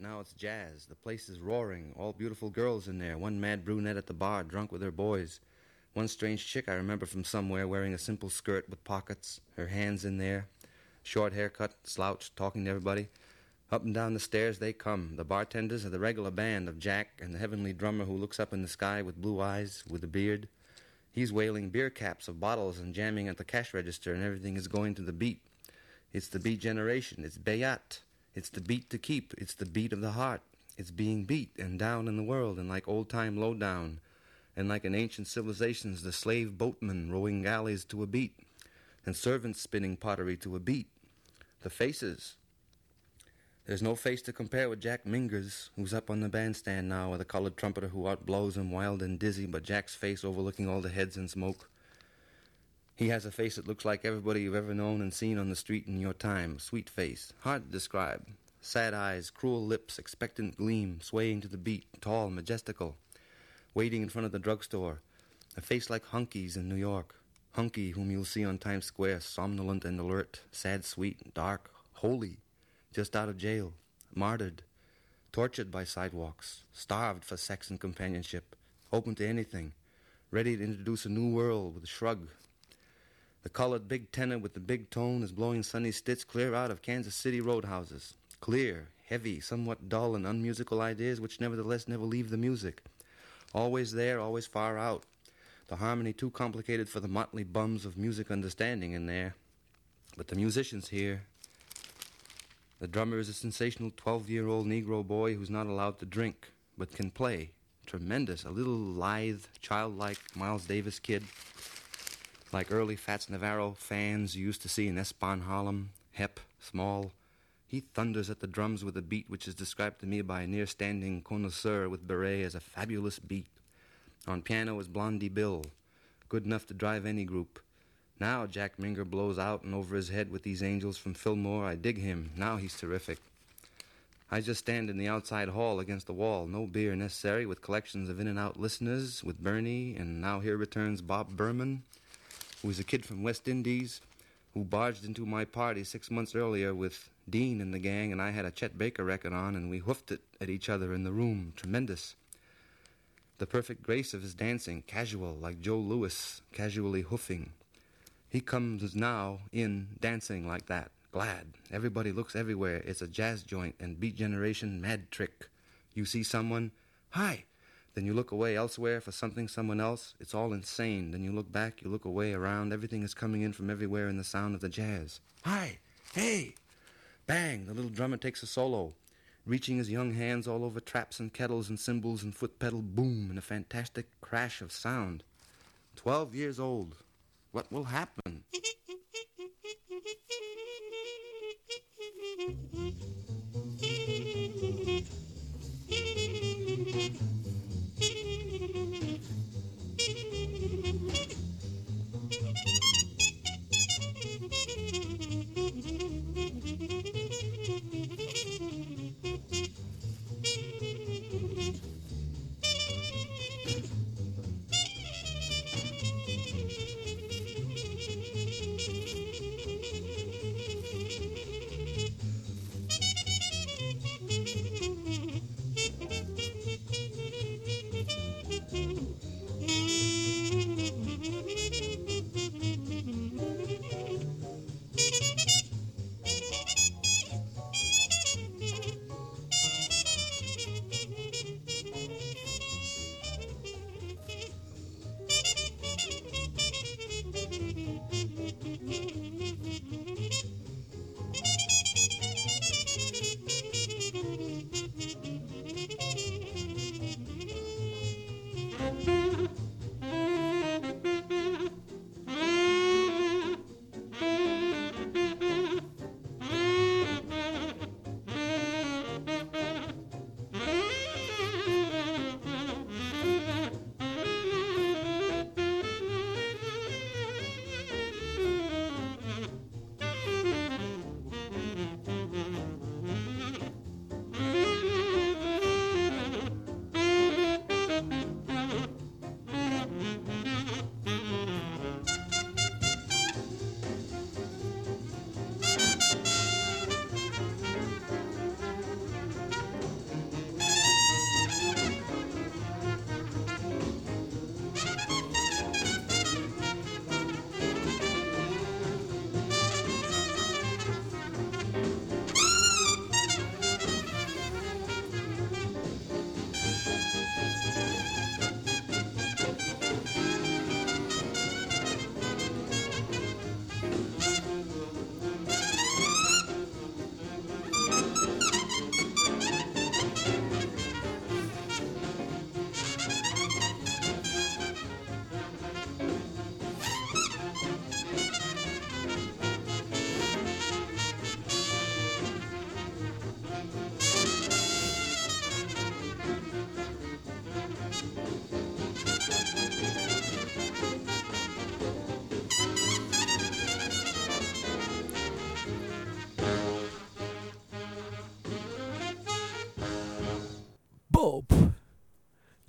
now it's jazz. The place is roaring. All beautiful girls in there. One mad brunette at the bar, drunk with her boys. One strange chick I remember from somewhere wearing a simple skirt with pockets, her hands in there. Short haircut, slouched, talking to everybody. Up and down the stairs they come. The bartenders are the regular band of Jack and the heavenly drummer who looks up in the sky with blue eyes, with a beard. He's wailing beer caps of bottles and jamming at the cash register, and everything is going to the beat. It's the beat generation. It's Bayat. It's the beat to keep. It's the beat of the heart. It's being beat and down in the world, and like old time lowdown, and like in ancient civilizations, the slave boatmen rowing galleys to a beat, and servants spinning pottery to a beat. The faces. There's no face to compare with Jack Mingers, who's up on the bandstand now with a colored trumpeter who outblows him wild and dizzy, but Jack's face overlooking all the heads in smoke. He has a face that looks like everybody you've ever known and seen on the street in your time. Sweet face, hard to describe. Sad eyes, cruel lips, expectant gleam, swaying to the beat, tall, majestical. Waiting in front of the drugstore. A face like Hunky's in New York. Hunky, whom you'll see on Times Square, somnolent and alert, sad, sweet, dark, holy, just out of jail, martyred, tortured by sidewalks, starved for sex and companionship, open to anything, ready to introduce a new world with a shrug, the colored big tenor with the big tone is blowing sunny Stitz clear out of Kansas City roadhouses. Clear, heavy, somewhat dull and unmusical ideas which nevertheless never leave the music. Always there, always far out. The harmony too complicated for the motley bums of music understanding in there. But the musicians here. The drummer is a sensational 12 year old Negro boy who's not allowed to drink, but can play. Tremendous. A little lithe, childlike Miles Davis kid like early Fats Navarro fans you used to see in Espan Harlem, Hep, Small. He thunders at the drums with a beat which is described to me by a near standing connoisseur with beret as a fabulous beat. On piano is Blondie Bill, good enough to drive any group. Now Jack Minger blows out and over his head with these angels from Fillmore. I dig him. Now he's terrific. I just stand in the outside hall against the wall, no beer necessary, with collections of in and out listeners, with Bernie, and now here returns Bob Berman who was a kid from West Indies who barged into my party six months earlier with Dean and the gang, and I had a Chet Baker record on, and we hoofed it at each other in the room. Tremendous. The perfect grace of his dancing, casual, like Joe Louis, casually hoofing. He comes now in dancing like that, glad. Everybody looks everywhere. It's a jazz joint and beat generation mad trick. You see someone, hi, then you look away elsewhere for something, someone else. It's all insane. Then you look back, you look away, around. Everything is coming in from everywhere in the sound of the jazz. Hi! Hey! Bang! The little drummer takes a solo reaching his young hands all over traps and kettles and cymbals and foot pedal boom and a fantastic crash of sound. Twelve years old. What will happen?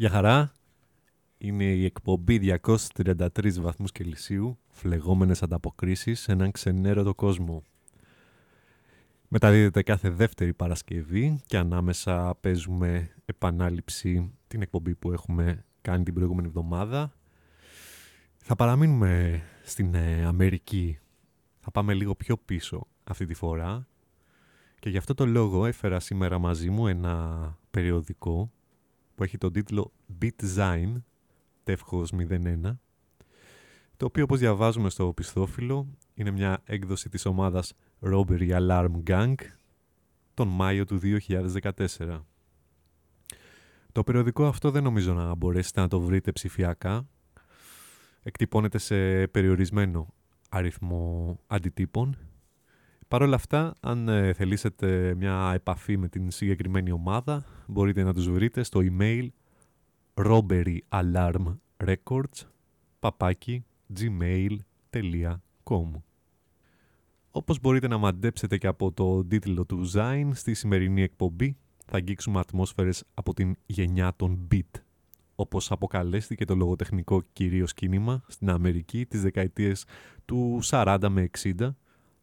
Γεια χαρά. Είναι η εκπομπή 233 βαθμούς Κελσίου, φλεγόμενες ανταποκρίσεις σε έναν ξενέρωτο κόσμο. Μεταδίδεται κάθε δεύτερη Παρασκευή και ανάμεσα παίζουμε επανάληψη την εκπομπή που έχουμε κάνει την προηγούμενη εβδομάδα. Θα παραμείνουμε στην ε, Αμερική. Θα πάμε λίγο πιο πίσω αυτή τη φορά. Και γι' αυτό το λόγο έφερα σήμερα μαζί μου ένα περιοδικό που έχει τον τίτλο Beat Zine, τεύχος 01, το οποίο όπως διαβάζουμε στο πιστόφυλλο είναι μια έκδοση της ομάδας Robbery Alarm Gang τον Μάιο του 2014. Το περιοδικό αυτό δεν νομίζω να μπορέσετε να το βρείτε ψηφιακά. Εκτυπώνεται σε περιορισμένο αριθμό αντιτύπων. Παρ' όλα αυτά, αν ε, θελήσετε μια επαφή με την συγκεκριμένη ομάδα, μπορείτε να τους βρείτε στο email robberyalarmrecords παπάκι gmail.com Όπως μπορείτε να μαντέψετε και από το τίτλο του Zine, στη σημερινή εκπομπή θα αγγίξουμε ατμόσφαιρες από την γενιά των beat, όπως αποκαλέστηκε το λογοτεχνικό κυρίως κίνημα στην Αμερική τις δεκαετίες του 40 με 60,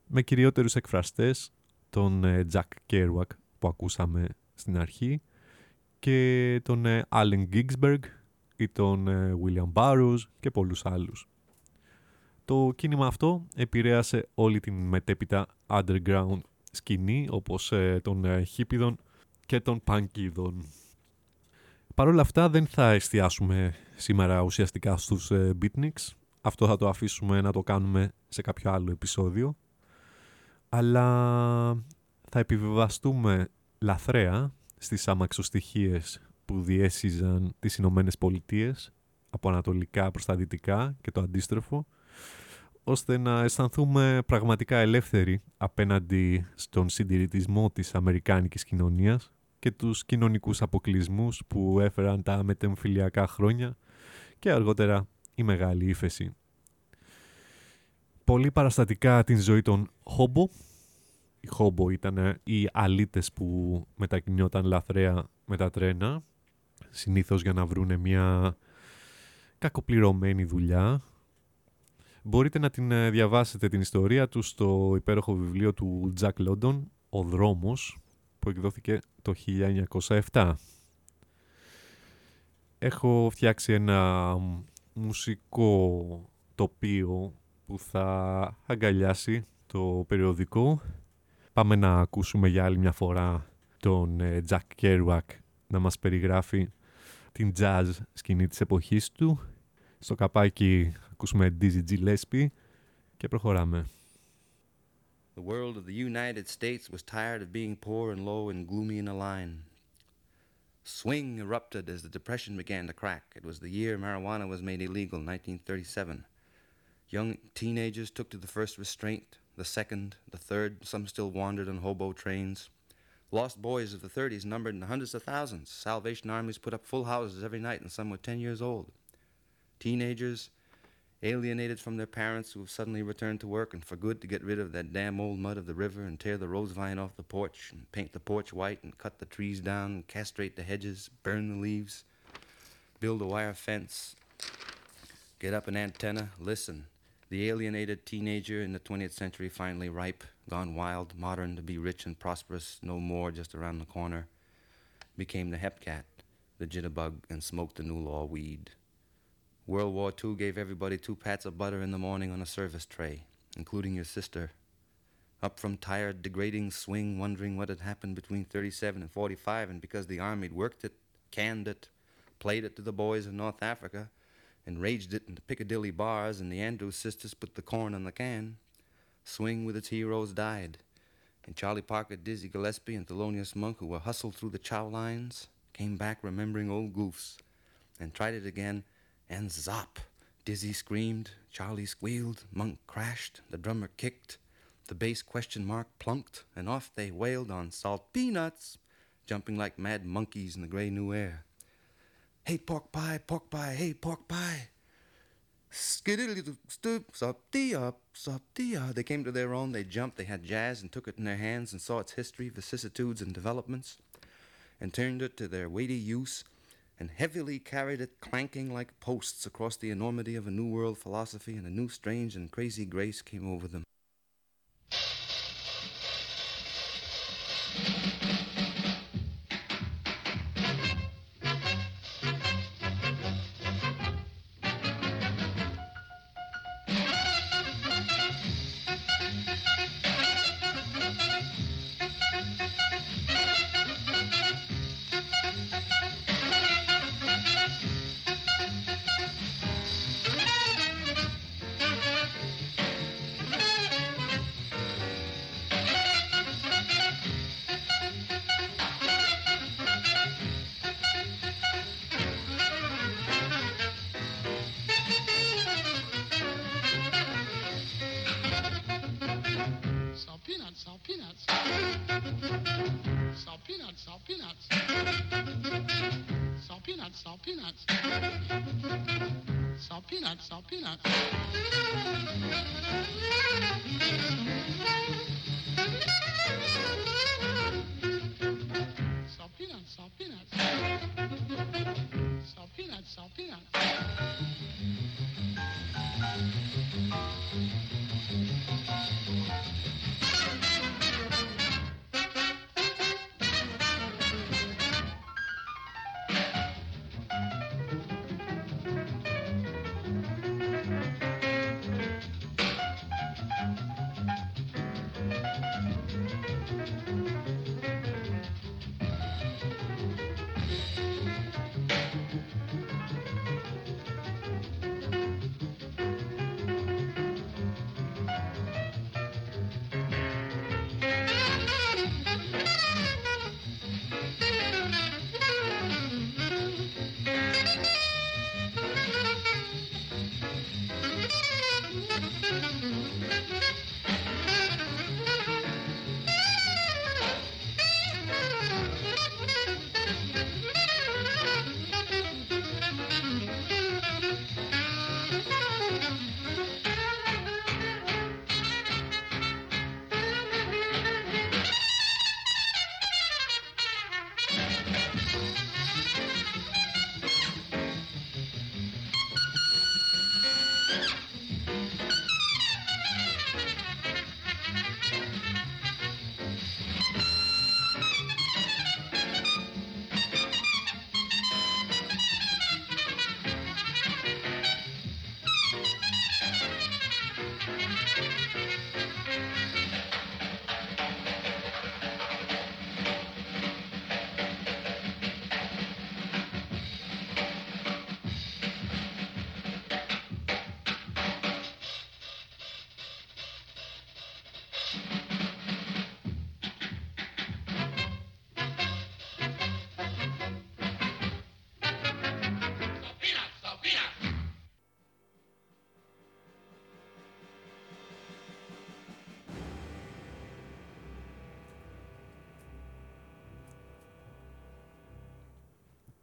με κυριότερους εκφραστές τον ε, Jack Kerouac που ακούσαμε στην αρχή και τον ε, Allen Ginsberg ή τον ε, William Burroughs και πολλούς άλλους. Το κίνημα αυτό επηρέασε όλη την μετέπειτα underground σκηνή όπως των χίπιδων και των πανκίδων. Παρ' όλα αυτά δεν θα εστιάσουμε σήμερα ουσιαστικά στους beatniks. Αυτό θα το αφήσουμε να το κάνουμε σε κάποιο άλλο επεισόδιο. Αλλά θα επιβιβαστούμε λαθρέα στις αμαξοστοιχίες που διέσυζαν τις Ηνωμένες Πολιτείες από ανατολικά προς τα δυτικά και το αντίστροφο ώστε να αισθανθούμε πραγματικά ελεύθεροι απέναντι στον συντηρητισμό της αμερικάνικης κοινωνίας και τους κοινωνικούς αποκλεισμούς που έφεραν τα μετεμφυλιακά χρόνια και αργότερα η μεγάλη ύφεση. Πολύ παραστατικά την ζωή των χόμπο. Οι χόμπο ήταν οι αλίτες που μετακινιόταν λαθρέα με τα τρένα, συνήθως για να βρούνε μια κακοπληρωμένη δουλειά. Μπορείτε να την ε, διαβάσετε την ιστορία τους στο υπέροχο βιβλίο του Τζακ Λόντον, «Ο δρόμος», που εκδόθηκε το 1907. Έχω φτιάξει ένα μουσικό τοπίο που θα αγκαλιάσει το περιοδικό. Πάμε να ακούσουμε για άλλη μια φορά τον Jack Kerouac να μας περιγράφει την jazz σκηνή της εποχής του. Στο καπάκι ακούσουμε Dizzy Gillespie και προχωράμε. The world of the United States was tired of being poor and low and gloomy in a line. Swing erupted as the Depression began to crack. It was the year marijuana was made illegal, 1937. Young teenagers took to the first restraint, the second, the third, some still wandered on hobo trains. Lost boys of the 30s numbered in the hundreds of thousands. Salvation armies put up full houses every night, and some were 10 years old. Teenagers alienated from their parents who have suddenly returned to work and for good to get rid of that damn old mud of the river and tear the rose vine off the porch and paint the porch white and cut the trees down and castrate the hedges, burn the leaves, build a wire fence, get up an antenna, listen. The alienated teenager in the 20th century finally ripe, gone wild, modern to be rich and prosperous, no more just around the corner, became the hepcat, the jitterbug, and smoked the new law weed. World War II gave everybody two pats of butter in the morning on a service tray, including your sister. Up from tired, degrading swing, wondering what had happened between 37 and 45, and because the Army'd worked it, canned it, played it to the boys in North Africa, and raged it into Piccadilly bars, and the Andrews sisters put the corn on the can, swing with its heroes died. And Charlie Parker, Dizzy Gillespie, and Thelonious Monk, who were hustled through the chow lines, came back remembering old goofs, and tried it again and zop! Dizzy screamed, Charlie squealed, Monk crashed, the drummer kicked, the bass question mark plunked, and off they wailed on salt peanuts, jumping like mad monkeys in the gray new air. Hey, pork pie, pork pie, hey, pork pie. Skididdly stoop, sop dee up, sop They came to their own, they jumped, they had jazz and took it in their hands and saw its history, vicissitudes, and developments, and turned it to their weighty use and heavily carried it clanking like posts across the enormity of a new world philosophy, and a new strange and crazy grace came over them.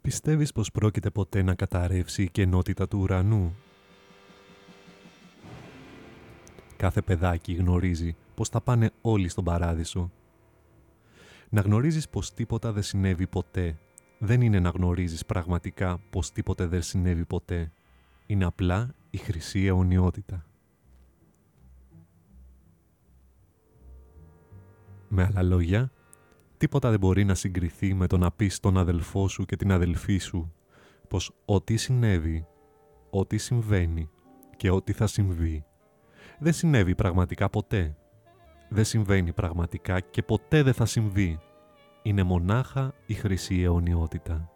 Πιστεύεις πως πρόκειται ποτέ να καταρρεύσει η κενότητα του ουρανού; Κάθε παιδάκι γνωρίζει πως θα πάνε όλοι στον παράδεισο. Να γνωρίζεις πως τίποτα δεν συνέβη ποτέ. Δεν είναι να γνωρίζεις πραγματικά πως τίποτε δεν συνέβη ποτέ. Είναι απλά η χρυσή αιωνιότητα. Με άλλα λόγια, Τίποτα δεν μπορεί να συγκριθεί με το να πεις στον αδελφό σου και την αδελφή σου πως ό,τι συνέβη, ό,τι συμβαίνει και ό,τι θα συμβεί δεν συνέβη πραγματικά ποτέ. Δεν συμβαίνει πραγματικά και ποτέ δεν θα συμβεί. Είναι μονάχα η χρυσή αιωνιότητα.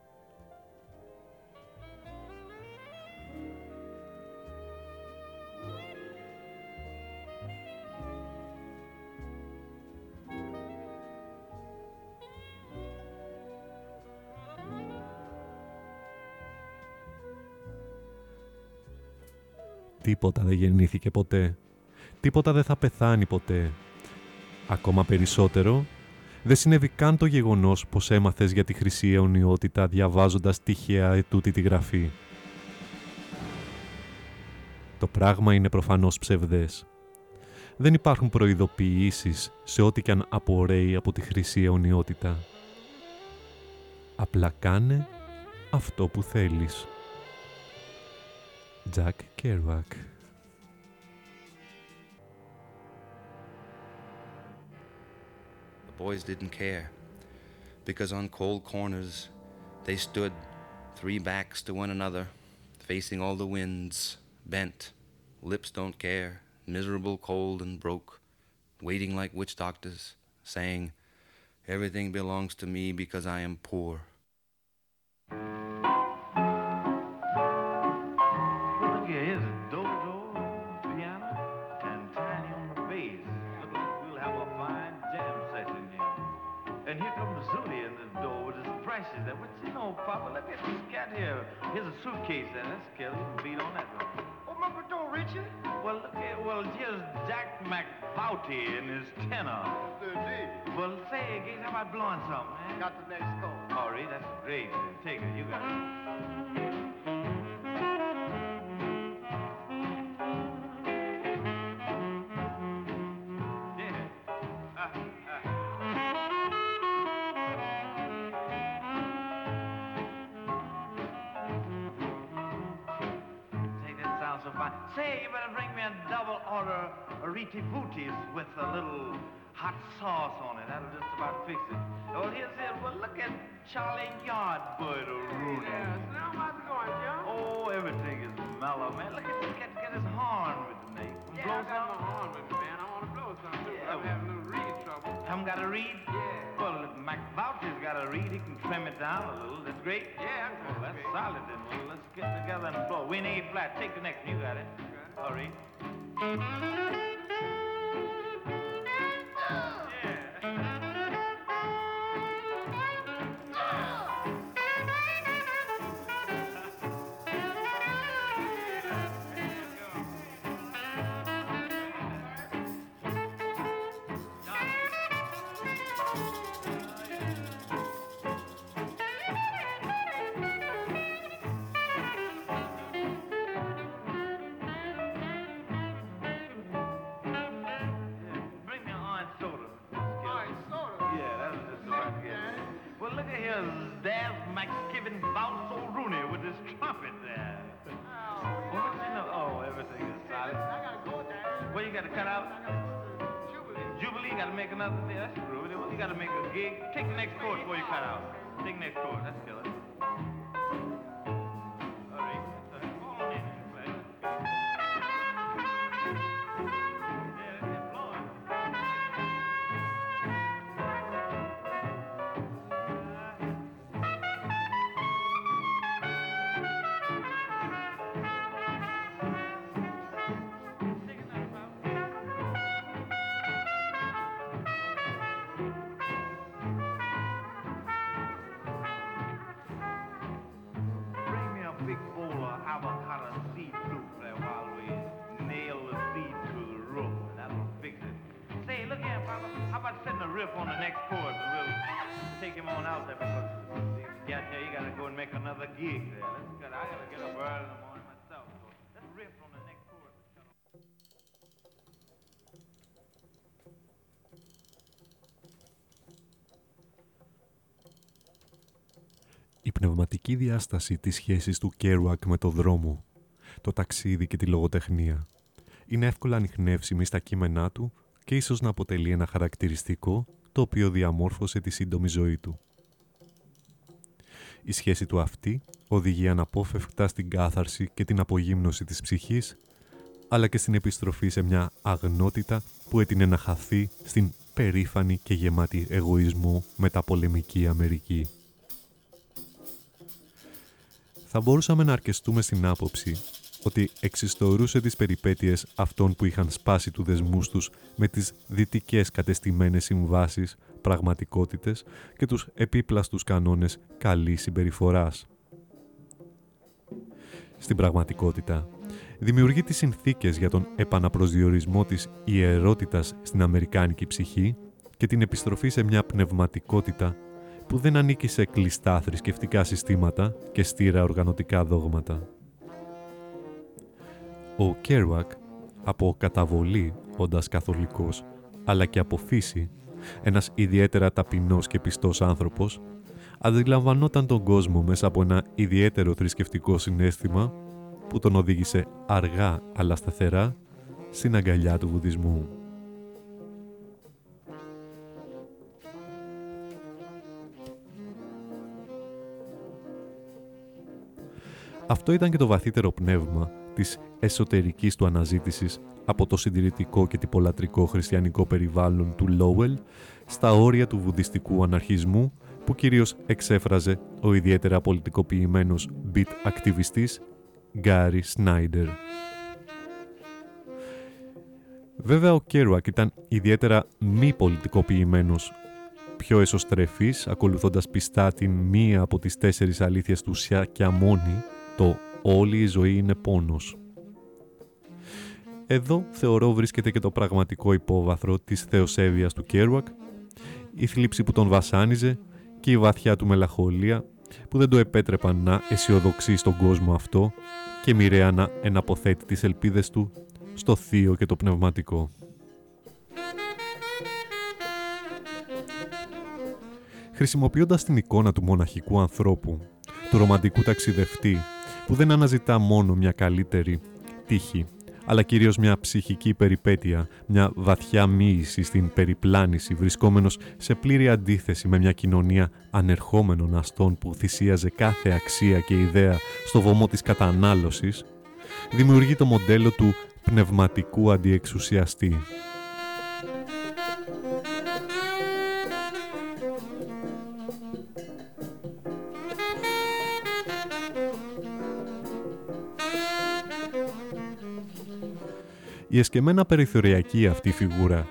Τίποτα δεν γεννήθηκε ποτέ. Τίποτα δεν θα πεθάνει ποτέ. Ακόμα περισσότερο, δεν συνέβη καν το γεγονός πως έμαθες για τη χρυσή αιωνιότητα διαβάζοντας τυχαία ετούτη τη γραφή. Το πράγμα είναι προφανώς ψευδές. Δεν υπάρχουν προειδοποιήσεις σε ό,τι κι αν απορρέει από τη χρυσή αιωνιότητα. Απλά κάνε αυτό που θέλεις. Jack Kerouac The boys didn't care, because on cold corners they stood, three backs to one another, facing all the winds, bent, lips don't care, miserable, cold, and broke, waiting like witch doctors, saying, Everything belongs to me because I am poor. Brushes. And what you know, Papa? Look at this cat here. Here's a suitcase there. Let's kill him. Beat on that one. Oh, Open up the door, Richard. Well, look here. Well, here's Jack McBouty in his tenor. Well, say, Gates, how about blowing something, eh? man? Got the next call. All right, that's great. Take it. You got it. Say, you better bring me a double order of riti booties with a little hot sauce on it. That'll just about fix it. Well, here's it. Well, look at Charlie Yardbird Rooney. Yeah, so now how's it going, John? Oh, everything is mellow, man. Look at this cat get his horn with me. yeah, Blow I got my horn with me, man. I want to blow something, too. Yeah. I'm having a little trouble. Got to read? Yeah. Well, if McVoucher's got to read, he can trim it down a little. That's great. Yeah, I Well, oh, that's okay. solid then. Well, let's get together and blow. We need flat. Take the next one. You got it. All right. You got to cut out? Jubilee. Got to make another. That's true. You got to make a gig. Take the next chord before you cut out. Take the next chord. That's killer. Πνευματική διάσταση της σχέσης του Kerouac με το δρόμο, το ταξίδι και τη λογοτεχνία είναι εύκολα ανοιχνεύσιμη στα κείμενά του και ίσως να αποτελεί ένα χαρακτηριστικό το οποίο διαμόρφωσε τη σύντομη ζωή του. Η σχέση του αυτή οδηγεί αναπόφευκτα στην κάθαρση και την απογύμνωση της ψυχής, αλλά και στην επιστροφή σε μια αγνότητα που έτεινε να χαθεί στην περήφανη και γεμάτη εγωισμό μεταπολεμική Αμερική. Θα μπορούσαμε να αρκεστούμε στην άποψη ότι εξιστορούσε τις περιπέτειες αυτών που είχαν σπάσει του δεσμούς τους με τις δυτικές κατεστημένες συμβάσεις, πραγματικότητες και τους επίπλαστους κανόνες καλής συμπεριφοράς. Στην πραγματικότητα, δημιουργεί τις συνθήκες για τον επαναπροσδιορισμό της ιερότητας στην αμερικάνικη ψυχή και την επιστροφή σε μια πνευματικότητα που δεν ανήκει σε κλειστά θρησκευτικά συστήματα και στήρα οργανωτικά δόγματα. Ο Κέρουακ, από καταβολή όντας καθολικός, αλλά και από φύση, ένας ιδιαίτερα ταπεινός και πιστός άνθρωπος, αντιλαμβανόταν τον κόσμο μέσα από ένα ιδιαίτερο θρησκευτικό συνέστημα που τον οδήγησε αργά αλλά σταθερά στην αγκαλιά του βουδισμού. Αυτό ήταν και το βαθύτερο πνεύμα της εσωτερικής του αναζήτησης από το συντηρητικό και τυπολατρικό χριστιανικό περιβάλλον του Λόουελ στα όρια του βουδιστικού αναρχισμού που κυρίως εξέφραζε ο ιδιαίτερα πολιτικοποιημένος beat ακτιβιστής Γκάρι Σνάιντερ. Βέβαια ο Κέρουακ ήταν ιδιαίτερα μη πολιτικοποιημένος, πιο εσωστρεφής, ακολουθώντας πιστά την μία από τις τέσσερις αλήθειες του Σακιαμούνι, το «Όλη η ζωή είναι πόνος». Εδώ θεωρώ βρίσκεται και το πραγματικό υπόβαθρο της θεοσέβειας του Κέρουακ, η θλίψη που τον βασάνιζε και η βαθιά του μελαχολία που δεν το επέτρεπαν να αισιοδοξεί στον κόσμο αυτό και μοιραία να εναποθέτει τις ελπίδες του στο θείο και το πνευματικό. Χρησιμοποιώντας την εικόνα του μοναχικού ανθρώπου, του ρομαντικού ταξιδευτή, που δεν αναζητά μόνο μια καλύτερη τύχη αλλά κυρίως μια ψυχική περιπέτεια, μια βαθιά μοίηση στην περιπλάνηση, βρισκόμενος σε πλήρη αντίθεση με μια κοινωνία ανερχόμενων αστών που θυσίαζε κάθε αξία και ιδέα στο βωμό της κατανάλωσης, δημιουργεί το μοντέλο του πνευματικού αντιεξουσιαστή. Η εσκεμμένα περιθωριακή αυτή φιγούρα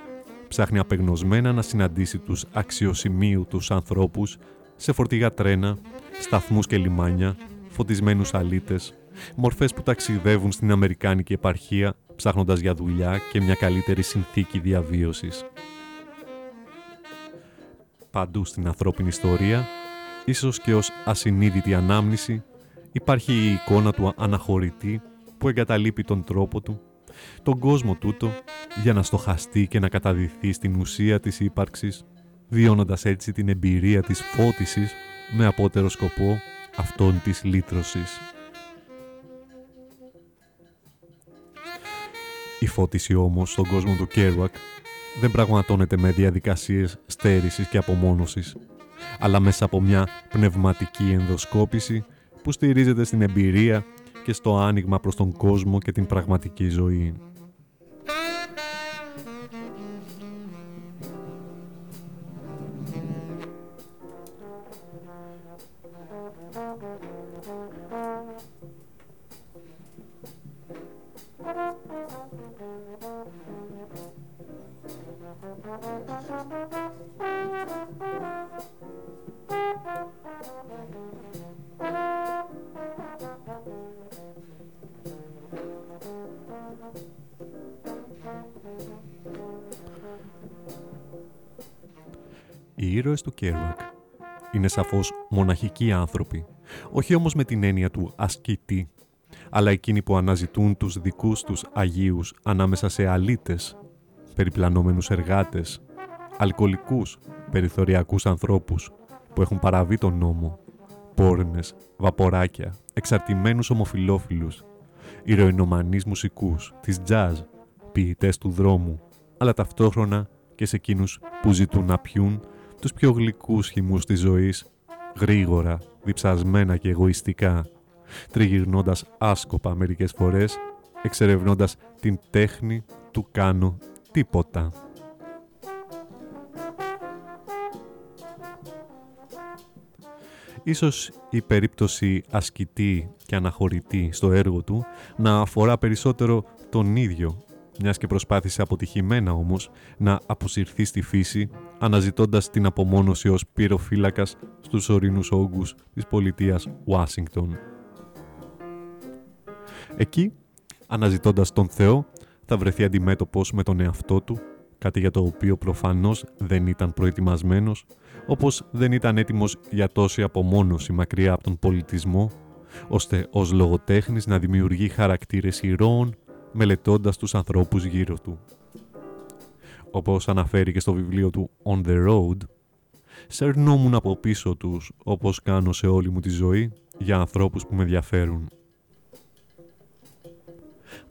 ψάχνει απεγνωσμένα να συναντήσει τους αξιοσημείουτους ανθρώπους σε φορτηγά τρένα, σταθμούς και λιμάνια, φωτισμένους αλήτες, μορφές που ταξιδεύουν στην Αμερικάνικη επαρχία ψάχνοντας για δουλειά και μια καλύτερη συνθήκη διαβίωσης. Παντού στην ανθρώπινη ιστορία, ίσως και ως ασυνείδητη ανάμνηση, υπάρχει η εικόνα του αναχωρητή που εγκαταλείπει τον τρόπο του τον κόσμο τούτο για να στοχαστεί και να καταδυθεί στην ουσία της ύπαρξης, βιώνοντας έτσι την εμπειρία της φώτισης με απότερο σκοπό αυτόν της λύτρωσης. Η φώτιση όμως στον κόσμο του Κέρουακ δεν πραγματώνεται με διαδικασίες στέρησης και απομόνωσης, αλλά μέσα από μια πνευματική ενδοσκόπηση που στηρίζεται στην εμπειρία και στο άνοιγμα προς τον κόσμο και την πραγματική ζωή. Είναι σαφώς μοναχικοί άνθρωποι, όχι όμως με την έννοια του ασκητή, αλλά εκείνοι που αναζητούν τους δικούς τους Αγίους ανάμεσα σε αλήτες, περιπλανόμενους εργάτες, αλκοολικούς, περιθωριακούς ανθρώπους που έχουν παραβεί τον νόμο, πόρνες, βαποράκια, εξαρτημένους ομοφιλόφιλους, ηρωινομανείς μουσικούς, της jazz, ποιητές του δρόμου, αλλά ταυτόχρονα και σε εκείνους που ζητούν να πιούν τους πιο γλυκούς χυμούς της ζωής, γρήγορα, διψασμένα και εγωιστικά, τριγυρνώντας άσκοπα μερικές φορές, εξερευνώντας την τέχνη του κάνω τίποτα. Ίσως η περίπτωση ασκητή και αναχωρητή στο έργο του να αφορά περισσότερο τον ίδιο μιας και προσπάθησε αποτυχημένα όμως να αποσυρθεί στη φύση, αναζητώντας την απομόνωση ως πυροφύλακας στους ορεινούς όγκους της πολιτείας Ουάσιγκτον. Εκεί, αναζητώντας τον Θεό, θα βρεθεί αντιμέτωπος με τον εαυτό του, κάτι για το οποίο προφανώς δεν ήταν προετοιμασμένος, όπως δεν ήταν έτοιμος για τόση απομόνωση μακριά από τον πολιτισμό, ώστε ως λογοτέχνης να δημιουργεί χαρακτήρες ηρώων μελετώντας τους ανθρώπους γύρω του. Όπως αναφέρει και στο βιβλίο του On the Road, σερνόμουν από πίσω τους όπως κάνω σε όλη μου τη ζωή για ανθρώπους που με ενδιαφέρουν.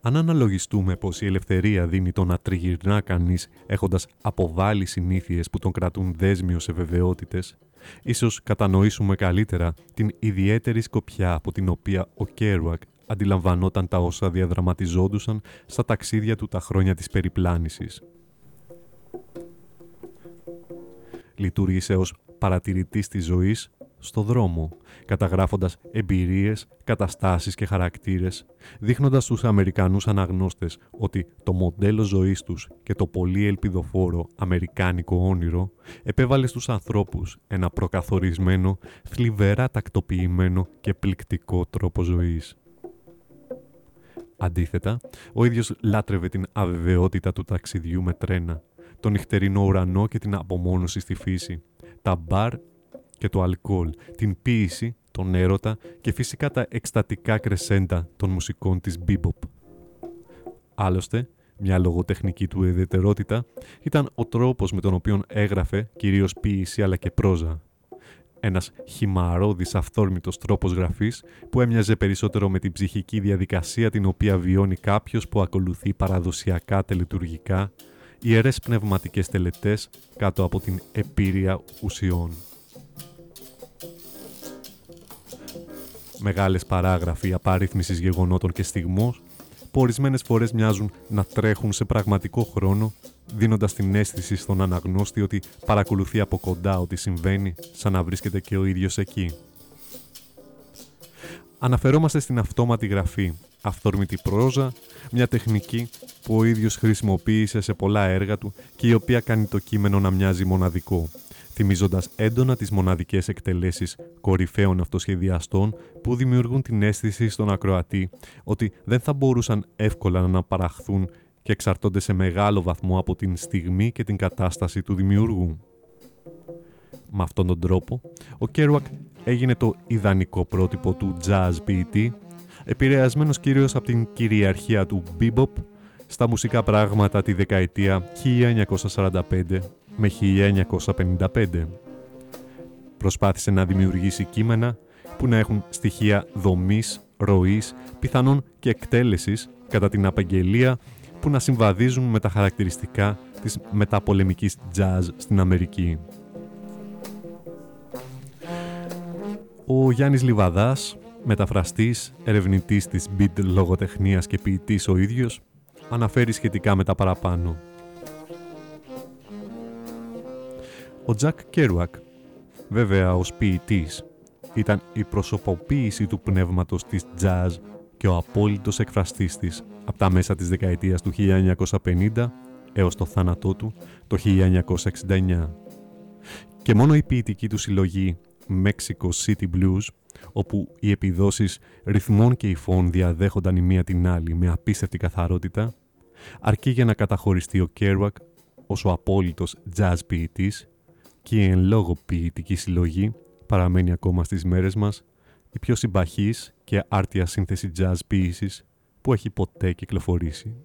Αν αναλογιστούμε πως η ελευθερία δίνει το να τριγυρνά κανείς έχοντας αποβάλει συνήθειες που τον κρατούν δέσμιος σε βεβαιότητες, ίσως κατανοήσουμε καλύτερα την ιδιαίτερη σκοπιά από την οποία ο Κέρουακ αντιλαμβανόταν τα όσα διαδραματιζόντουσαν στα ταξίδια του τα χρόνια της περιπλάνησης. Λειτουργήσε ως παρατηρητής της ζωής στο δρόμο, καταγράφοντας εμπειρίες, καταστάσεις και χαρακτήρες, δείχνοντας στους Αμερικανούς αναγνώστες ότι το μοντέλο ζωής τους και το πολύ ελπιδοφόρο αμερικάνικο όνειρο επέβαλε στους ανθρώπους ένα προκαθορισμένο, θλιβερά τακτοποιημένο και πληκτικό τρόπο ζωής. Αντίθετα, ο ίδιος λάτρευε την αβεβαιότητα του ταξιδιού με τρένα, τον νυχτερινό ουρανό και την απομόνωση στη φύση, τα μπαρ και το αλκοόλ, την ποίηση, τον έρωτα και φυσικά τα εκστατικά κρεσέντα των μουσικών της bebop. Άλλωστε, μια λογοτεχνική του ιδιαιτερότητα ήταν ο τρόπος με τον οποίο έγραφε κυρίως ποίηση αλλά και πρόζα. Ένας χυμαρόδης αυθόρμητος τρόπος γραφής που έμοιαζε περισσότερο με την ψυχική διαδικασία την οποία βιώνει κάποιος που ακολουθεί παραδοσιακά τελετουργικά ιερές πνευματικές τελετές κάτω από την επίρρεια ουσιών. Μεγάλες παράγραφοι απαρίθμησης γεγονότων και στιγμός που ορισμένες φορές μοιάζουν να τρέχουν σε πραγματικό χρόνο δίνοντας την αίσθηση στον αναγνώστη ότι παρακολουθεί από κοντά ό,τι συμβαίνει σαν να βρίσκεται και ο ίδιος εκεί. Αναφερόμαστε στην αυτόματη γραφή, αυθόρμητη πρόζα, μια τεχνική που ο ίδιος χρησιμοποίησε σε πολλά έργα του και η οποία κάνει το κείμενο να μοιάζει μοναδικό, θυμίζοντας έντονα τις μοναδικές εκτελέσεις κορυφαίων αυτοσχεδιαστών που δημιουργούν την αίσθηση στον ακροατή ότι δεν θα μπορούσαν εύκολα να αναπαραχθούν και εξαρτώνται σε μεγάλο βαθμό από την στιγμή και την κατάσταση του δημιουργού. Με αυτόν τον τρόπο, ο Κέρουακ έγινε το ιδανικό πρότυπο του jazz ποιητή, επηρεασμένος κυρίως από την κυριαρχία του bebop στα μουσικά πράγματα τη δεκαετία 1945 με 1955. Προσπάθησε να δημιουργήσει κείμενα που να έχουν στοιχεία δομής, ροής, πιθανόν και εκτέλεσης κατά την απαγγελία που να συμβαδίζουν με τα χαρακτηριστικά της μεταπολεμικής jazz στην Αμερική. Ο Γιάννης Λιβαδάς, μεταφραστής, ερευνητής της beat λογοτεχνίας και ποιητής ο ίδιος, αναφέρει σχετικά με τα παραπάνω. Ο Τζακ Κέρουακ, βέβαια ως ποιητής, ήταν η προσωποποίηση του πνεύματος της jazz και ο απόλυτος εκφραστής της από τα μέσα της δεκαετίας του 1950 έως το θάνατό του το 1969. Και μόνο η ποιητική του συλλογή Mexico City Blues, όπου οι επιδόσεις ρυθμών και υφών διαδέχονταν η μία την άλλη με απίστευτη καθαρότητα, αρκεί για να καταχωριστεί ο Κέρουακ ως ο απόλυτος jazz ποιητής και η εν λόγω ποιητική συλλογή παραμένει ακόμα στις μέρες μας η πιο συμπαχής και άρτια σύνθεση jazz ποίησης που έχει ποτέ κυκλοφορήσει.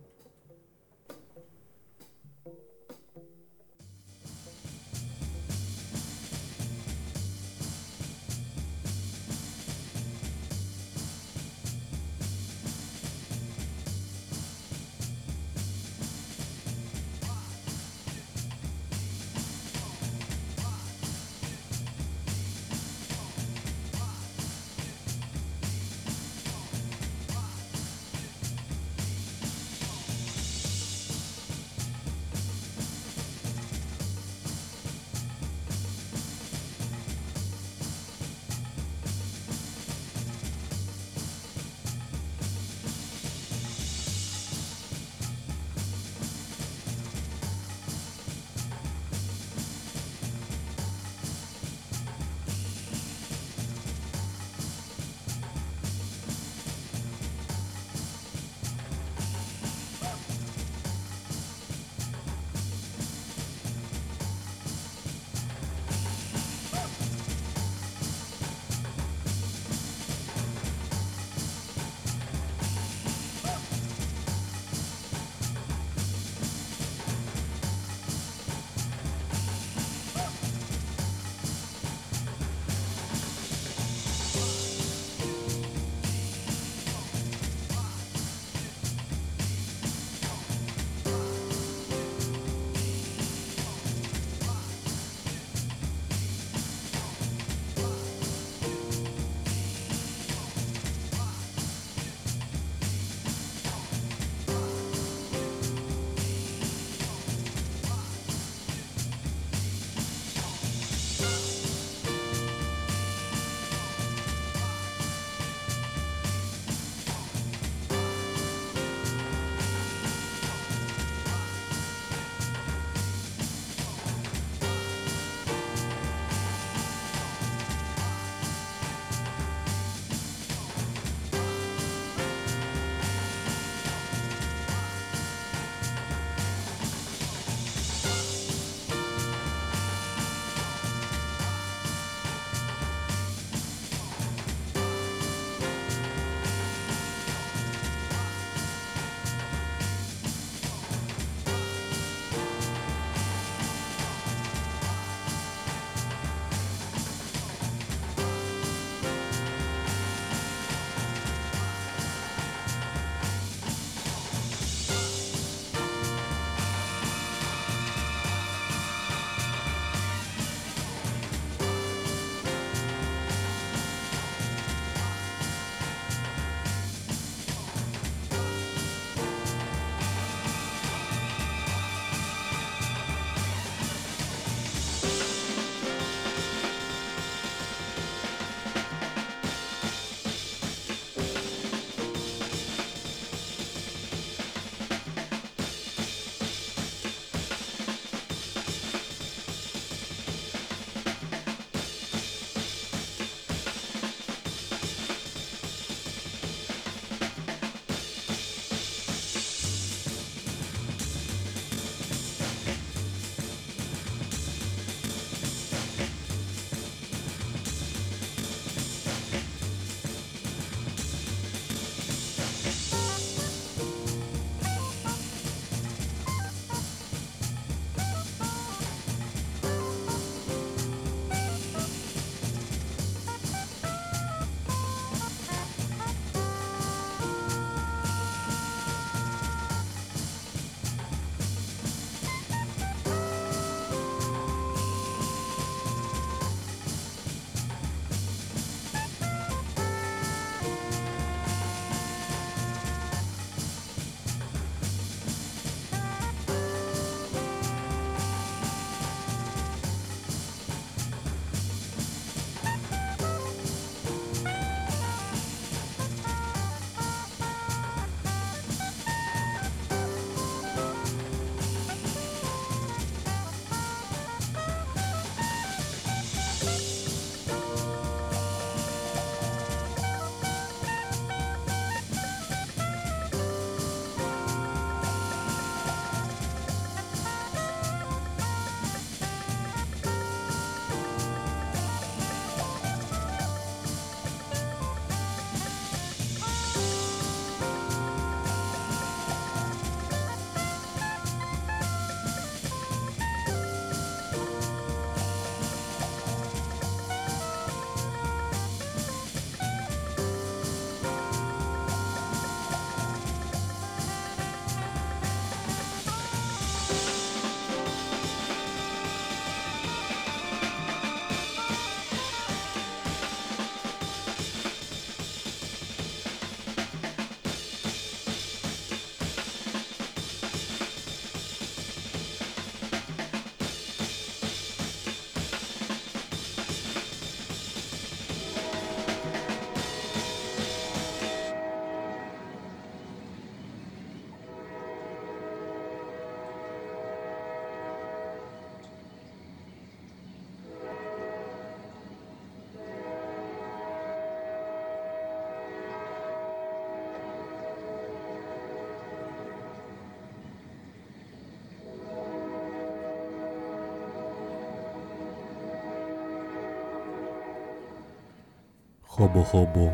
Χόμπο χόμπο.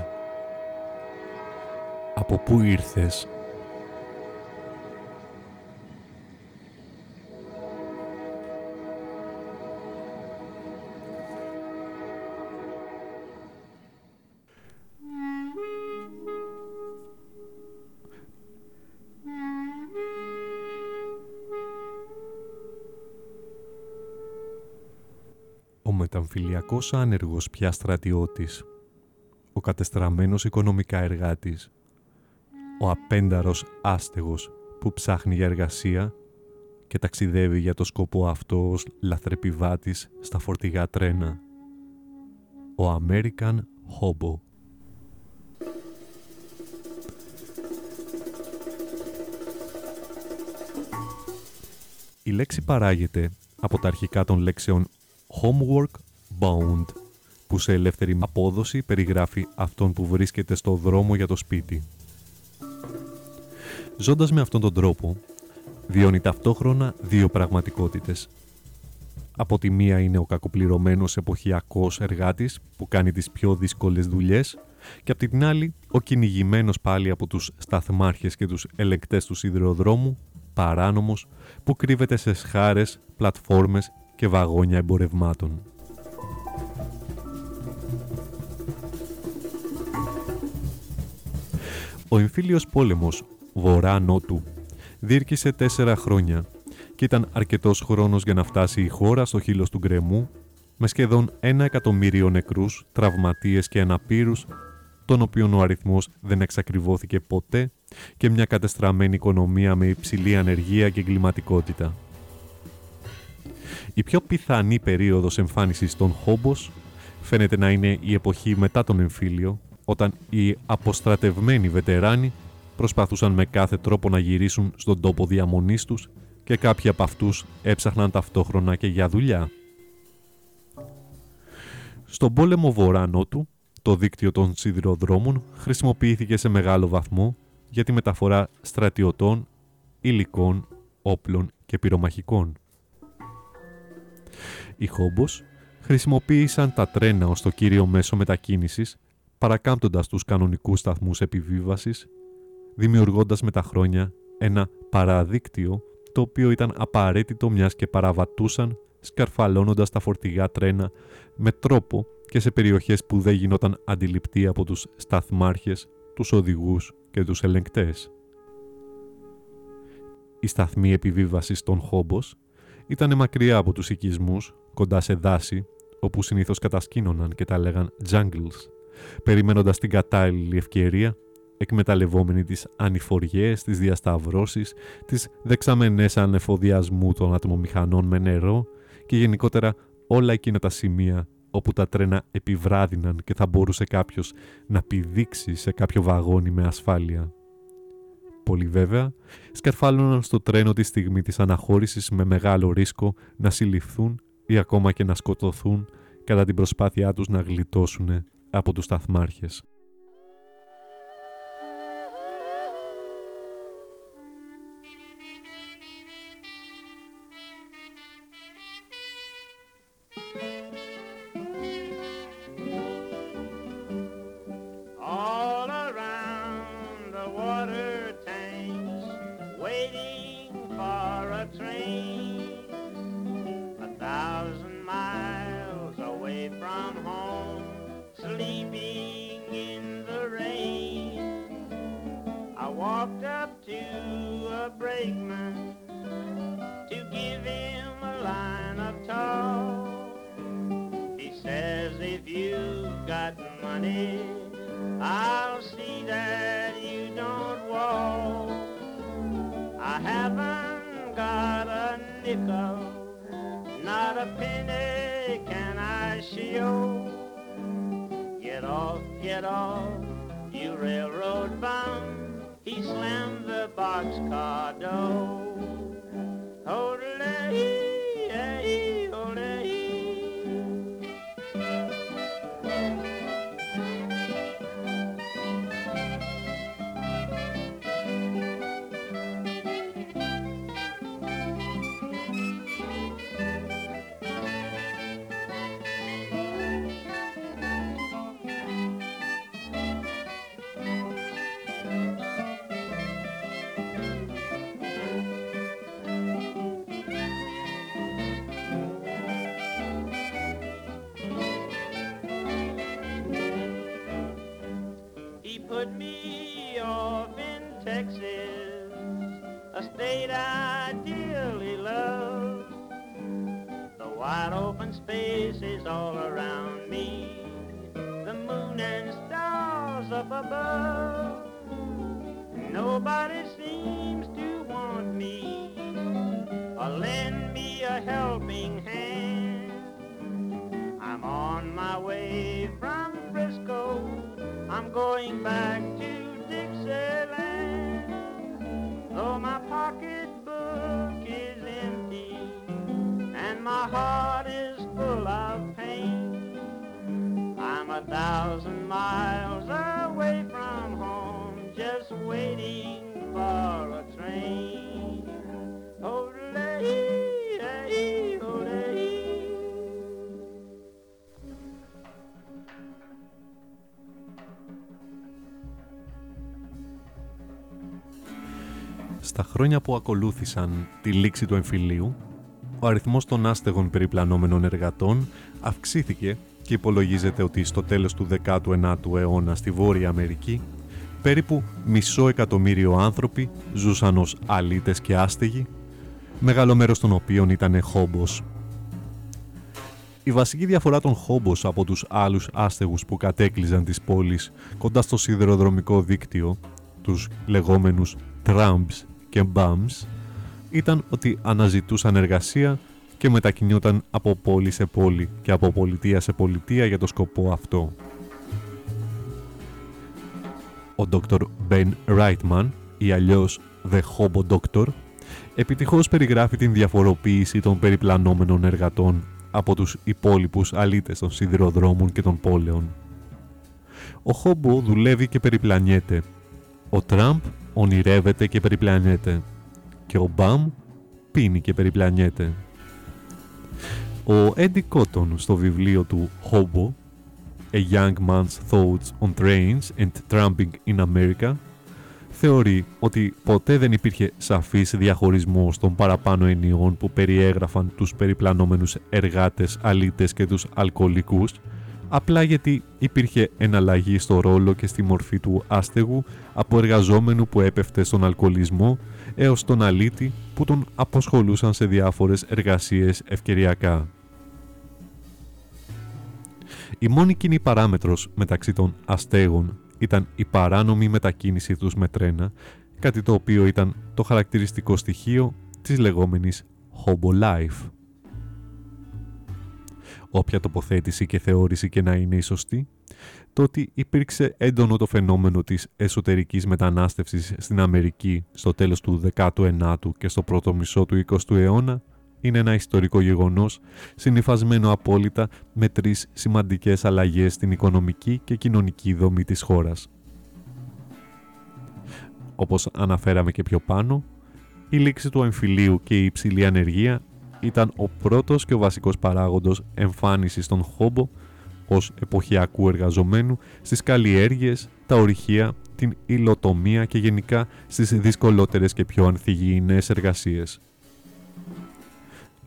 Από πού ήρθες; Ο μεταμφιλιακός άνεργος πια στρατιώτης ο κατεστραμμένος οικονομικά εργάτης, ο απένταρος άστεγος που ψάχνει για εργασία και ταξιδεύει για το σκοπό αυτό ως λαθρεπιβάτης στα φορτηγά τρένα. Ο American Hobo. Η λέξη παράγεται από τα αρχικά των λέξεων homework bound που σε ελεύθερη απόδοση περιγράφει αυτόν που βρίσκεται στο δρόμο για το σπίτι. Ζώντας με αυτόν τον τρόπο, βιώνει ταυτόχρονα δύο πραγματικότητες. Από τη μία είναι ο κακοπληρωμένος εποχιακός εργάτης που κάνει τις πιο δύσκολες δουλειές και από την άλλη ο κυνηγημένος πάλι από τους σταθμάρχες και τους ελεκτές του σιδηροδρόμου, παράνομος, που κρύβεται σε σχάρες, πλατφόρμες και βαγόνια εμπορευμάτων. Ο εμφύλιος πόλεμος βορρά-νότου διήρκησε τέσσερα χρόνια και ήταν αρκετός χρόνος για να φτάσει η χώρα στο χείλος του γκρεμού με σχεδόν ένα εκατομμύριο νεκρούς, τραυματίες και αναπήρους τον οποίον ο αριθμός δεν εξακριβώθηκε ποτέ και μια κατεστραμμένη οικονομία με υψηλή ανεργία και εγκληματικότητα. Η πιο πιθανή περίοδος εμφάνισης των Χόμπος φαίνεται να είναι η εποχή μετά τον εμφύλιο, όταν οι αποστρατευμένοι βετεράνοι προσπαθούσαν με κάθε τρόπο να γυρίσουν στον τόπο διαμονής τους και κάποιοι από αυτούς έψαχναν ταυτόχρονα και για δουλειά. Στον πόλεμο βορρά-νότου, το δίκτυο των σιδηροδρόμων χρησιμοποιήθηκε σε μεγάλο βαθμό για τη μεταφορά στρατιωτών, υλικών, όπλων και πυρομαχικών. Οι Χόμπος χρησιμοποίησαν τα τρένα ως το κύριο μέσο μετακίνησης παρακάμπτοντας τους κανονικούς σταθμούς επιβίβασης, δημιουργώντας με τα χρόνια ένα παραδίκτυο το οποίο ήταν απαραίτητο μιας και παραβατούσαν σκαρφαλώνοντας τα φορτηγά τρένα με τρόπο και σε περιοχές που δεν γινόταν αντιληπτοί από τους σταθμάρχες, τους οδηγούς και τους ελεγκτές. Η σταθμή επιβίβασης των Χόμπος ήταν μακριά από τους οικισμούς, κοντά σε δάση, όπου συνήθως κατασκήνωναν και τα λέγαν «jungles», περιμένοντας την κατάλληλη ευκαιρία, εκμεταλλευόμενοι τις ανηφοριές, τις διασταυρώσεις, τις δεξαμενές ανεφοδιασμού των ατμομηχανών με νερό και γενικότερα όλα εκείνα τα σημεία όπου τα τρένα επιβράδυναν και θα μπορούσε κάποιος να πηδήξει σε κάποιο βαγόνι με ασφάλεια. Πολύ βέβαια, σκαρφάλωναν στο τρένο τη στιγμή της αναχώρησης με μεγάλο ρίσκο να συλληφθούν ή ακόμα και να σκοτωθούν κατά την προσπάθειά τους να γλιτώσουν από τους σταθμάρχες. Got money, I'll see that you don't walk. I haven't got a nickel, not a penny can I show. Get off, get off, you railroad bum. He slammed the boxcar door. Texas, a state I dearly love. The wide open spaces all around me, the moon and stars up above. Nobody seems to want me or lend me a helping hand. I'm on my way from Frisco. I'm going back to Dixieland. My pocketbook is empty and my heart is full of pain, I'm a thousand miles away from home, just waiting Στα χρόνια που ακολούθησαν τη λήξη του εμφυλίου, ο αριθμός των άστεγων περιπλανόμενων εργατών αυξήθηκε και υπολογίζεται ότι στο τέλος του 19ου αιώνα στη Βόρεια Αμερική περίπου μισό εκατομμύριο άνθρωποι ζούσαν ως αλήτες και άστεγοι, μεγάλο μέρος των οποίων ήταν χόμπος. Η βασική διαφορά των χόμπος από τους άλλους άστεγους που κατέκλυζαν τις πόλεις κοντά στο σιδηροδρομικό δίκτυο, τους λεγόμενους tramps και bums, ήταν ότι αναζητούσαν εργασία και μετακινιόταν από πόλη σε πόλη και από πολιτεία σε πολιτεία για το σκοπό αυτό. Ο Dr. Ben Reitman, ή αλλιώς The Hobo Doctor, επιτυχώς περιγράφει την διαφοροποίηση των περιπλανόμενων εργατών από τους υπόλοιπους αλήτες των σιδηροδρόμων και των πόλεων. Ο Χόμπο δουλεύει και περιπλανιέται. Ο Τραμπ ονειρεύεται και περιπλανιέται. Και ο Μπαμ πίνει και περιπλανιέται. Ο Έντι Κότον στο βιβλίο του Hobo A Young Man's Thoughts on Trains and Tramping in America θεωρεί ότι ποτέ δεν υπήρχε σαφής διαχωρισμός των παραπάνω ενιών που περιέγραφαν τους περιπλανόμενους εργάτες, αλήτες και τους αλκοολικούς, απλά γιατί υπήρχε εναλλαγή στο ρόλο και στη μορφή του άστεγου από εργαζόμενου που έπεφτε στον αλκοολισμό έως τον αλήτη που τον αποσχολούσαν σε διάφορες εργασίες ευκαιριακά. Η μόνη κοινή παράμετρος μεταξύ των αστέγων ήταν η παράνομη μετακίνηση τους με τρένα, κάτι το οποίο ήταν το χαρακτηριστικό στοιχείο της λεγόμενης Hobo Life. Όποια τοποθέτηση και θεώρηση και να είναι η σωστή, το ότι υπήρξε έντονο το φαινόμενο της εσωτερικής μετανάστευσης στην Αμερική στο τέλος του 19ου και στο πρώτο μισό του 20ου αιώνα είναι ένα ιστορικό γεγονός συνυφασμένο απόλυτα με τρεις σημαντικές αλλαγές στην οικονομική και κοινωνική δομή της χώρας. Όπως αναφέραμε και πιο πάνω, η λήξη του εμφυλίου και η υψηλή ανεργία ήταν ο πρώτος και ο βασικός παράγοντος εμφάνισης των χόμπο ως εποχιακού εργαζομένου στις καλλιέργειες, τα ορυχεία, την υλοτομία και γενικά στις δυσκολότερες και πιο ανθυγιεινές εργασίες.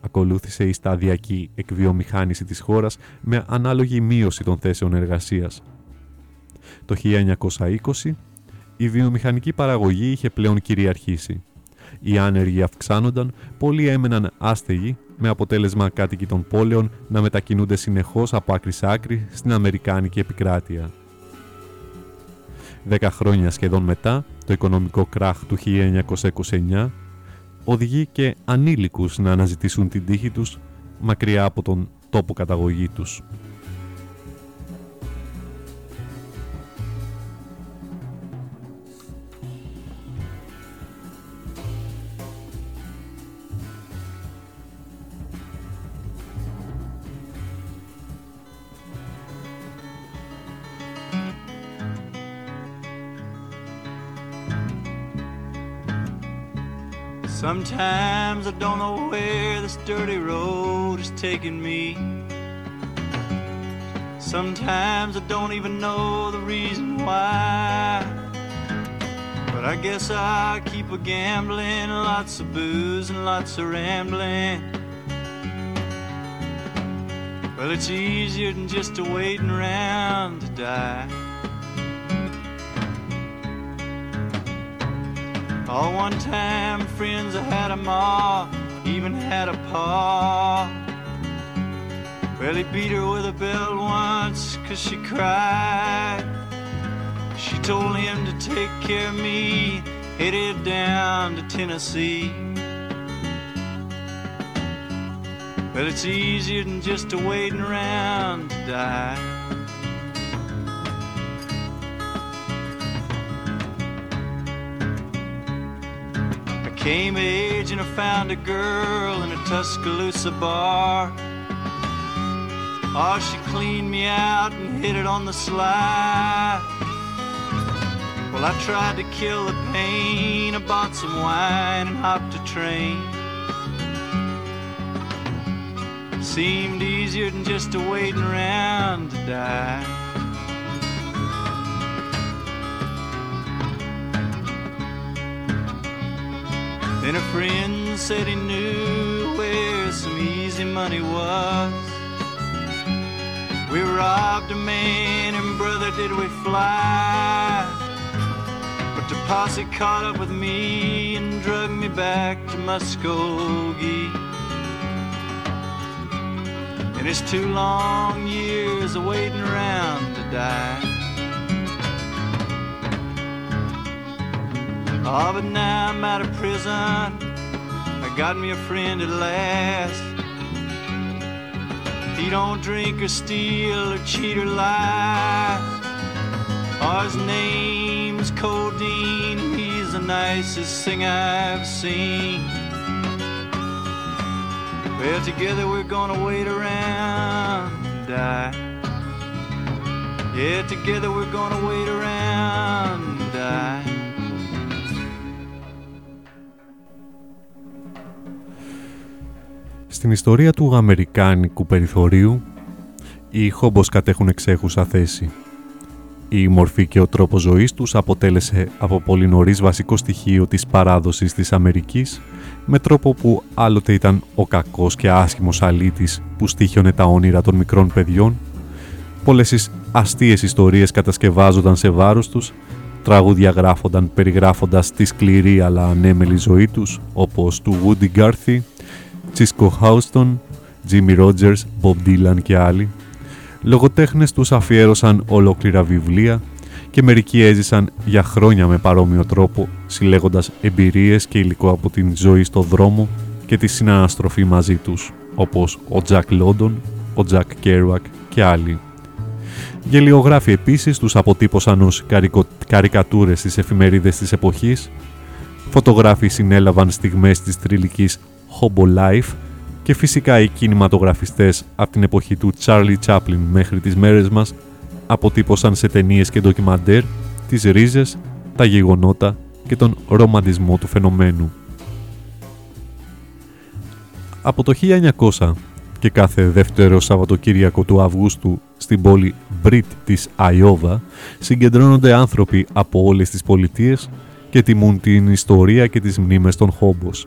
Ακολούθησε η σταδιακή εκβιομηχάνηση της χώρας με ανάλογη μείωση των θέσεων εργασίας. Το 1920 η βιομηχανική παραγωγή είχε πλέον κυριαρχήσει. Οι άνεργοι αυξάνονταν, πολλοί έμεναν άστεγοι, με αποτέλεσμα κάτοικοι των πόλεων να μετακινούνται συνεχώς από άκρη σ' άκρη στην Αμερικάνικη επικράτεια. Δέκα χρόνια σχεδόν μετά, το οικονομικό κράχ του 1929 οδηγεί και ανήλικους να αναζητήσουν την τύχη τους μακριά από τον τόπο καταγωγή τους. Sometimes I don't know where this dirty road is taking me. Sometimes I don't even know the reason why. But I guess I keep a gambling, lots of booze and lots of rambling. Well, it's easier than just a waiting around to die. All one time friends I had a ma, even had a pa. Well, he beat her with a belt once cause she cried. She told him to take care of me, headed down to Tennessee. Well, it's easier than just a waiting around to die. Came age and I found a girl in a Tuscaloosa bar. Oh, she cleaned me out and hit it on the sly. Well, I tried to kill the pain. I bought some wine and hopped a train. Seemed easier than just a waiting around to die. Then a friend said he knew where some easy money was. We robbed a man and brother did we fly. But the posse caught up with me and drug me back to Muskogee. And it's two long years of waiting around to die. Oh, but now I'm out of prison. I got me a friend at last. He don't drink or steal or cheat or lie. Oh, his name's Codeine. He's the nicest thing I've seen. Well, together we're gonna wait around and die. Yeah, together we're gonna wait around and die. Στην ιστορία του αμερικάνικου περιθωρίου, οι χόμπος κατέχουν εξέχουσα θέση. Η μορφή και ο τρόπος ζωής τους αποτέλεσε από πολύ νωρίς βασικό στοιχείο της παράδοσης της Αμερικής, με τρόπο που άλλοτε ήταν ο κακός και άσχημος αλήτης που στήχιωνε τα όνειρα των μικρών παιδιών, πολλές αστείες ιστορίες κατασκευάζονταν σε βάρος τους, τραγούδια γράφονταν περιγράφοντας τη σκληρή αλλά ανέμελη ζωή τους, όπως του Woody Guthrie, Τσίσκο Χάουστον, Jimmy Rogers, Bob Dylan και άλλοι. Λογοτέχνες τους αφιέρωσαν ολόκληρα βιβλία και μερικοί έζησαν για χρόνια με παρόμοιο τρόπο, συλλέγοντας εμπειρίες και υλικό από την ζωή στο δρόμο και τη συναναστροφή μαζί τους, όπως ο Τζακ Λόντον, ο Τζακ Κέρουακ και άλλοι. Γελοιογράφοι επίσης τους αποτύπωσαν ως καρικο... καρικατούρες στις εφημερίδες της εποχής, φωτογράφοι συνέλαβαν στιγμές της θρυλικής Hobo Life και φυσικά οι κινηματογραφιστές από την εποχή του Charlie Chaplin μέχρι τις μέρες μας αποτύπωσαν σε ταινίες και ντοκιμαντέρ τις ρίζες, τα γεγονότα και τον ρομαντισμό του φαινομένου. Από το 1900 και κάθε δεύτερο Σαββατοκύριακο του Αυγούστου στην πόλη Μπρίτ της Αϊόβα συγκεντρώνονται άνθρωποι από όλες τις πολιτείες και τιμούν την ιστορία και τις μνήμες των Χόμπος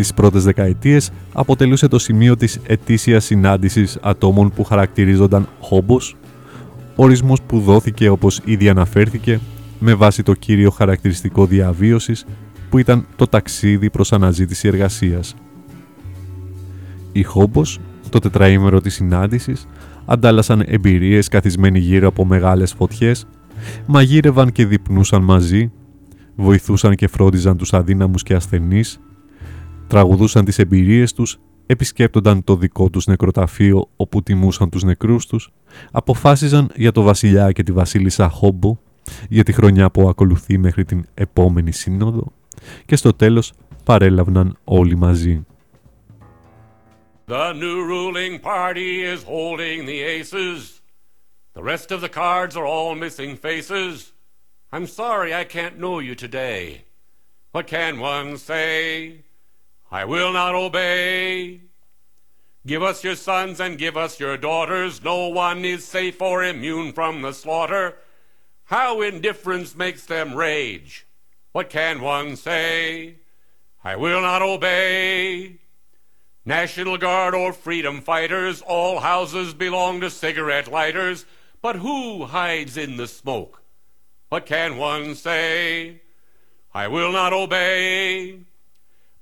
τις πρώτες δεκαετίες αποτελούσε το σημείο της ετήσιας συνάντησης ατόμων που χαρακτηρίζονταν χόμπος, ορισμός που δόθηκε όπως ήδη αναφέρθηκε με βάση το κύριο χαρακτηριστικό διαβίωσης που ήταν το ταξίδι προς αναζήτηση εργασίας. Οι χόμπος, το τετραήμερο της συνάντησης, αντάλλασαν εμπειρίες καθισμένοι γύρω από μεγάλες φωτιές, μαγείρευαν και διπνούσαν μαζί, βοηθούσαν και φρόντιζαν τους αδύναμους και ασθενείς, τραγουδούσαν τις εμπειρίες τους, επισκέπτονταν το δικό τους νεκροταφείο όπου τιμούσαν τους νεκρούς τους, αποφάσιζαν για το βασιλιά και τη βασίλισσα Χόμπο, για τη χρονιά που ακολουθεί μέχρι την επόμενη σύνοδο και στο τέλος παρέλαβναν όλοι μαζί. The new ruling party is holding the aces. The rest of the cards are all missing faces. I'm sorry I can't know you today. What can one say? I will not obey. Give us your sons and give us your daughters. No one is safe or immune from the slaughter. How indifference makes them rage. What can one say? I will not obey. National Guard or freedom fighters, all houses belong to cigarette lighters. But who hides in the smoke? What can one say? I will not obey.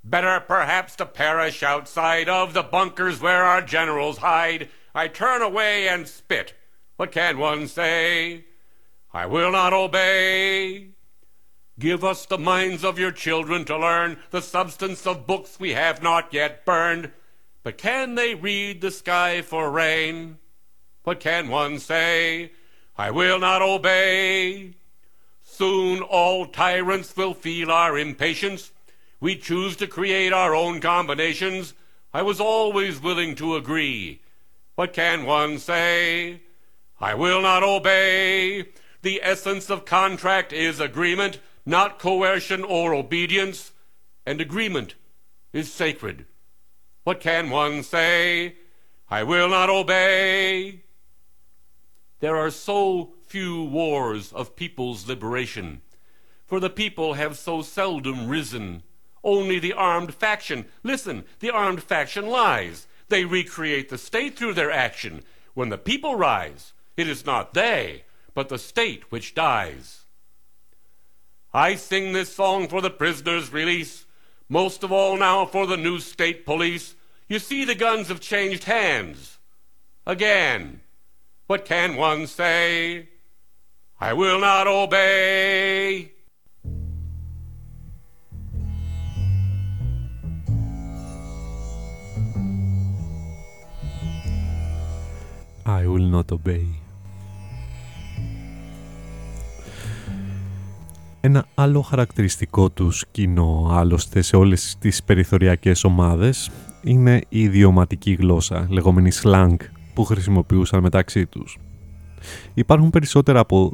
Better perhaps to perish outside of the bunkers where our generals hide. I turn away and spit. What can one say? I will not obey. Give us the minds of your children to learn the substance of books we have not yet burned. But can they read the sky for rain? What can one say? I will not obey. Soon all tyrants will feel our impatience. We choose to create our own combinations. I was always willing to agree. What can one say? I will not obey. The essence of contract is agreement, not coercion or obedience, and agreement is sacred. What can one say? I will not obey. There are so few wars of people's liberation, for the people have so seldom risen. Only the armed faction, listen, the armed faction lies. They recreate the state through their action. When the people rise, it is not they, but the state which dies. I sing this song for the prisoners' release, most of all now for the new state police. You see, the guns have changed hands. Again, what can one say? I will not obey. I will not obey. Ένα άλλο χαρακτηριστικό τους κοινό άλλωστε σε όλες τις περιθωριακές ομάδες είναι η ιδιωματική γλώσσα, λεγόμενη slang, που χρησιμοποιούσαν μεταξύ τους. Υπάρχουν περισσότερα από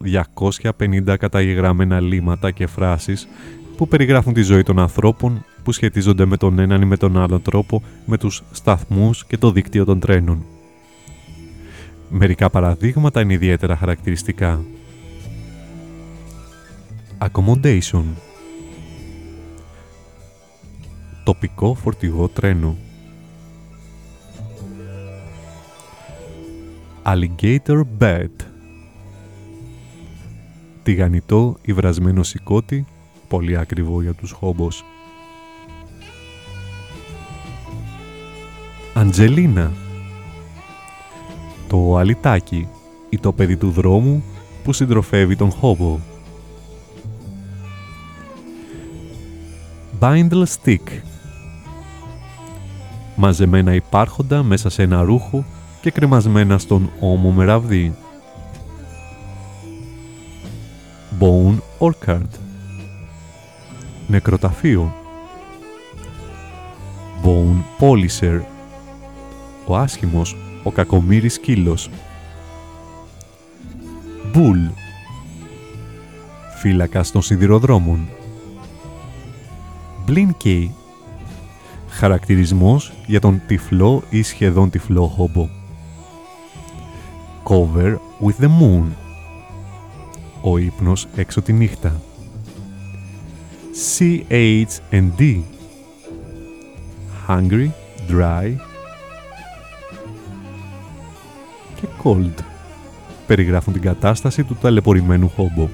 250 καταγεγραμμένα λύματα και φράσεις που περιγράφουν τη ζωή των ανθρώπων που σχετίζονται με τον έναν ή με τον άλλο τρόπο με τους σταθμούς και το δίκτυο των τρένων. Μερικά παραδείγματα είναι ιδιαίτερα χαρακτηριστικά. Accommodation. Τοπικό φορτηγό τρένο Alligator bed. Τηγανιτό ή βρασμένο σηκώτη πολύ ακριβό για τους χόμπος. Αντζελίνα το αλιτάκι ή το παιδί του δρόμου που συντροφεύει τον χόμπο. Bindle stick μαζεμένα υπάρχοντα μέσα σε ένα ρούχο και κρεμασμένα στον ώμο με ραβδί. Bone orchard νεκροταφείο Bone polisher ο άσχημος ο κακομύρης σκύλος. Μπουλ Φύλακας των σιδηροδρόμων. Μπλίνκι Χαρακτηρισμός για τον τυφλό ή σχεδόν τυφλό χόμπο. Cover with the moon Ο ύπνος έξω τη νύχτα. C-H-N-D Hungry, dry, και cold περιγράφουν την κατάσταση του ταλαιπωρημένου χόμπο.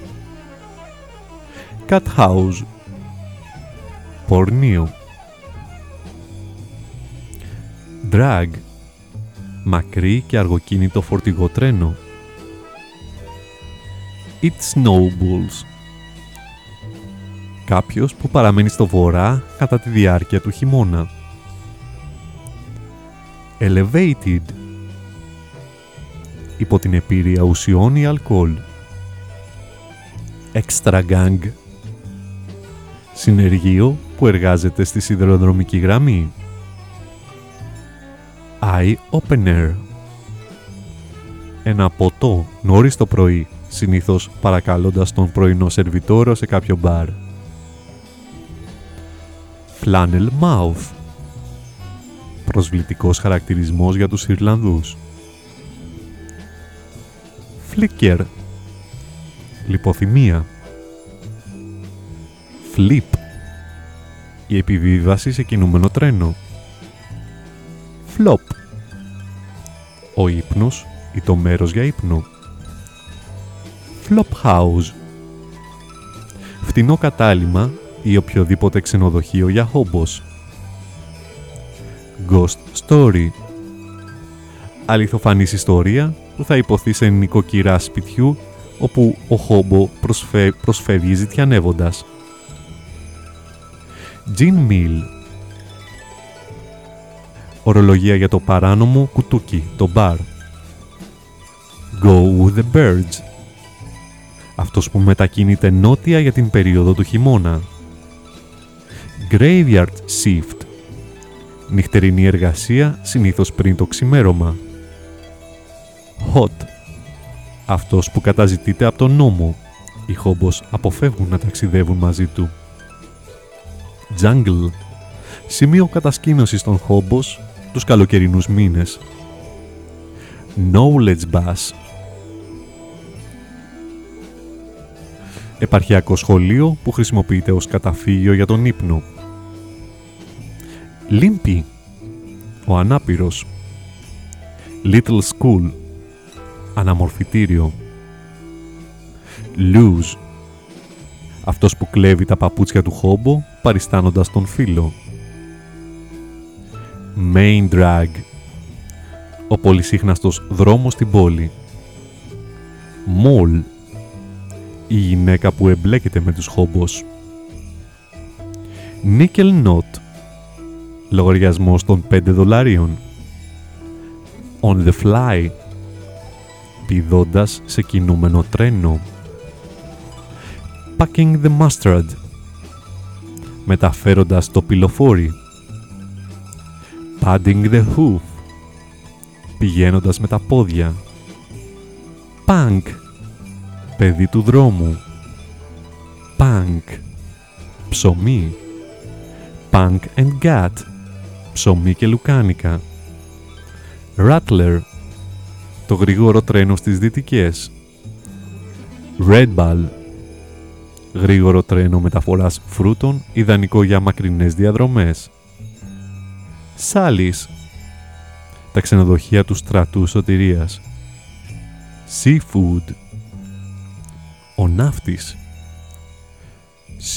Cat House Πορνείο. Drag Μακρύ και αργοκίνητο φορτηγό τρένο. It Snowballs. Κάποιος που παραμένει στο βορρά κατά τη διάρκεια του χειμώνα. Elevated υπό την επίρρεια ουσιών ή αλκοόλ. Extra Gang Συνεργείο που εργάζεται στη σιδηροδρομική γραμμή. Eye Opener Ένα ποτό νωρίς το πρωί, συνήθως παρακαλώντας τον πρωινό σερβιτόρο σε κάποιο μπαρ. Flannel Mouth Προσβλητικός χαρακτηρισμός για τους Ιρλανδούς. Flicker Λιποθυμία. Flip. Η επιβίβαση σε κινούμενο τρένο. Flop. Ο ύπνος ή το μέρος για ύπνο. Flop house Φτηνό κατάλημα ή οποιοδήποτε ξενοδοχείο για χόμπος. Ghost Story. Αληθοφανής ιστορία που θα υποθεί σε νοικοκυρά σπιτιού όπου ο χόμπο προσφε... προσφεύγει ζητιανεύοντας. Gin Mill Ορολογία για το παράνομο κουτούκι, το μπαρ. Go with the birds αυτός που μετακινείται νότια για την περίοδο του χειμώνα. Graveyard Shift Νυχτερινή εργασία συνήθως πριν το ξημέρωμα. Hot Αυτός που καταζητείται από τον νόμο. Οι χόμπος αποφεύγουν να ταξιδεύουν μαζί του. Jungle Σημείο κατασκήνωσης των χόμπος τους καλοκαιρινούς μήνες. Knowledge Bus επαρχιακό σχολείο που χρησιμοποιείται ως καταφύγιο για τον ύπνο. Λίμπι, ο ανάπηρος. Little School, αναμορφητήριο. Lose, αυτός που κλέβει τα παπούτσια του χόμπο παριστάνοντας τον φίλο. Main Drag, ο πολυσύχναστος δρόμος στην πόλη. Mall, η γυναίκα που εμπλέκεται με τους χόμπος. Nickel Note Λογαριασμός των 5 δολαρίων. On the fly Πηδώντας σε κινούμενο τρένο. Packing the mustard Μεταφέροντας το πυλοφόρι. Padding the hoof Πηγαίνοντας με τα πόδια. Punk παιδί του δρόμου. Πανκ, ψωμί. Punk and Gat, ψωμί και λουκάνικα. Rattler, το γρήγορο τρένο στις δυτικές. Red Ball, γρήγορο τρένο μεταφοράς φρούτων, ιδανικό για μακρινές διαδρομές. Σάλις, τα ξενοδοχεία του στρατού σωτηρίας. Seafood, ο ναύτης.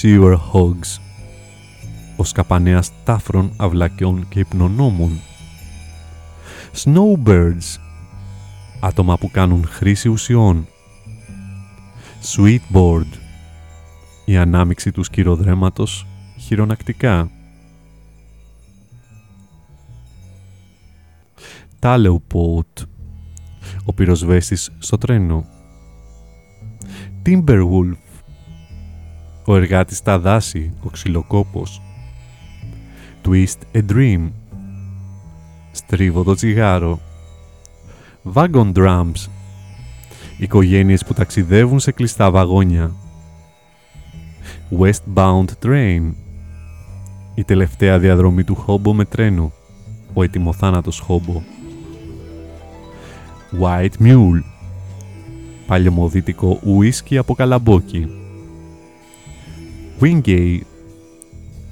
Sewer Hogs, ο σκαπανέας τάφρων, αυλακιών και υπνονόμων. Snowbirds, άτομα που κάνουν χρήση ουσιών. Sweetboard, η ανάμιξη του σκυροδρέματος χειρονακτικά. Tallow ο πυροσβέστης στο τρένο. Timberwolf, ο εργάτης στα δάση, ο ξυλοκόπος. Twist a Dream, στρίβω το τσιγάρο. Wagon Drums, οικογένειες που ταξιδεύουν σε κλειστά βαγόνια. Westbound Train, η τελευταία διαδρομή του χόμπο με τρένο, ο ετοιμοθάνατος χόμπο. White Mule, παλαιομοδίτικο ουίσκι από καλαμπόκι. Wingay,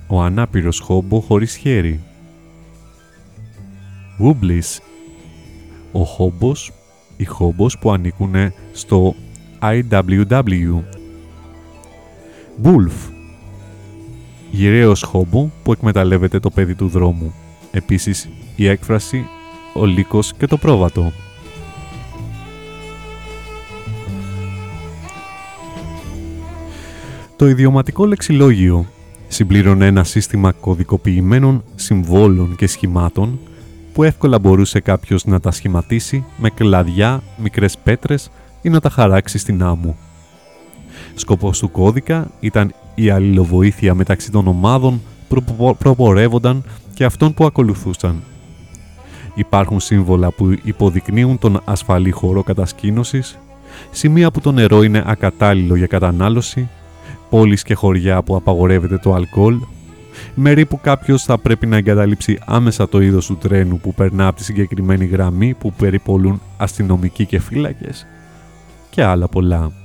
ο ανάπηρος χόμπο χωρίς χέρι. Wublis, ο χόμπος, οι χόμπος που ανήκουν στο IWW. Wolf, γυραίος χόμπο που εκμεταλλεύεται το παιδί του δρόμου. Επίσης η έκφραση «ο λύκος και το πρόβατο». Το ιδιωματικό λεξιλόγιο συμπλήρωνε ένα σύστημα κωδικοποιημένων συμβόλων και σχημάτων που εύκολα μπορούσε κάποιος να τα σχηματίσει με κλαδιά, μικρές πέτρες ή να τα χαράξει στην άμμο. Σκοπός του κώδικα ήταν η αλληλοβοήθεια μεταξύ των ομάδων που προπορεύονταν και αυτών που ακολουθούσαν. Υπάρχουν σύμβολα που υποδεικνύουν τον ασφαλή χώρο κατασκήνωσης, σημεία που το νερό είναι ακατάλληλο για κατανάλωση πόλεις και χωριά που απαγορεύεται το αλκοόλ, μέρη που κάποιος θα πρέπει να εγκαταλείψει άμεσα το είδος του τρένου που περνά από τη συγκεκριμένη γραμμή που περιπολούν αστυνομικοί και φύλακες και άλλα πολλά.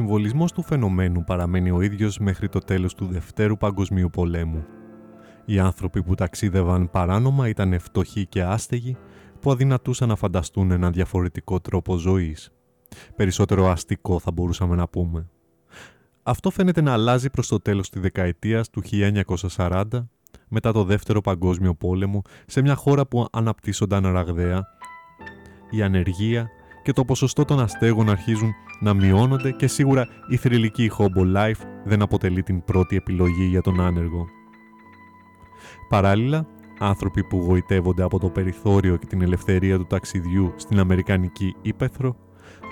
Συμβολισμός του φαινομένου παραμένει ο ίδιος μέχρι το τέλος του Δευτέρου Παγκοσμίου Πολέμου. Οι άνθρωποι που ταξίδευαν παράνομα ήταν φτωχοί και άστεγοι που αδυνατούσαν να φανταστούν έναν διαφορετικό τρόπο ζωής. Περισσότερο αστικό θα μπορούσαμε να πούμε. Αυτό φαίνεται να αλλάζει προς το τέλος της δεκαετίας του 1940 μετά το Δεύτερο Παγκόσμιο Πόλεμο σε μια χώρα που αναπτύσσονταν ραγδαία. Η ανεργία και το ποσοστό των αστέγων αρχίζουν να μειώνονται και σίγουρα η θρηλυκή Hobo Life δεν αποτελεί την πρώτη επιλογή για τον άνεργο. Παράλληλα, άνθρωποι που γοητεύονται από το περιθώριο και την ελευθερία του ταξιδιού στην Αμερικανική Ήπεθρο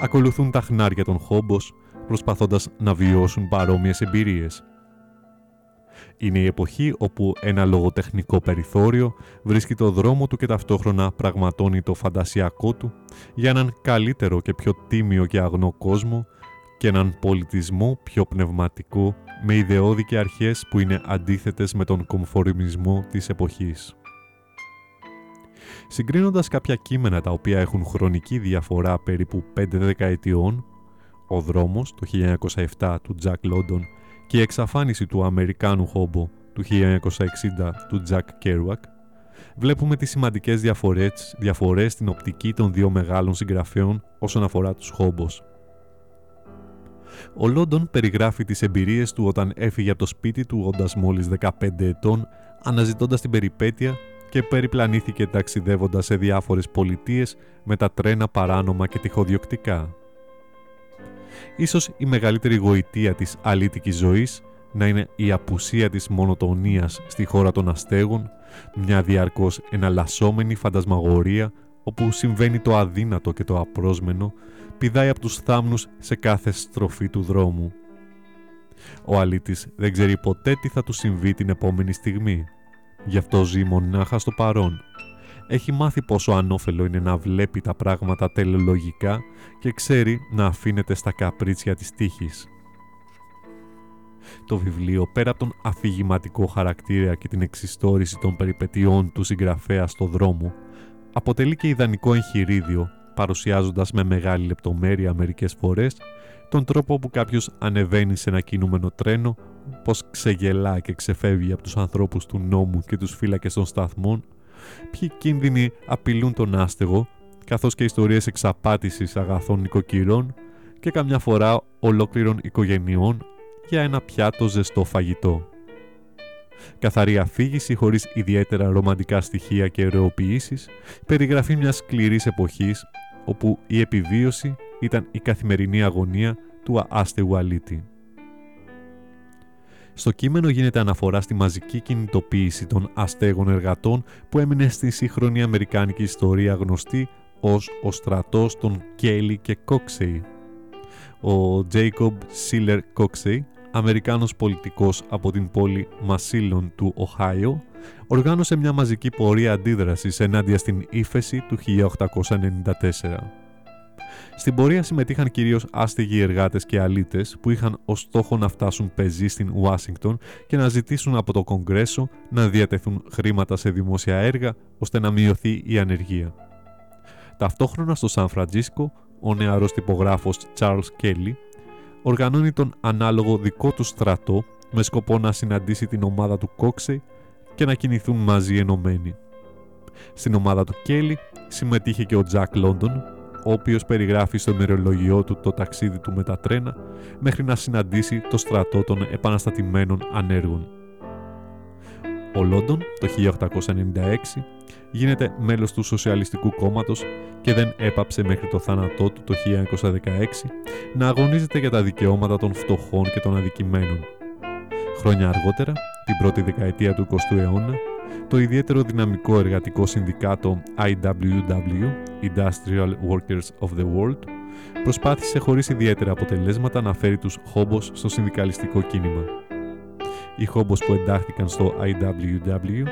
ακολουθούν τα χνάρια των Χόμπος προσπαθώντας να βιώσουν παρόμοιες εμπειρίες. Είναι η εποχή όπου ένα λογοτεχνικό περιθώριο βρίσκει το δρόμο του και ταυτόχρονα πραγματώνει το φαντασιακό του για έναν καλύτερο και πιο τίμιο και αγνό κόσμο και έναν πολιτισμό πιο πνευματικό με ιδεώδη και αρχές που είναι αντίθετες με τον κομφορμισμό της εποχής. Συγκρίνοντας κάποια κείμενα τα οποία έχουν χρονική διαφορά περίπου 5 δεκαετιών, «Ο δρόμος» το 1907 του Τζακ Λόντον και η εξαφάνιση του Αμερικάνου Χόμπο του 1960 του Τζακ Κέρουακ, βλέπουμε τις σημαντικές διαφορές, διαφορές στην οπτική των δύο μεγάλων συγγραφέων όσον αφορά τους Χόμπος. Ο Λόντον περιγράφει τις εμπειρίες του όταν έφυγε από το σπίτι του όντας μόλις 15 ετών, αναζητώντας την περιπέτεια και περιπλανήθηκε ταξιδεύοντας σε διάφορες πολιτείες με τα τρένα παράνομα και τυχοδιοκτικά. Ίσως η μεγαλύτερη γοητεία της αλήτικης ζωής να είναι η απουσία της μονοτονίας στη χώρα των αστέγων, μια διαρκώς εναλλασσόμενη φαντασμαγορία όπου συμβαίνει το αδύνατο και το απρόσμενο, πηδάει από τους θάμνους σε κάθε στροφή του δρόμου. Ο αλήτης δεν ξέρει ποτέ τι θα του συμβεί την επόμενη στιγμή. Γι' αυτό ζει μονάχα στο παρόν. Έχει μάθει πόσο ανώφελο είναι να βλέπει τα πράγματα τελελογικά και ξέρει να αφήνεται στα καπρίτσια της τύχης. Το βιβλίο, πέρα από τον αφηγηματικό χαρακτήρα και την εξιστόρηση των περιπετειών του συγγραφέα στο δρόμο, αποτελεί και ιδανικό εγχειρίδιο, παρουσιάζοντας με μεγάλη λεπτομέρεια μερικές φορές τον τρόπο που κάποιος ανεβαίνει σε ένα κινούμενο τρένο, πως ξεγελά και ξεφεύγει από τους ανθρώπους του νόμου και τους φύλακες των σταθμών, ποιοι κίνδυνοι απειλούν τον άστεγο, καθώς και ιστορίες εξαπάτησης αγαθών νοικοκυρών και καμιά φορά ολόκληρων οικογενειών για ένα πιάτο ζεστό φαγητό. Καθαρή αφήγηση χωρίς ιδιαίτερα ρομαντικά στοιχεία και αιρεοποιήσεις, περιγραφή μιας σκληρής εποχής όπου η επιβίωση ήταν η καθημερινή αγωνία του άστεγου αλήτη. Στο κείμενο γίνεται αναφορά στη μαζική κινητοποίηση των αστέγων εργατών που έμεινε στη σύγχρονη αμερικάνικη ιστορία γνωστή ως ο στρατός των Κέιλι και Κόξεϊ. Ο Jacob Σίλερ Κόξεϊ, Αμερικάνος πολιτικός από την πόλη Μασίλων του Οχάιο, οργάνωσε μια μαζική πορεία αντίδρασης ενάντια στην ύφεση του 1894. Στην πορεία συμμετείχαν κυρίως άστεγοι εργάτες και αλήτες που είχαν ως στόχο να φτάσουν πεζοί στην Ουάσιγκτον και να ζητήσουν από το Κογκρέσο να διατεθούν χρήματα σε δημόσια έργα ώστε να μειωθεί η ανεργία. Ταυτόχρονα στο Σαν Φραντζίσκο, ο νεαρός τυπογράφος Charles Kelly οργανώνει τον ανάλογο δικό του στρατό με σκοπό να συναντήσει την ομάδα του Κόξεϊ και να κινηθούν μαζί ενωμένοι. Στην ομάδα του Κέλλη συμμετείχε και ο Τζακ Λόντον, ο οποίος περιγράφει στο ημερολόγιό του το ταξίδι του με τα τρένα μέχρι να συναντήσει το στρατό των επαναστατημένων ανέργων. Ο Λόντον το 1896 γίνεται μέλος του Σοσιαλιστικού Κόμματος και δεν έπαψε μέχρι το θάνατό του το 1916 να αγωνίζεται για τα δικαιώματα των φτωχών και των αδικημένων. Χρόνια αργότερα, την πρώτη δεκαετία του 20ου αιώνα, το ιδιαίτερο δυναμικό εργατικό συνδικάτο IWW, Industrial Workers of the World, προσπάθησε χωρίς ιδιαίτερα αποτελέσματα να φέρει τους χόμπος στο συνδικαλιστικό κίνημα. Οι hobos που εντάχθηκαν στο IWW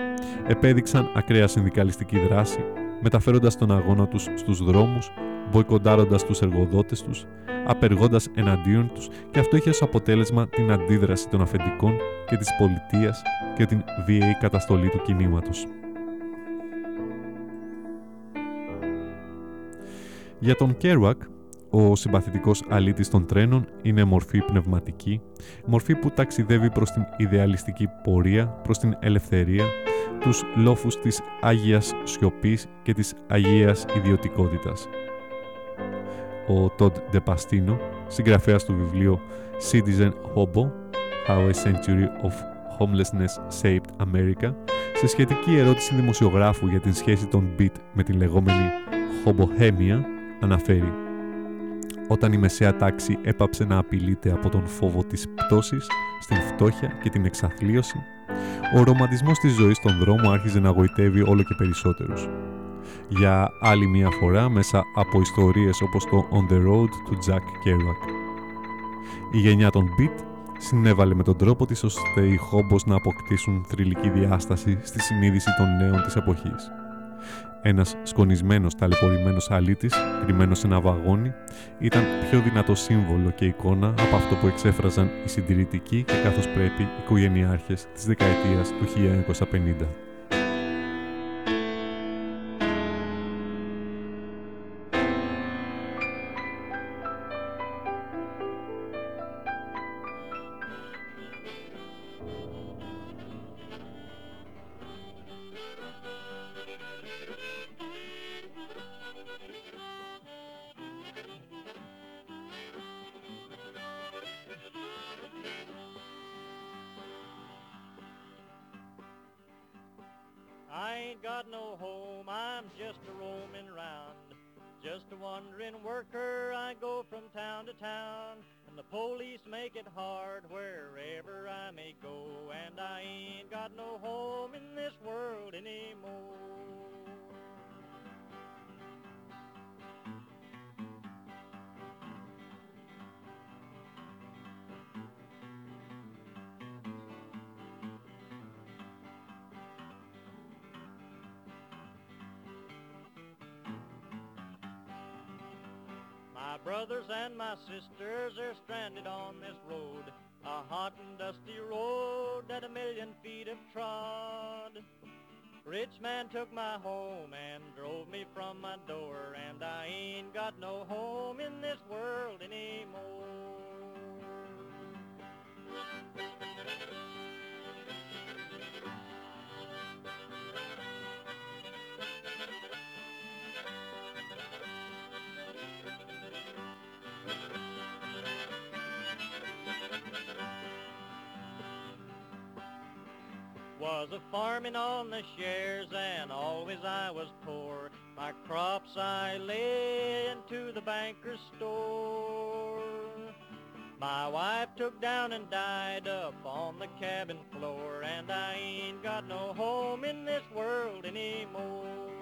επέδειξαν ακραία συνδικαλιστική δράση, μεταφέροντας τον αγώνα τους στους δρόμους, μποϊκοτάροντας τους εργοδότες τους, απεργώντας εναντίον τους και αυτό είχε ως αποτέλεσμα την αντίδραση των αφεντικών και της πολιτείας και την βίαιη καταστολή του κινήματος. Για τον Κέρουακ, ο συμπαθητικός αλήτης των τρένων είναι μορφή πνευματική, μορφή που ταξιδεύει προς την ιδεαλιστική πορεία, προς την ελευθερία, τους λόφους της Άγιας Σιωπής και της Αγίας Ιδιωτικότητας. Ο Τόντ Ντεπαστίνο, συγγραφέας του βιβλίου Citizen Hobo, How a Century of Homelessness Shaped America, σε σχετική ερώτηση δημοσιογράφου για την σχέση των beat με την λεγόμενη hobohemia, αναφέρει «Όταν η μεσαία τάξη έπαψε να απειλείται από τον φόβο της πτώσης, στην φτώχεια και την εξαθλίωση, ο ρομαντισμός της ζωής στον δρόμο άρχιζε να γοητεύει όλο και περισσότερους. Για άλλη μία φορά μέσα από ιστορίες όπως το On the Road του Jack Kerouac. Η γενιά των Beat συνέβαλε με τον τρόπο της ώστε οι χόμπος να αποκτήσουν θρηλυκή διάσταση στη συνείδηση των νέων της εποχής. Ένας σκονισμένος ταλαιπωρημένος αλήτης, κρυμμένος σε ένα βαγόνι, ήταν πιο δυνατό σύμβολο και εικόνα από αυτό που εξέφραζαν οι συντηρητικοί και καθώς πρέπει οικογενειάρχες της δεκαετίας του 1950. Sisters are stranded on this road, a hot and dusty road that a million feet have trod. Rich man took my home and drove me from my door, and I ain't got no home in this world anymore. Was a farming on the shares and always I was poor. My crops I lay into the banker's store. My wife took down and died up on the cabin floor and I ain't got no home in this world anymore.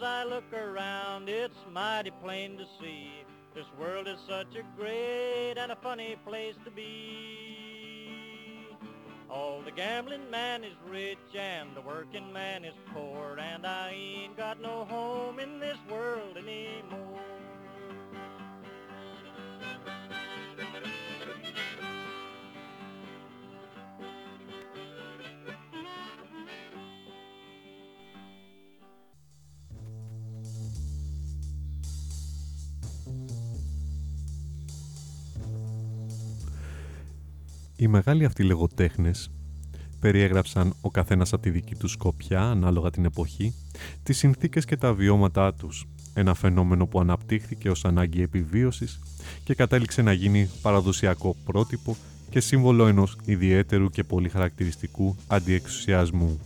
As I look around, it's mighty plain to see. This world is such a great and a funny place to be. All the gambling man is rich and the working man is poor, and I ain't got no home in this world anymore. Οι μεγάλοι αυτοί λογοτέχνες περιέγραψαν ο καθένας από τη δική τους σκοπιά, ανάλογα την εποχή, τις συνθήκες και τα βιώματά τους, ένα φαινόμενο που αναπτύχθηκε ως ανάγκη επιβίωσης και κατέληξε να γίνει παραδοσιακό πρότυπο και σύμβολο ενός ιδιαίτερου και πολύ χαρακτηριστικού αντιεξουσιασμού.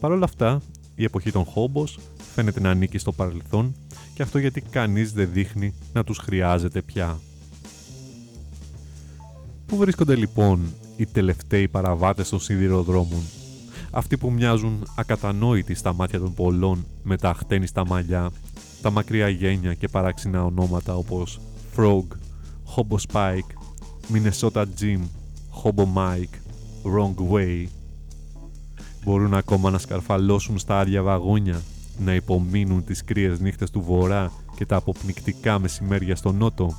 Παρ' όλα αυτά, η εποχή των Χόμπος φαίνεται να ανήκει στο παρελθόν και αυτό γιατί κανείς δεν δείχνει να τους χρειάζεται πια. Πού βρίσκονται λοιπόν οι τελευταίοι παραβάτες των σιδηροδρόμων, αυτοί που μοιάζουν ακατανόητοι στα μάτια των πολλών με τα αχτένιστα μαλλιά, τα μακριά γένια και παράξινα ονόματα όπως Frog, Hobo Spike, Minnesota Jim, Hobo Mike, Wrong Way. μπορούν ακόμα να σκαρφαλώσουν στα άδεια βαγόνια, να υπομείνουν τις κρύες νύχτες του βορρά και τα αποπνικτικά μεσημέρια στο νότο;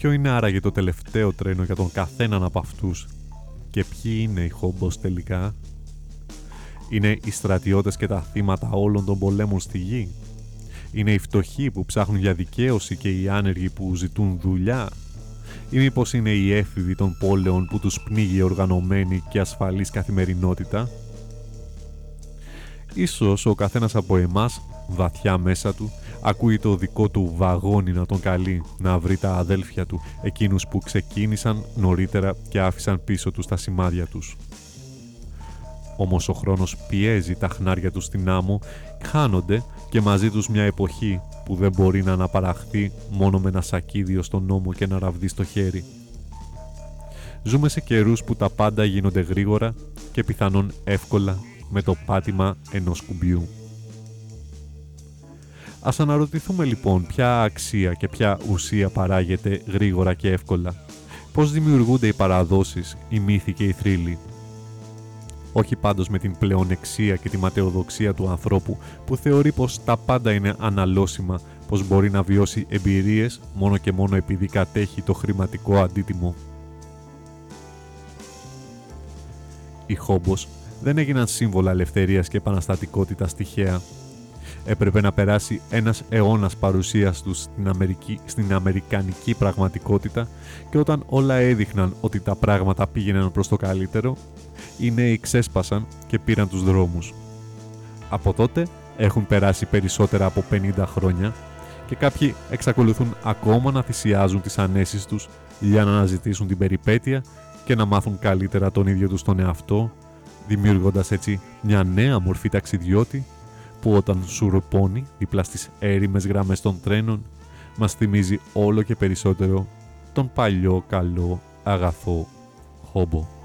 Ποιο είναι άραγε το τελευταίο τρένο για τον καθέναν από αυτούς; Και ποιοι είναι οι χόμπος τελικά; Είναι οι στρατιώτες και τα θύματα όλων των πολέμων στη γη; Είναι οι φτωχοί που ψάχνουν για δικαίωση και οι άνεργοι που ζητούν δουλειά; Ή μήπως είναι οι έφηβοι των πόλεων που τους πνίγει οργανωμένη και ασφαλής καθημερινότητα; Ίσως ο καθένας από εμάς, βαθιά μέσα του, ακούει το δικό του βαγόνι να τον καλεί να βρει τα αδέλφια του, εκείνους που ξεκίνησαν νωρίτερα και άφησαν πίσω τους τα σημάδια τους. Όμως ο χρόνος πιέζει τα χνάρια τους στην άμμο, χάνονται και μαζί τους μια εποχή που δεν μπορεί να αναπαραχθεί μόνο με ένα σακίδιο στον νόμο και ένα ραβδί στο χέρι. Ζούμε σε καιρούς που τα πάντα γίνονται γρήγορα και πιθανόν εύκολα με το πάτημα ενός κουμπιού. Ας αναρωτηθούμε λοιπόν ποια αξία και ποια ουσία παράγεται γρήγορα και εύκολα. Πώς δημιουργούνται οι παραδόσεις, οι μύθοι και οι θρύλοι; Όχι πάντως με την πλεονεξία και τη ματαιοδοξία του ανθρώπου που θεωρεί πως τα πάντα είναι αναλώσιμα, πως μπορεί να βιώσει εμπειρίες μόνο και μόνο επειδή κατέχει το χρηματικό αντίτιμο. Οι χόμπος δεν έγιναν σύμβολα ελευθερίας και επαναστατικότητας τυχαία έπρεπε να περάσει ένας αιώνας παρουσίας τους στην, Αμερική, στην αμερικανική πραγματικότητα και όταν όλα έδειχναν ότι τα πράγματα πήγαιναν προς το καλύτερο, οι νέοι ξέσπασαν και πήραν τους δρόμους. Από τότε έχουν περάσει περισσότερα από 50 χρόνια και κάποιοι εξακολουθούν ακόμα να θυσιάζουν τις ανέσεις τους για να αναζητήσουν την περιπέτεια και να μάθουν καλύτερα τον ίδιο τους τον εαυτό, δημιουργώντας έτσι μια νέα μορφή ταξιδιώτη που όταν σουροπώνει δίπλα στις έρημες γραμμές των τρένων μας θυμίζει όλο και περισσότερο τον παλιό καλό αγαθό χόμπο.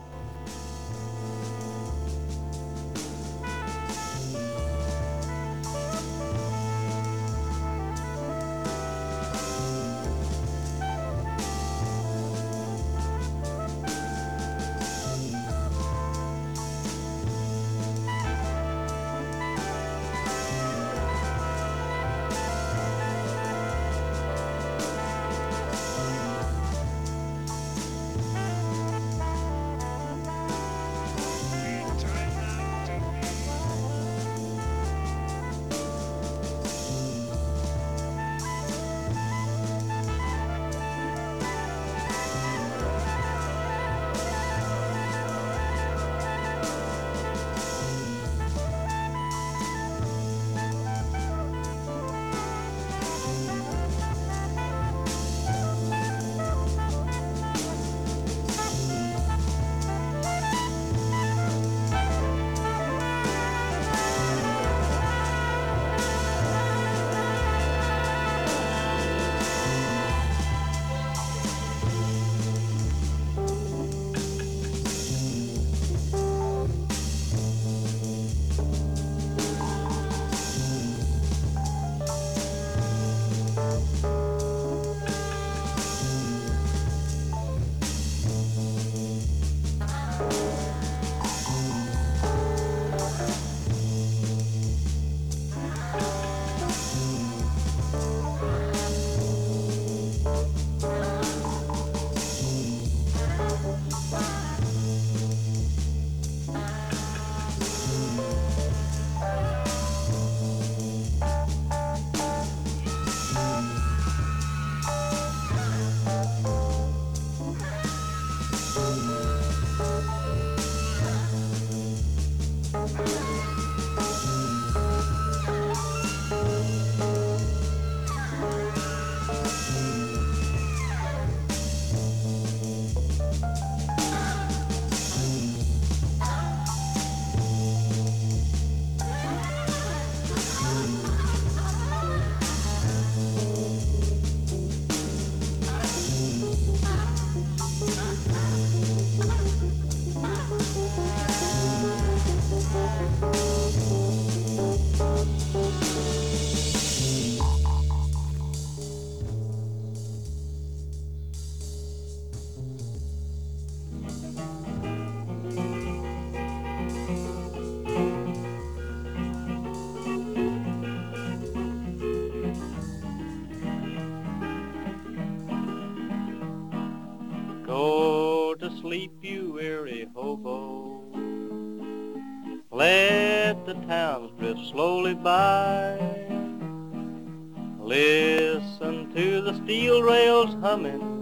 coming.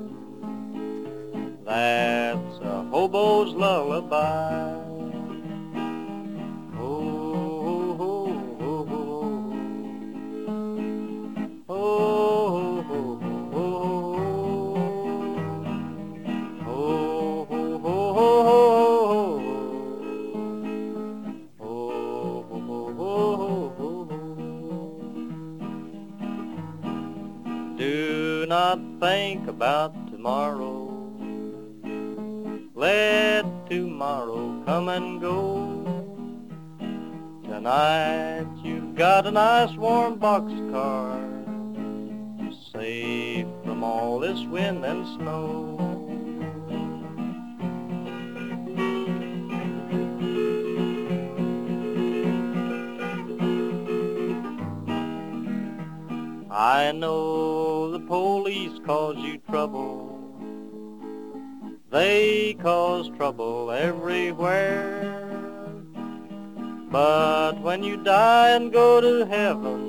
And go to heaven,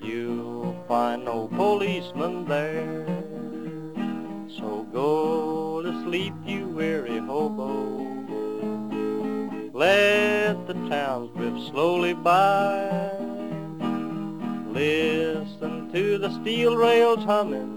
you'll find no policeman there. So go to sleep, you weary hobo. Let the towns drift slowly by. Listen to the steel rails humming.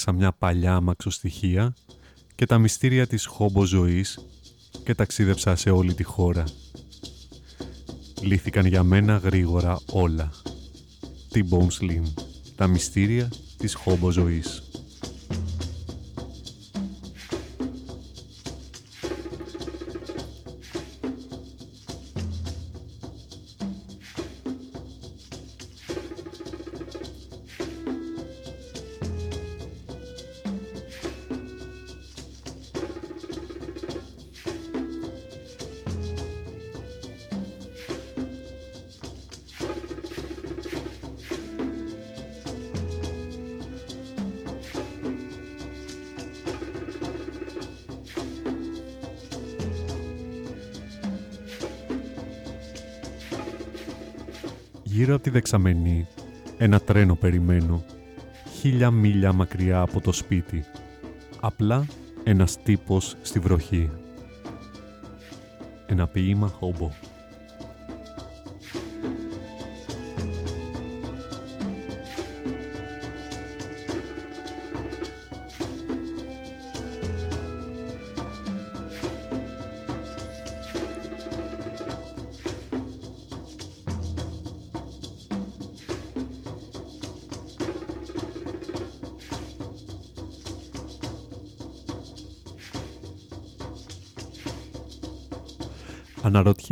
Άρπαξα μια παλιά αμαξοστοιχεία και τα μυστήρια της χόμπο ζωής και ταξίδεψα σε όλη τη χώρα. Λύθηκαν για μένα γρήγορα όλα. Την Bone Slim, τα μυστήρια της χόμπο ζωής. Δεξαμενή, ένα τρένο περιμένω, χίλια μίλια μακριά από το σπίτι. Απλά ένας τύπος στη βροχή. Ένα ποίημα χόμπο.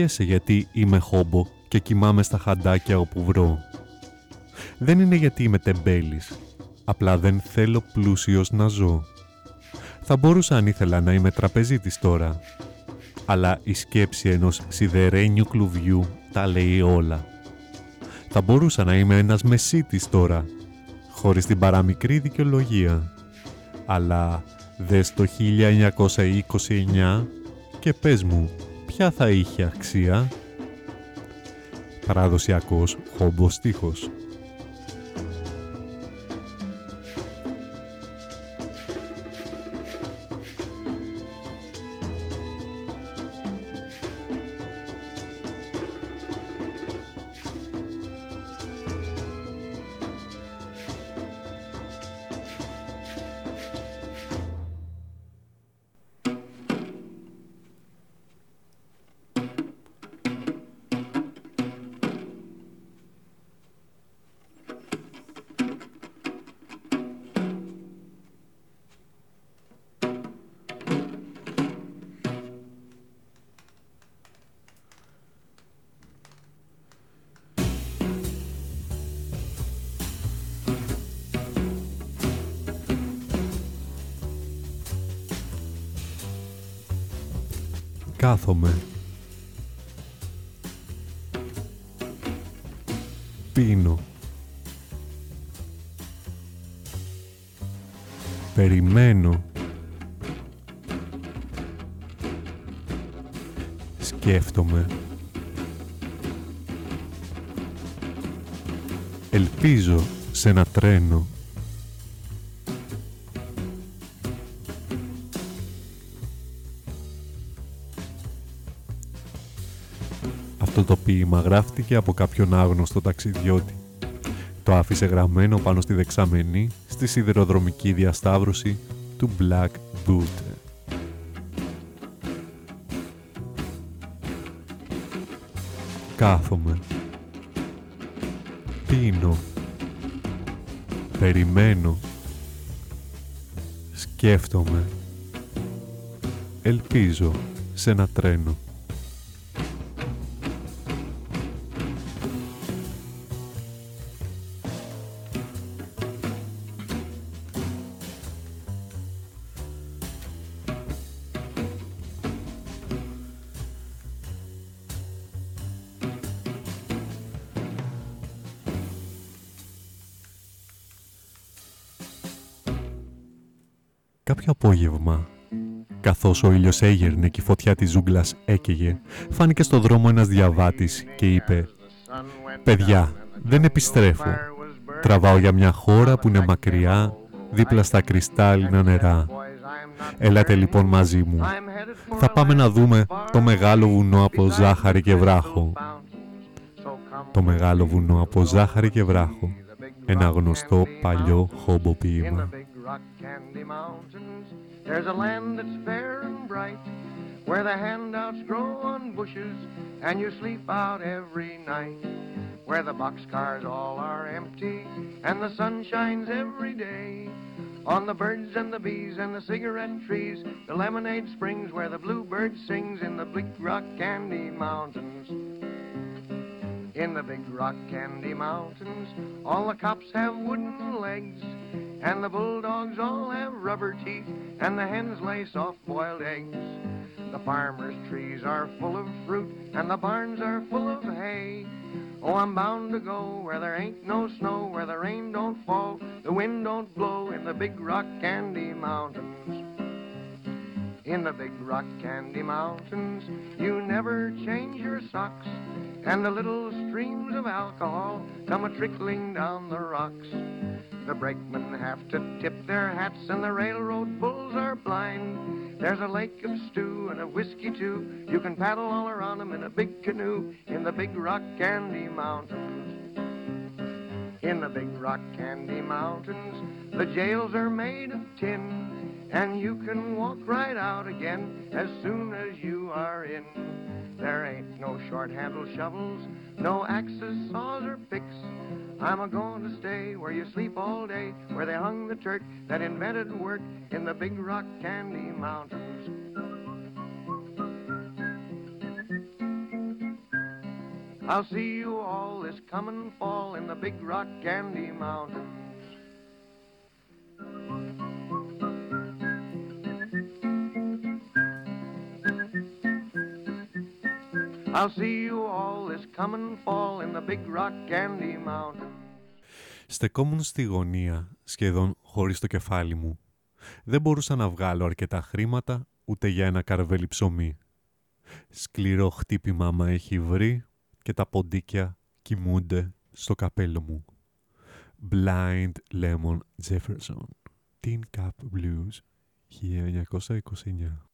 Αναρωτιέσαι γιατί είμαι χόμπο και κοιμάμαι στα χαντάκια όπου βρω. Δεν είναι γιατί είμαι τεμπέλης. Απλά δεν θέλω πλούσιος να ζω. Θα μπορούσα αν ήθελα να είμαι τραπεζίτης τώρα. Αλλά η σκέψη ενός σιδερένιου κλουβιού τα λέει όλα. Θα μπορούσα να είμαι ένας μεσίτης τώρα, χωρίς την παραμικρή δικαιολογία. Αλλά δες το 1929 και πες μου ποια θα είχε αξία; Παραδοσιακός χόμπος στίχος. Κάθομαι. Πίνω. Περιμένω. Σκέφτομαι. Ελπίζω σε ένα τρένο. Ποίημα γράφτηκε από κάποιον άγνωστο ταξιδιώτη. Το άφησε γραμμένο πάνω στη δεξαμενή στη σιδηροδρομική διασταύρωση του Black Boot. Κάθομαι. Πίνω. Περιμένω. Σκέφτομαι. Ελπίζω σε ένα τρένο. Ο ήλιος έγερνε και η φωτιά της ζούγκλας έκαιγε, φάνηκε στο δρόμο ένας διαβάτης και είπε «Παιδιά, δεν επιστρέφω. Τραβάω για μια χώρα που είναι μακριά, δίπλα στα κρυστάλλινα νερά. Έλατε λοιπόν μαζί μου. Θα πάμε να δούμε το μεγάλο βουνό από ζάχαρη και βράχο. Το μεγάλο βουνό από ζάχαρη και βράχο. Ένα γνωστό παλιό χόμπο ποίημα. rock candy mountains. There's a land that's fair bright, where the handouts grow on bushes, and you sleep out every night. Where the boxcars all are empty, and the sun shines every day. On the birds and the bees and the cigarette trees, the lemonade springs where the bluebird sings in the bleak rock candy mountains. In the big rock candy mountains, all the cops have wooden legs, and the bulldogs all have rubber teeth, and the hens lay soft-boiled eggs. The farmers' trees are full of fruit, and the barns are full of hay. Oh, I'm bound to go where there ain't no snow, where the rain don't fall, the wind don't blow in the big rock candy mountains. In the big rock candy mountains, you never change your socks, and the little streams of alcohol come a trickling down the rocks. The brakemen have to tip their hats, and the railroad bulls are blind. There's a lake of stew and a whiskey too. You can paddle all around 'em in a big canoe in the big rock candy mountains. In the big rock candy mountains, the jails are made of tin, and you can walk right out again as soon as you are in. There ain't no short-handled shovels, no axes, saws, or picks. I'm a going to stay where you sleep all day, where they hung the Turk that invented work in the big rock candy mountains. I'll see you all this coming fall in the big rock candy mountains. I'll see you all this coming fall in the big rock candy mountains. Στεκόμουν στη γωνία, σχεδόν χωρίς το κεφάλι μου. Δεν μπορούσα να βγάλω αρκετά χρήματα, ούτε για ένα καρβέλι ψωμί. Σκληρό χτύπημα μα έχει βρει και τα ποντίκια κοιμούνται στο καπέλο μου. Blind Lemon Jefferson. Tin Cup Blues 1929.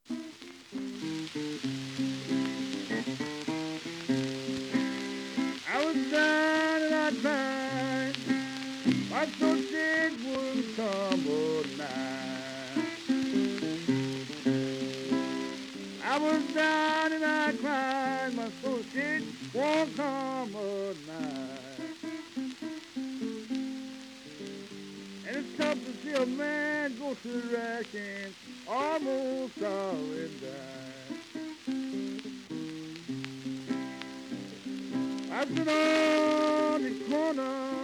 I was down and I cried. My associate won't come at night. And it's tough to see a man go to the and almost die. I sit on the corner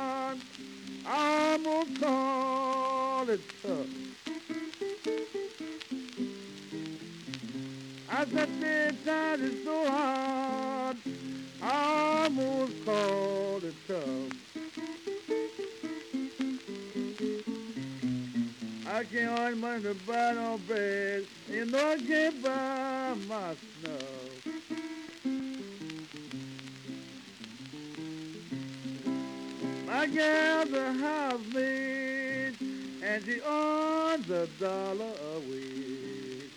I almost call it tough. I said, baby, times is so hard, I almost call it tough. I can't earn money to buy no bread, you know I can't buy my snuff. My gal's a housemaid, and she earns a dollar a week.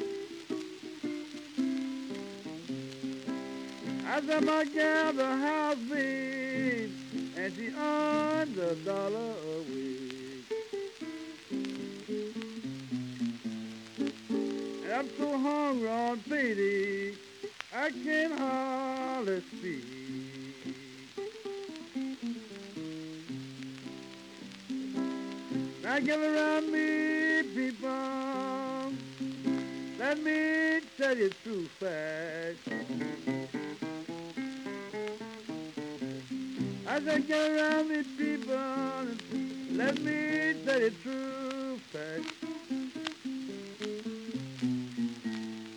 I said my gal's a housemaid, and she earns a dollar a week. And I'm so hungry on payday, I can't hardly speak. Now get around me, people. Let me tell you true facts. I said get around me, people. Let me tell you true facts.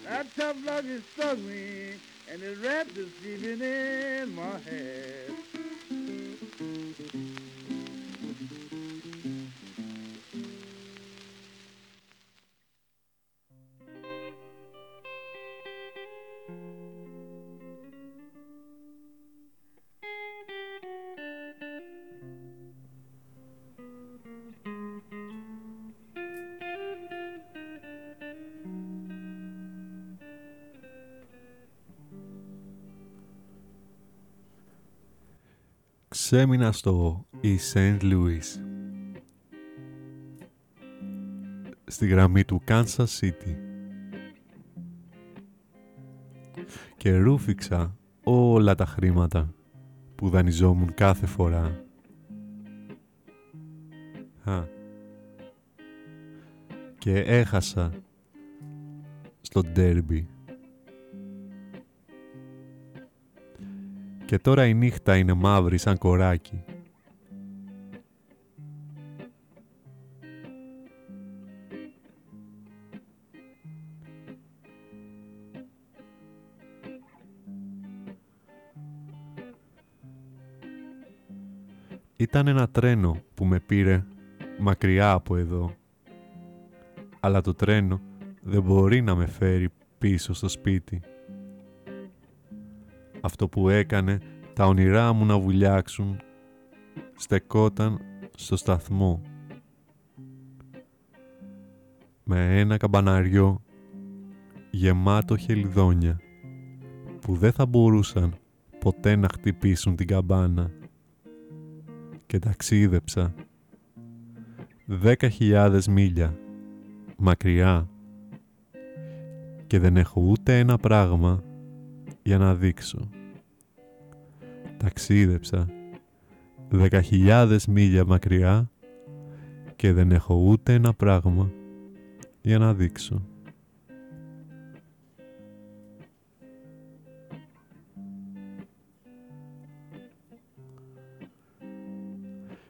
That tough love has struck me, and it wrapped the sleeping in my head. Ξέμεινα στο East St. Louis στη γραμμή του Kansas City και ρούφηξα όλα τα χρήματα που δανειζόμουν κάθε φορά. Α. Και έχασα στο ντέρμπι. Και τώρα η νύχτα είναι μαύρη σαν κοράκι. Ήταν ένα τρένο που με πήρε μακριά από εδώ. Αλλά το τρένο δεν μπορεί να με φέρει πίσω στο σπίτι. Αυτό που έκανε τα όνειρά μου να βουλιάξουν στεκόταν στο σταθμό. Με ένα καμπαναριό γεμάτο χελιδόνια που δεν θα μπορούσαν ποτέ να χτυπήσουν την καμπάνα και ταξίδεψα δέκα χιλιάδες μίλια μακριά και δεν έχω ούτε ένα πράγμα για να δείξω. Ταξίδεψα δέκα χιλιάδες μίλια μακριά και δεν έχω ούτε ένα πράγμα για να δείξω.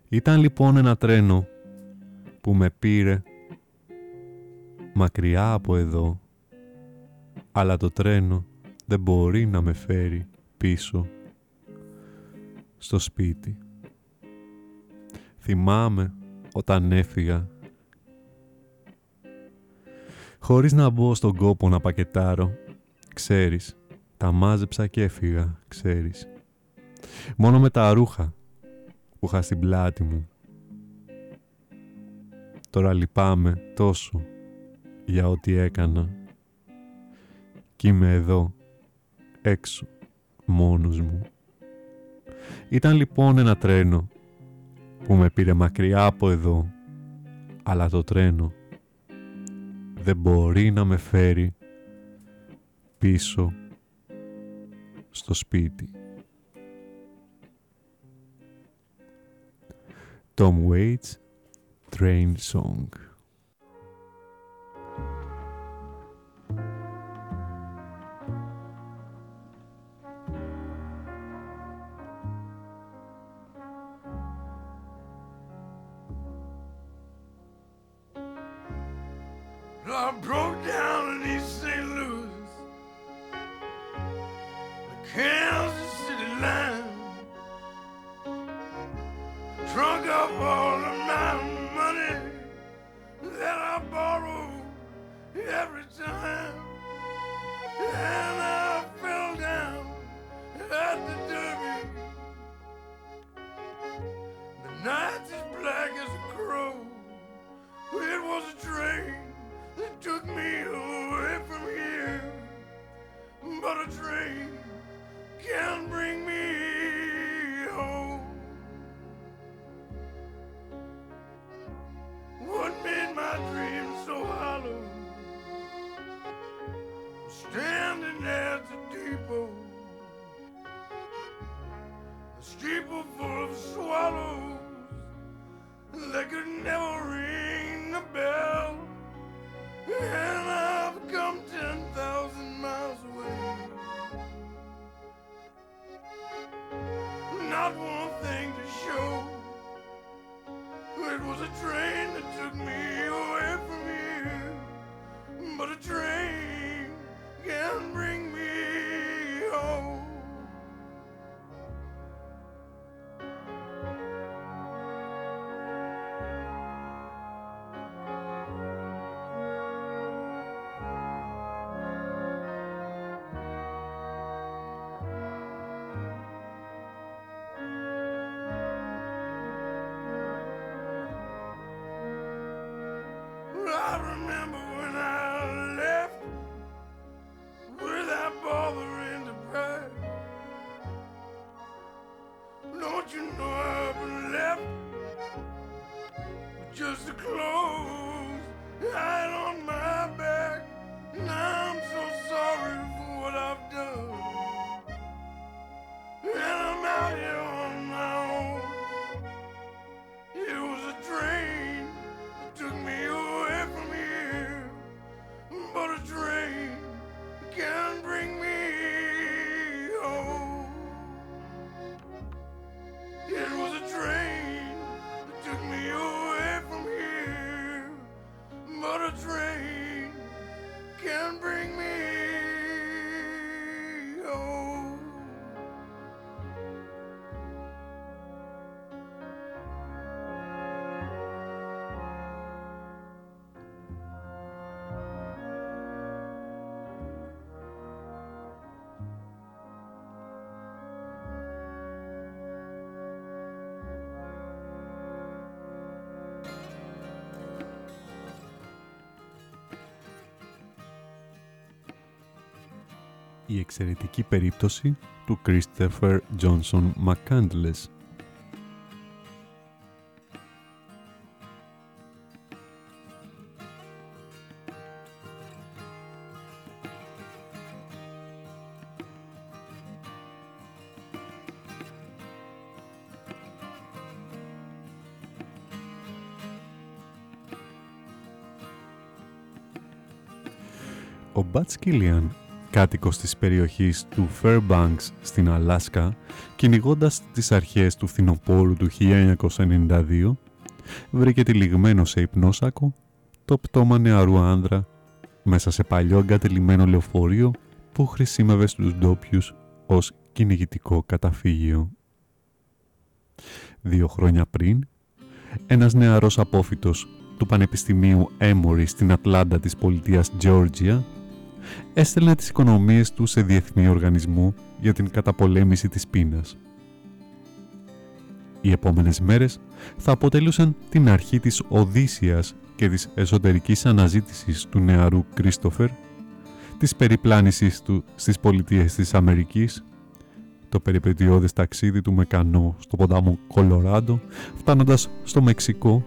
Ήταν λοιπόν ένα τρένο που με πήρε μακριά από εδώ, αλλά το τρένο δεν μπορεί να με φέρει πίσω στο σπίτι. Θυμάμαι όταν έφυγα χωρίς να μπω στον κόπο να πακετάρω, ξέρεις, τα μάζεψα και έφυγα, ξέρεις. Μόνο με τα ρούχα που είχα στην πλάτη μου. Τώρα λυπάμαι τόσο για ό,τι έκανα. Κι είμαι εδώ, έξω, μόνος μου. Ήταν λοιπόν ένα τρένο που με πήρε μακριά από εδώ, αλλά το τρένο δεν μπορεί να με φέρει πίσω στο σπίτι. Tom Waits, Train Song. I broke down in East St. Louis, the Kansas City line. Drunk up all of my money that I borrowed every time. And I fell down at the Derby. The night's as black as a crow. It was a train that took me away from here. But a train can't bring me home. What made my dreams so hollow? Standing at the depot, a steeple full of swallows that could never ring the bell. And I've come 10,000 miles away. Not one thing to show. It was a train that took me away from here. But a train can bring me η εξαιρετική περίπτωση του Christopher Johnson McCandless. Ο Μπατ Κίλιαν, κάτοικος της περιοχής του Fairbanks στην Αλάσκα, κυνηγώντας τις αρχές του φθινοπόρου του 1992, βρήκε τυλιγμένο σε υπνόσακο το πτώμα νεαρού άνδρα μέσα σε παλιό εγκατελειμμένο λεωφορείο που χρησιμεύε στους ντόπιους ως κυνηγητικό καταφύγιο. Δύο χρόνια πριν, ένας νεαρός απόφυτος του Πανεπιστημίου Emory στην Ατλάντα της πολιτείας Georgia έστελνε τις οικονομίες του σε διεθνή οργανισμό για την καταπολέμηση της πείνας. Οι επόμενες μέρες θα αποτελούσαν την αρχή της Οδύσσειας και της εσωτερικής αναζήτησης του νεαρού Κρίστοφερ, της περιπλάνησης του στις πολιτείες της Αμερικής, το περιπετειώδες ταξίδι του με κανό στο ποταμό Κολοράντο, φτάνοντας στο Μεξικό,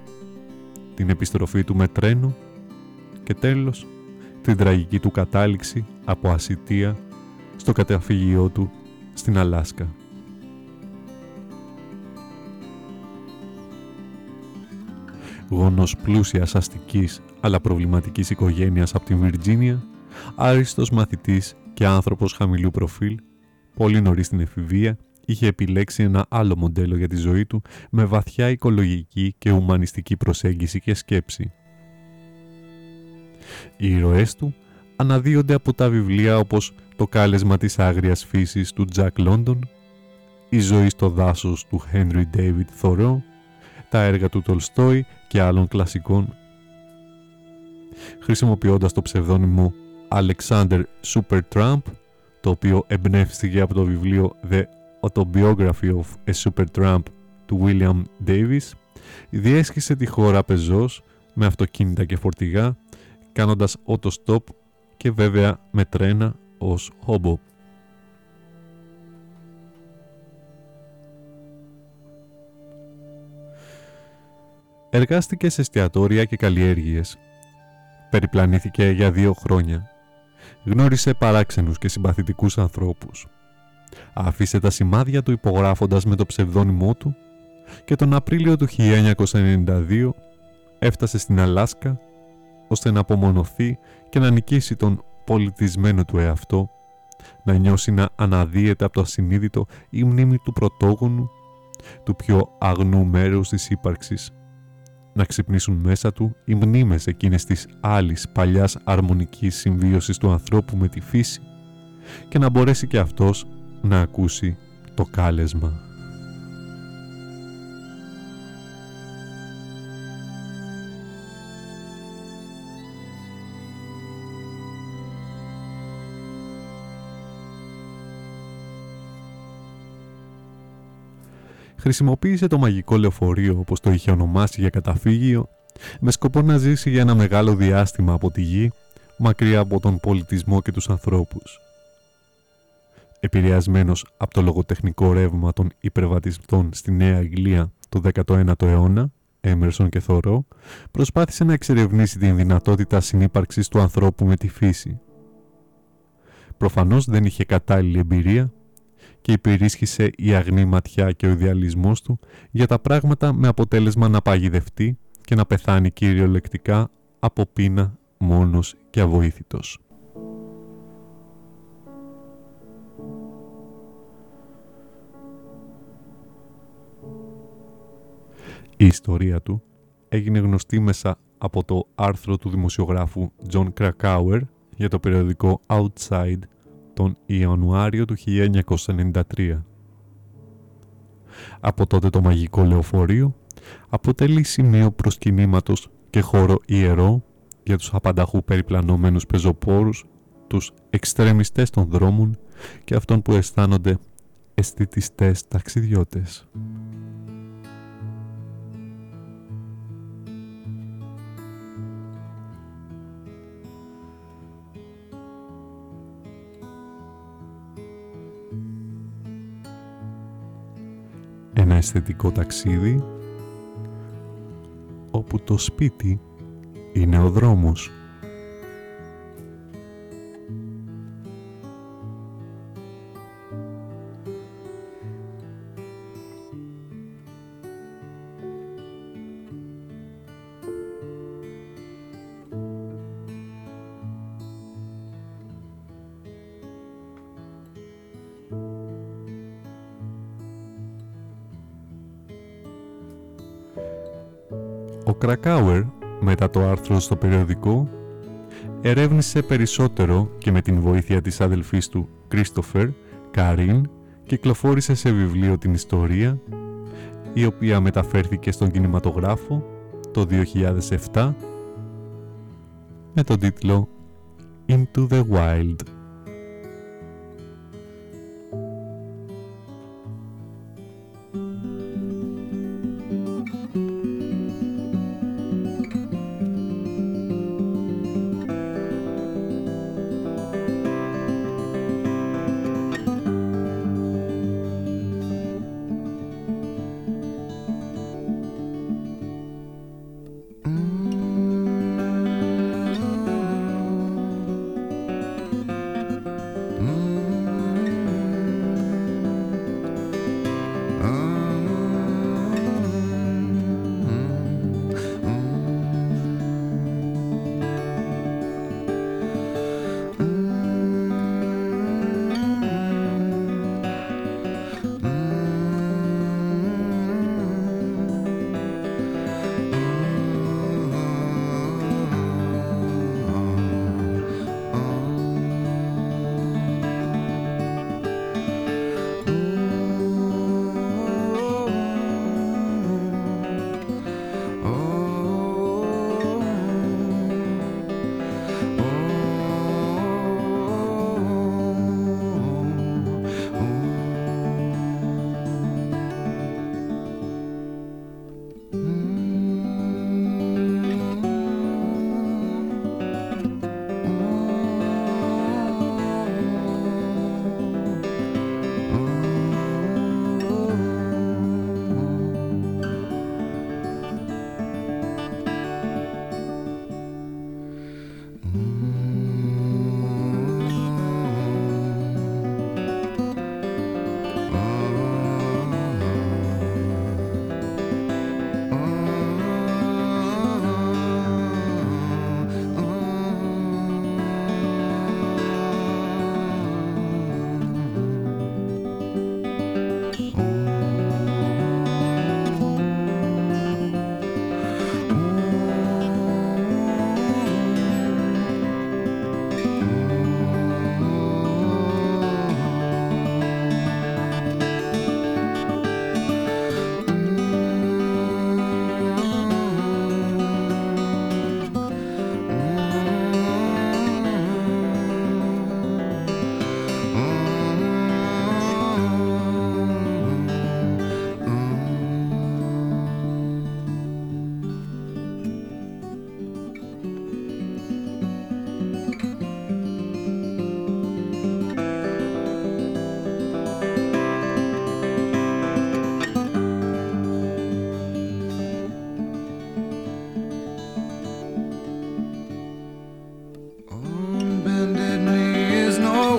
την επιστροφή του με τρένο και τέλος την τραγική του κατάληξη από ασυτεία στο καταφύγιό του στην Αλάσκα. Γόνος πλούσιας αστικής αλλά προβληματικής οικογένειας από την Βιρτζίνια, άριστος μαθητής και άνθρωπος χαμηλού προφίλ, πολύ νωρίς στην εφηβεία, είχε επιλέξει ένα άλλο μοντέλο για τη ζωή του με βαθιά οικολογική και ουμανιστική προσέγγιση και σκέψη. Οι ήρωές του αναδύονται από τα βιβλία όπως «Το κάλεσμα της άγριας φύσης» του Τζακ Λόντον, «Η ζωή στο δάσος» του Henry David Thoreau, τα έργα του Τολστόη και άλλων κλασικών, χρησιμοποιώντας το ψευδόνυμο Alexander Supertramp, το οποίο εμπνεύστηκε από το βιβλίο The Autobiography of a Supertramp του William Davis, διέσχισε τη χώρα πεζός με αυτοκίνητα και φορτηγά, κάνοντας autostop και βέβαια με τρένα ως hobo. Εργάστηκε σε εστιατόρια και καλλιέργειες. Περιπλανήθηκε για δύο χρόνια. Γνώρισε παράξενους και συμπαθητικούς ανθρώπους. Άφησε τα σημάδια του υπογράφοντας με το ψευδόνυμό του και τον Απρίλιο του 1992 έφτασε στην Αλάσκα ώστε να απομονωθεί και να νικήσει τον πολιτισμένο του εαυτό, να νιώσει να αναδύεται από το ασυνείδητο η μνήμη του πρωτόγονου, του πιο αγνού μέρους της ύπαρξης, να ξυπνήσουν μέσα του οι μνήμες εκείνες της άλλης παλιάς αρμονικής συμβίωσης του ανθρώπου με τη φύση και να μπορέσει και αυτός να ακούσει το κάλεσμα. Χρησιμοποίησε το μαγικό λεωφορείο όπως το είχε ονομάσει για καταφύγιο με σκοπό να ζήσει για ένα μεγάλο διάστημα από τη γη μακριά από τον πολιτισμό και τους ανθρώπους. Επηρεασμένος από το λογοτεχνικό ρεύμα των υπερβατιστών στη Νέα Αγγλία το 19ο αιώνα, Έμερσον και Θωρό, προσπάθησε να εξερευνήσει την δυνατότητα συνύπαρξης του ανθρώπου με τη φύση. Προφανώς δεν είχε κατάλληλη εμπειρία και υπερίσχυσε η αγνή ματιά και ο ιδεαλισμός του για τα πράγματα με αποτέλεσμα να παγιδευτεί και να πεθάνει κυριολεκτικά από πείνα μόνος και αβοήθητος. Η ιστορία του έγινε γνωστή μέσα από το άρθρο του δημοσιογράφου John Krakauer για το περιοδικό Outside τον Ιανουάριο του 1993. Από τότε το μαγικό λεωφορείο αποτελεί σημείο προσκυνήματος και χώρο ιερό για τους απανταχού περιπλανόμενους πεζοπόρους, τους εξτρεμιστές των δρόμων και αυτών που αισθάνονται αισθητιστές ταξιδιώτες. Αισθητικό ταξίδι όπου το σπίτι είναι ο δρόμος. Κρακάουερ, μετά το άρθρο στο περιοδικό, ερεύνησε περισσότερο και με την βοήθεια της αδελφής του Κρίστοφερ, Καρίν, κυκλοφόρησε σε βιβλίο την ιστορία, η οποία μεταφέρθηκε στον κινηματογράφο το 2007 με τον τίτλο Into the Wild.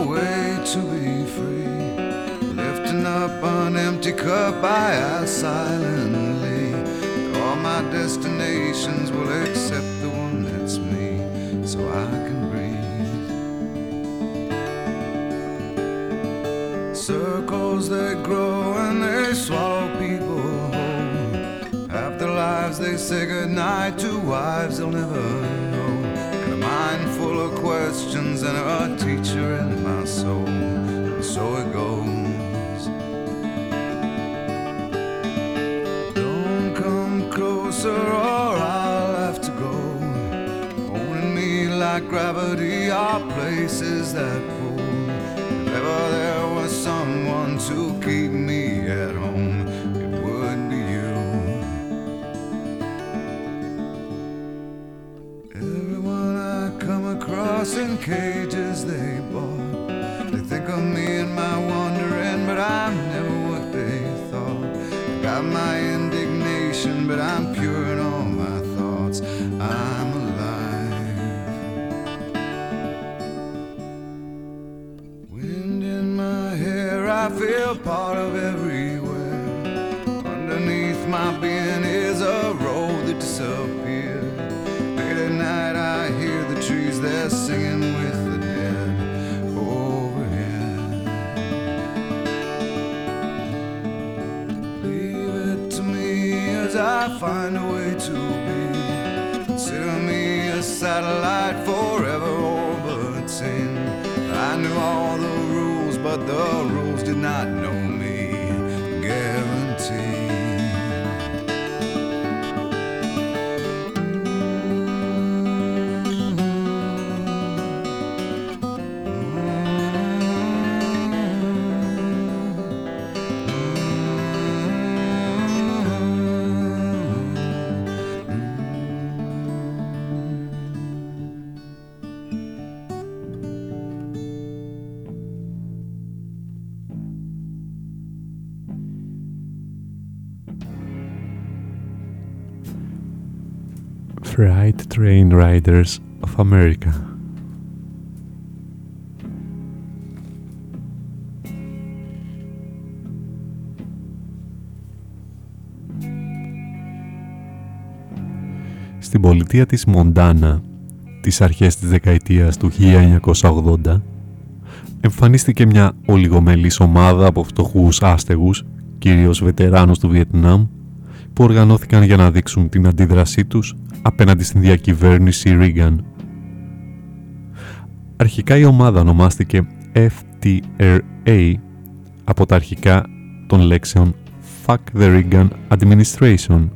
way to be free. Lifting up an empty cup, I ask silently. All my destinations will accept the one that's me, so I can breathe. Circles they grow and they swallow people whole. After lives they say goodnight to wives they'll never know. And a mind full of questions and a teacher in closer or I'll have to go. Holding me like gravity are places that pull. If ever there was someone to keep me at home, it would be you. Everyone I come across in cages they bought. They think of me and my satellite forever orbiting. I knew all the rules, but the rules did not know Train Riders of America. Στην πολιτεία της Μοντάνα, τις αρχές της δεκαετίας του 1980, εμφανίστηκε μια ολιγομελής ομάδα από φτωχούς άστεγους, κυρίως βετεράνους του Βιετνάμ, που οργανώθηκαν για να δείξουν την αντίδρασή τους απέναντι στην διακυβέρνηση Ρίγκαν. Αρχικά η ομάδα ονομάστηκε FTRA από τα αρχικά των λέξεων Fuck the Reagan Administration.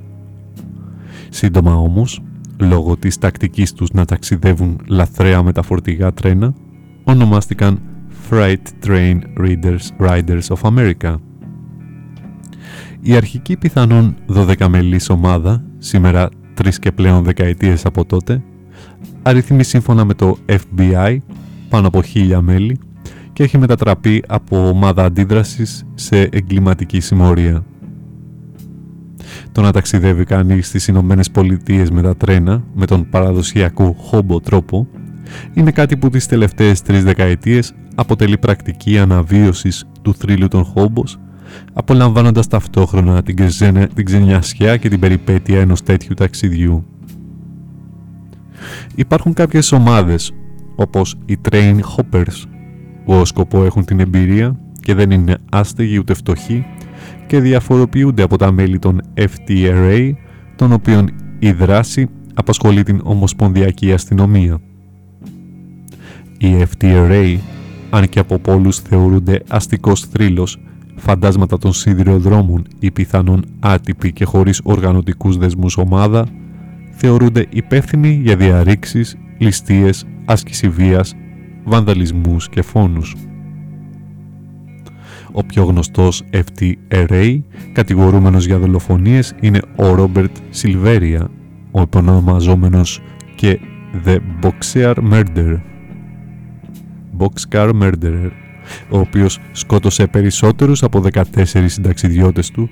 Σύντομα όμως, λόγω της τακτικής τους να ταξιδεύουν λαθρέα με τα φορτηγά τρένα, ονομάστηκαν Freight Train Riders, Riders of America. Η αρχική πιθανόν 12 μελής ομάδα, σήμερα τρεις και πλέον δεκαετίες από τότε, αριθμεί σύμφωνα με το FBI πάνω από χίλια μέλη και έχει μετατραπεί από ομάδα αντίδρασης σε εγκληματική συμμορία. Το να ταξιδεύει κανείς στις Ηνωμένες Πολιτείες με τα τρένα με τον παραδοσιακό χόμπο τρόπο είναι κάτι που τις τελευταίες τρεις δεκαετίες αποτελεί πρακτική αναβίωσης του θρύλου των χόμπος απολαμβάνοντας ταυτόχρονα την, ξενε, την ξενιασιά και την περιπέτεια ενός τέτοιου ταξιδιού. Υπάρχουν κάποιες ομάδες, όπως οι Train Hoppers, που ως σκοπό έχουν την εμπειρία και δεν είναι άστεγοι ούτε φτωχοί και διαφοροποιούνται από τα μέλη των FTRA, των οποίων η δράση απασχολεί την Ομοσπονδιακή Αστυνομία. Οι FTRA, αν και από πολλούς θεωρούνται αστικός θρύλος, φαντάσματα των σιδηροδρόμων ή πιθανόν άτυπη και χωρίς οργανωτικούς δεσμούς ομάδα, θεωρούνται υπεύθυνοι για διαρρήξεις, ληστείες, άσκηση βίας, βανδαλισμούς και φόνους. Ο πιο γνωστός FTRA, κατηγορούμενος για δολοφονίες, είναι ο Ρόμπερτ Σιλβέρια, ο επωνομαζόμενος και The Boxer Murderer. Boxcar Murderer, ο οποίος σκότωσε περισσότερους από 14 συνταξιδιώτες του,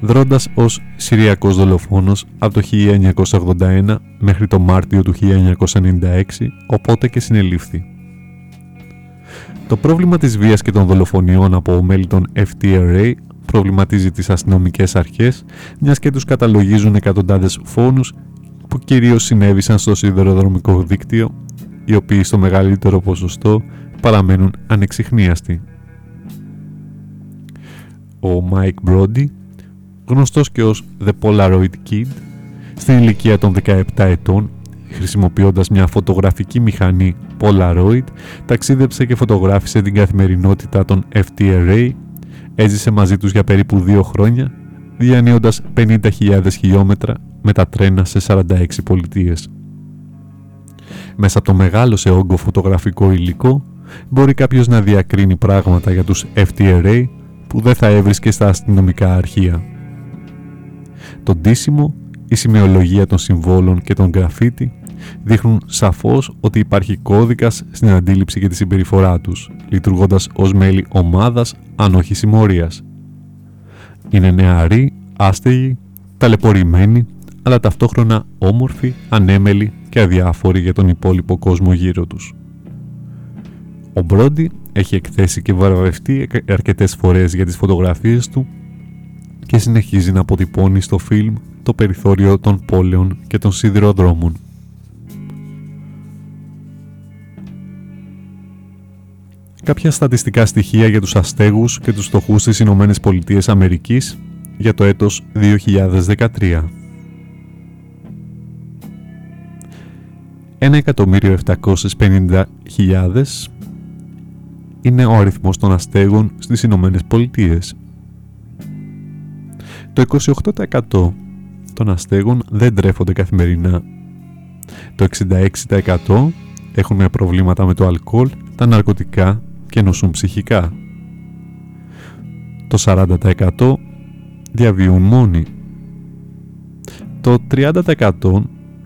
δρώντας ως Συριακός δολοφόνος από το 1981 μέχρι το Μάρτιο του 1996, οπότε και συνελήφθη. Το πρόβλημα της βίας και των δολοφονιών από μέλη των FTRA προβληματίζει τις αστυνομικές αρχές, μιας και τους καταλογίζουν εκατοντάδες φόνους που κυρίως συνέβησαν στο σιδηροδρομικό δίκτυο, οι οποίοι στο μεγαλύτερο ποσοστό παραμένουν ανεξιχνίαστοι. Ο Mike Brody, γνωστός και ως The Polaroid Kid, στην ηλικία των 17 ετών, χρησιμοποιώντας μια φωτογραφική μηχανή Polaroid, ταξίδεψε και φωτογράφησε την καθημερινότητα των FTRA, έζησε μαζί τους για περίπου δύο χρόνια, διανύοντας 50.000 χιλιόμετρα με τα τρένα σε 46 πολιτείες. Μέσα από το μεγάλο σε όγκο φωτογραφικό υλικό, μπορεί κάποιος να διακρίνει πράγματα για τους FTRA που δεν θα έβρισκε στα αστυνομικά αρχεία. Το ντύσιμο, η σημειολογία των συμβόλων και των γραφίτι δείχνουν σαφώς ότι υπάρχει κώδικας στην αντίληψη και τη συμπεριφορά τους, λειτουργώντας ως μέλη ομάδας αν όχι συμμορίας. Είναι νεαροί, άστεγοι, ταλαιπωρημένοι, αλλά ταυτόχρονα όμορφοι, ανέμελοι και αδιάφοροι για τον υπόλοιπο κόσμο γύρω τους. Ο Μπρόντι έχει εκθέσει και βαραβευτεί αρκετές φορές για τις φωτογραφίες του και συνεχίζει να αποτυπώνει στο φιλμ το περιθώριο των πόλεων και των σιδηροδρόμων. Κάποια στατιστικά στοιχεία για τους αστέγους και τους φτωχούς στις Ηνωμένες Πολιτείες Αμερικής για το έτος 2013. 1.750.000 είναι ο αριθμός των αστέγων στις Ηνωμένες Πολιτείες. Το 28% των αστέγων δεν τρέφονται καθημερινά. Το 66% έχουν προβλήματα με το αλκοόλ, τα ναρκωτικά και νοσούν ψυχικά. Το 40% διαβιούν μόνοι. Το 30%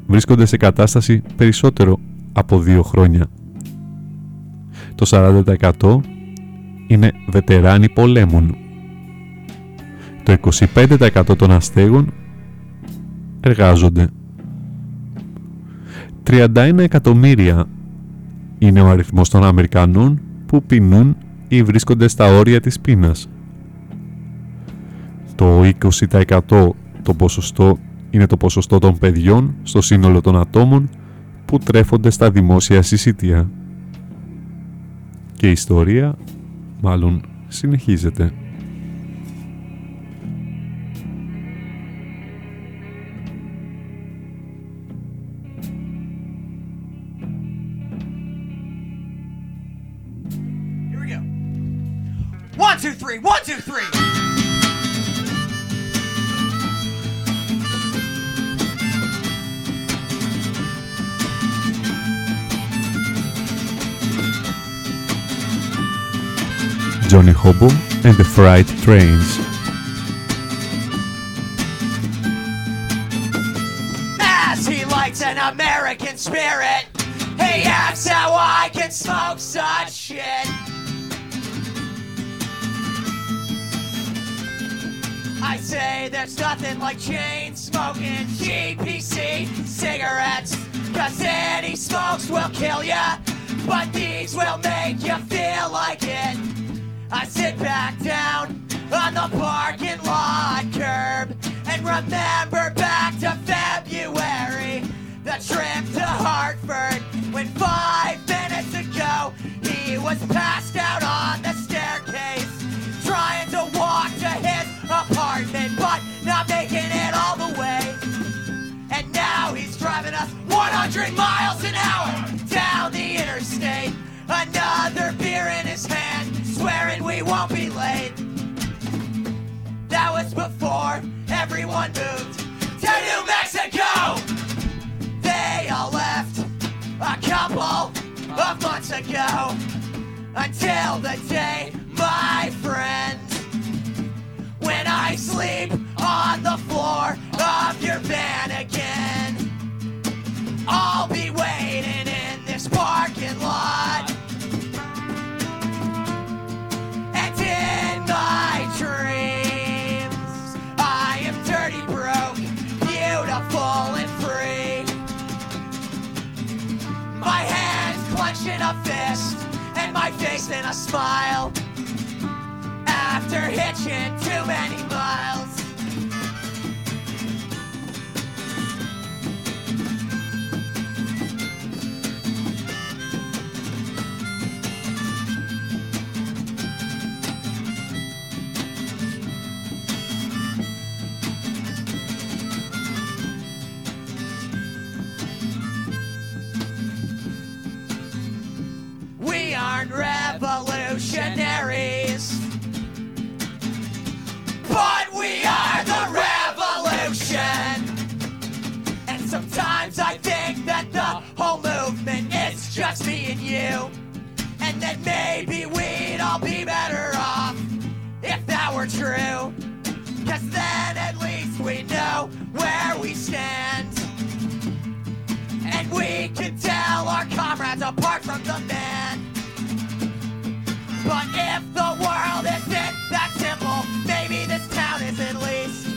βρίσκονται σε κατάσταση περισσότερο από δύο χρόνια. Το 40% είναι βετεράνοι πολέμων. Το 25% των αστέγων εργάζονται. 31 εκατομμύρια είναι ο αριθμός των Αμερικανών που πεινούν ή βρίσκονται στα όρια της πείνας. Το 20% το ποσοστό είναι το ποσοστό των παιδιών στο σύνολο των ατόμων που τρέφονται στα δημόσια συσίτια. Και η ιστορία μάλλον συνεχίζεται. One, two, three, one, two, three. Johnny Hobo and the Fright Trains. As he likes an American spirit, he asks how I can smoke such shit. I say there's nothing like chain smoking GPC cigarettes. Cause any smokes will kill ya, but these will make you feel like it. I sit back down on the parking lot curb and remember back to February. The trip to Hartford when five minutes ago he was passed out on the staircase trying to walk to his apartment but not making it all the way. And now he's driving us 100 miles an hour down the interstate. Another beer in his hand, swearing we won't be late. That was before everyone moved to New Mexico. They all left a couple of months ago. Until the day, my friend, when I sleep on the floor of your van again. I'll be face and a smile after hitching too many miles. Revolutionaries, but we are the revolution. And sometimes I think that the whole movement is just me and you. And that maybe we'd all be better off if that were true. Cause then at least we know where we stand. And we can tell our comrades apart from the man. But if the world isn't that simple, maybe this town is at least.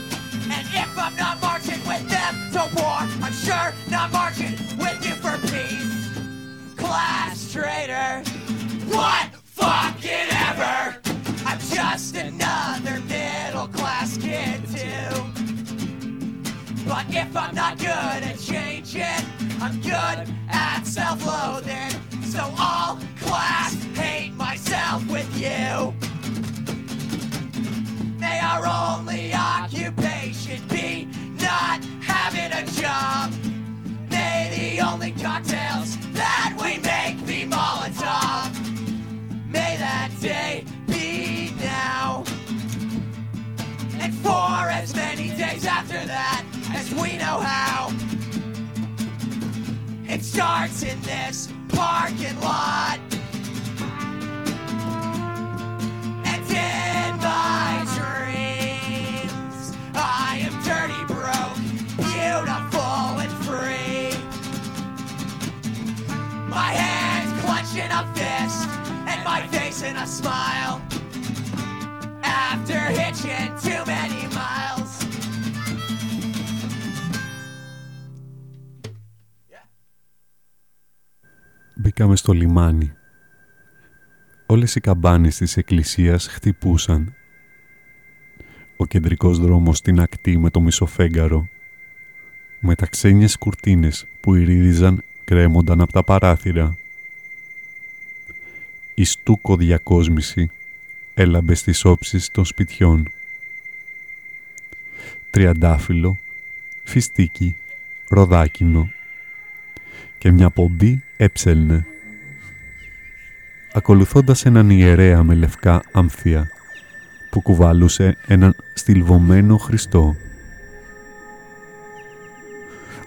And if I'm not marching with them to war, I'm sure not marching with you for peace. Class traitor, what fucking ever? I'm just another middle class kid too. But if I'm not good at changing, I'm good at self-loathing. So I'll class hate myself with you. May our only occupation be not having a job. May the only cocktails that we make be Molotov. May that day be now. And for as many days after that as we know how. It starts in this parking lot. And in my dreams, I am dirty, broke, beautiful, and free. My hands clenched in a fist, and my face in a smile. After hitching too many miles. Μπήκαμε στο λιμάνι. Όλες οι καμπάνες της εκκλησίας χτυπούσαν. Ο κεντρικός δρόμος στην ακτή με το μισοφέγγαρο. Με τα ξένιες κουρτίνες που ηρύδιζαν κρέμονταν από τα παράθυρα. Η στούκο διακόσμηση έλαμπε στις όψεις των σπιτιών. Τριαντάφυλλο, φιστίκι, ροδάκινο και μια πομπή έψελνε. Ακολουθώντας έναν ιερέα με λευκά άμφια που κουβαλούσε έναν στυλβωμένο Χριστό.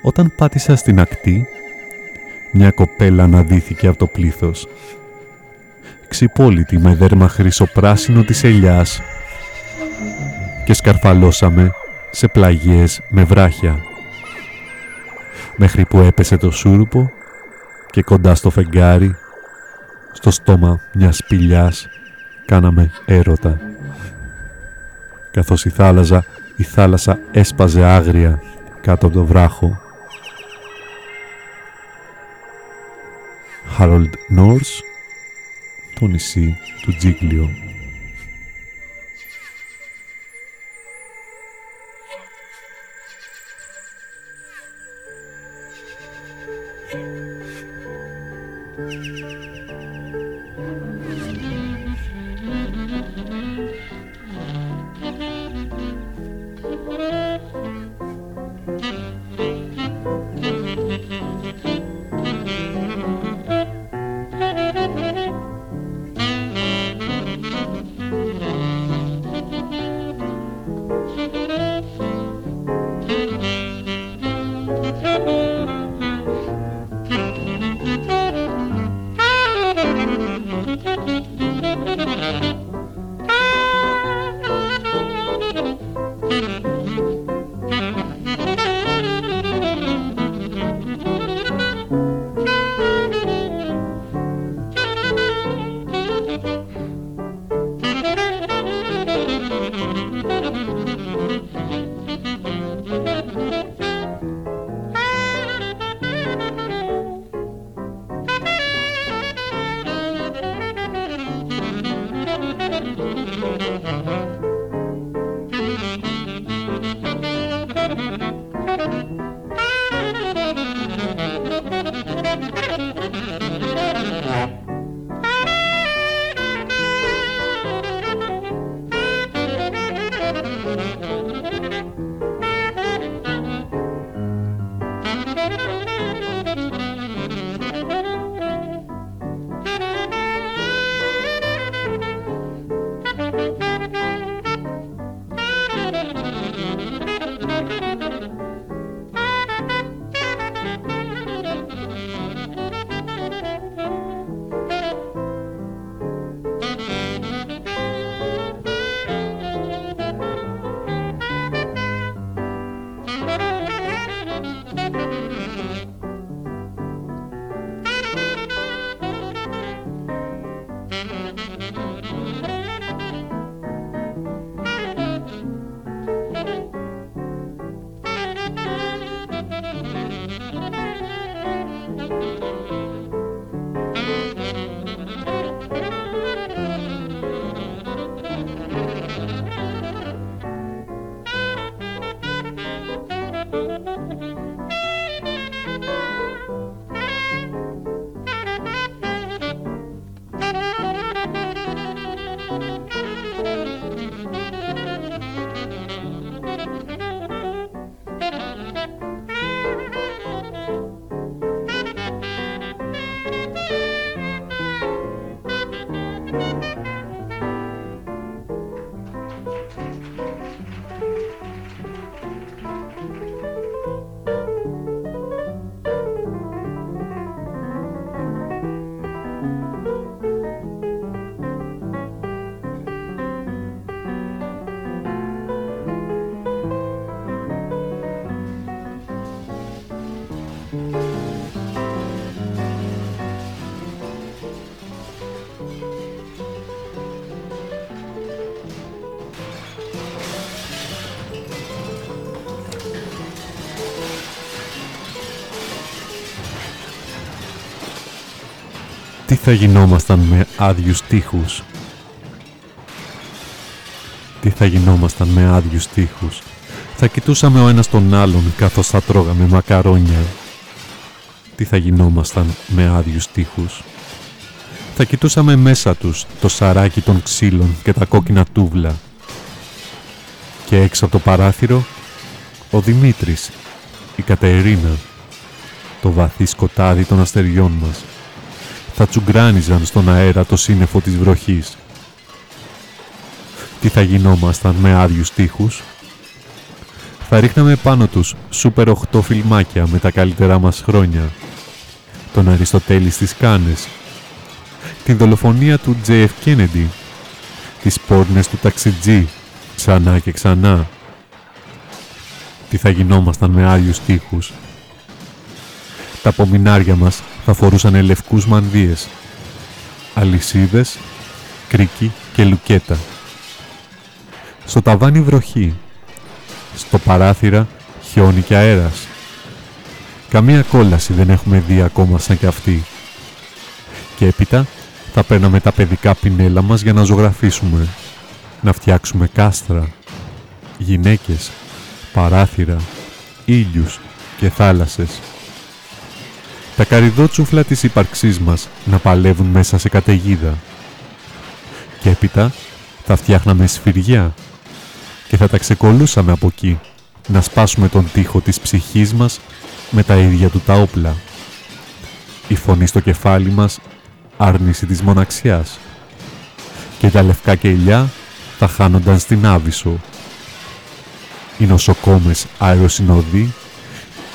Όταν πάτησα στην ακτή, μια κοπέλα αναδύθηκε από το πλήθος. Ξυπόλυτη με δέρμα χρυσοπράσινο της ελιάς και σκαρφαλώσαμε σε πλαγιές με βράχια μέχρι που έπεσε το σούρουπο και κοντά στο φεγγάρι, στο στόμα μιας σπηλιάς, κάναμε έρωτα. Καθώς η θάλασσα, η θάλασσα έσπαζε άγρια κάτω από το βράχο. Harold North, το νησί του Τζίγκλιο. Música θα γινόμασταν με άδειους τείχους. Τι θα γινόμασταν με άδειους τείχους. Θα κοιτούσαμε ο ένας τον άλλον καθώς θα τρώγαμε μακαρόνια. Τι θα γινόμασταν με άδειους τείχους. Θα κοιτούσαμε μέσα τους το σαράκι των ξύλων και τα κόκκινα τούβλα. Και έξω από το παράθυρο ο Δημήτρης, η Κατερίνα, το βαθύ σκοτάδι των αστεριών μας θα τσουγκράνιζαν στον αέρα το σύννεφο της βροχής. Τι θα γινόμασταν με άδειους τείχους; Θα ρίχναμε πάνω τους σούπερ 8 φιλμάκια με τα καλύτερά μας χρόνια. Τον Αριστοτέλη στις Κάνες. Την δολοφονία του JF Kennedy. Τις πόρνες του ταξιτζή. Ξανά και ξανά. Τι θα γινόμασταν με άδειους τείχους; Τα απομεινάρια μας θα φορούσαν λευκούς μανδύες, αλυσίδες, κρίκι και λουκέτα. Στο ταβάνι βροχή, στο παράθυρα χιόνι και αέρας. Καμία κόλαση δεν έχουμε δει ακόμα σαν κι αυτή. Και έπειτα θα παίρναμε τα παιδικά πινέλα μας για να ζωγραφίσουμε, να φτιάξουμε κάστρα, γυναίκες, παράθυρα, ήλιους και θάλασσες τα καριδότσουφλα της ύπαρξής μας να παλεύουν μέσα σε καταιγίδα. Και έπειτα θα φτιάχναμε σφυριά και θα τα ξεκολούσαμε από εκεί να σπάσουμε τον τοίχο της ψυχής μας με τα ίδια του τα όπλα. Η φωνή στο κεφάλι μας άρνηση της μοναξιάς και τα λευκά κελιά θα χάνονταν στην Άβυσσο. Οι νοσοκόμες αεροσυνοδοί,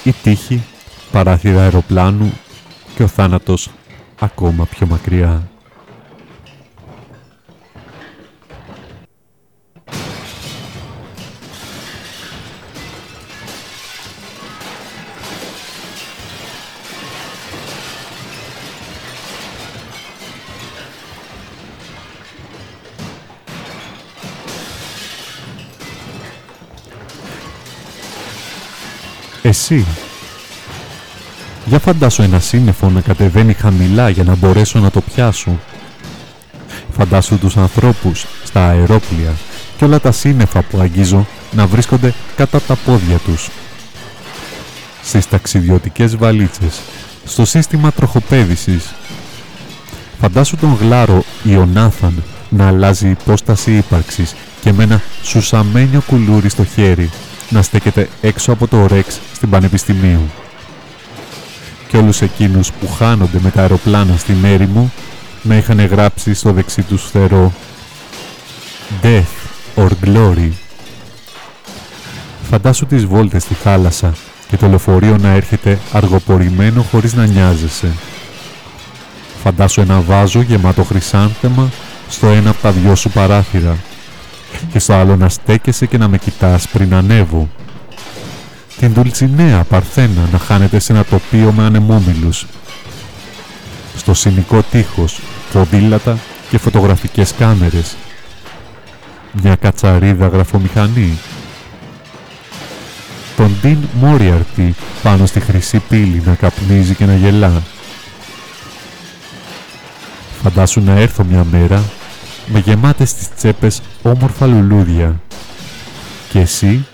η τύχη παράθυρα αεροπλάνου και ο θάνατος ακόμα πιο μακριά. Εσύ για φαντάσου ένα σύννεφο να κατεβαίνει χαμηλά για να μπορέσω να το πιάσω. Φαντάσου τους ανθρώπους στα αερόπλια και όλα τα σύννεφα που αγγίζω να βρίσκονται κατά τα πόδια τους. Στις ταξιδιωτικές βαλίτσες, στο σύστημα τροχοπέδησης. Φαντάσου τον γλάρο Ιωνάθαν να αλλάζει υπόσταση ύπαρξης και με ένα σουσαμένιο κουλούρι στο χέρι να στέκεται έξω από το ρεξ στην Πανεπιστημίου και όλους εκείνους που χάνονται με τα αεροπλάνα στη μέρη μου να είχαν γράψει στο δεξί τους φτερό «Death or Glory». Φαντάσου τις βόλτες στη θάλασσα και το λεωφορείο να έρχεται αργοπορημένο χωρίς να νοιάζεσαι. Φαντάσου ένα βάζο γεμάτο χρυσάνθεμα στο ένα από τα δυο σου παράθυρα και στο άλλο να στέκεσαι και να με κοιτάς πριν ανέβω την Δουλτσινέα Παρθένα να χάνεται σε ένα τοπίο με ανεμόμυλους. Στο συνικό τείχος, ποδήλατα και φωτογραφικές κάμερες. Μια κατσαρίδα γραφομηχανή. Τον Ντίν Μόριαρτη πάνω στη χρυσή πύλη να καπνίζει και να γελά. Φαντάσου να έρθω μια μέρα με γεμάτες στις τσέπες όμορφα λουλούδια και εσύ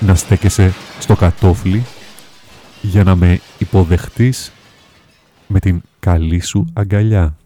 να στέκεσαι στο κατόφλι για να με υποδεχτείς με την καλή σου αγκαλιά.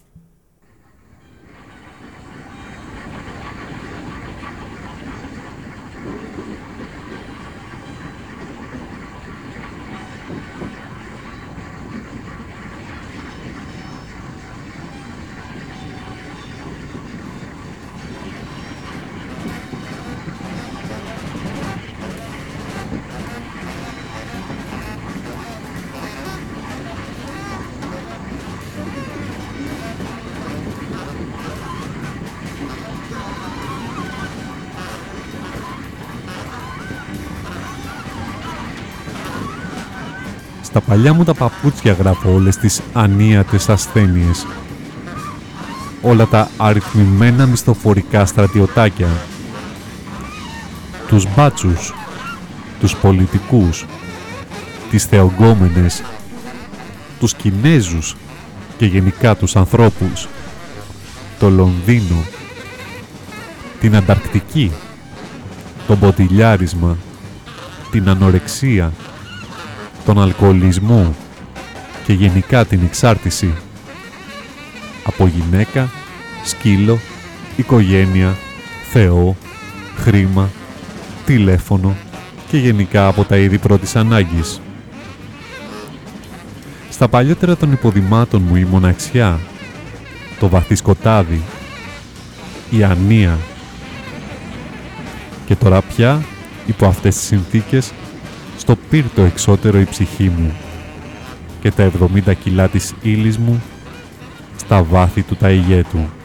Παλιά μου τα παπούτσια γράφω όλες τις ανίατες ασθένειες. Όλα τα αριθμημένα μισθοφορικά στρατιωτάκια. Τους μπάτσους. Τους πολιτικούς. Τις θεογκόμενες. Τους Κινέζους και γενικά τους ανθρώπους. Το Λονδίνο. Την Ανταρκτική. Το μποτιλιάρισμα. Την ανορεξία τον αλκοολισμό και γενικά την εξάρτηση από γυναίκα, σκύλο, οικογένεια, Θεό, χρήμα, τηλέφωνο και γενικά από τα είδη πρώτης ανάγκης. Στα παλιότερα των υποδημάτων μου η μοναξιά, το βαθύ σκοτάδι, η ανία και τώρα πια υπό αυτές τις συνθήκες στο πύρτο εξώτερο η ψυχή μου και τα 70 κιλά της ύλης μου στα βάθη του ταΐγέτου.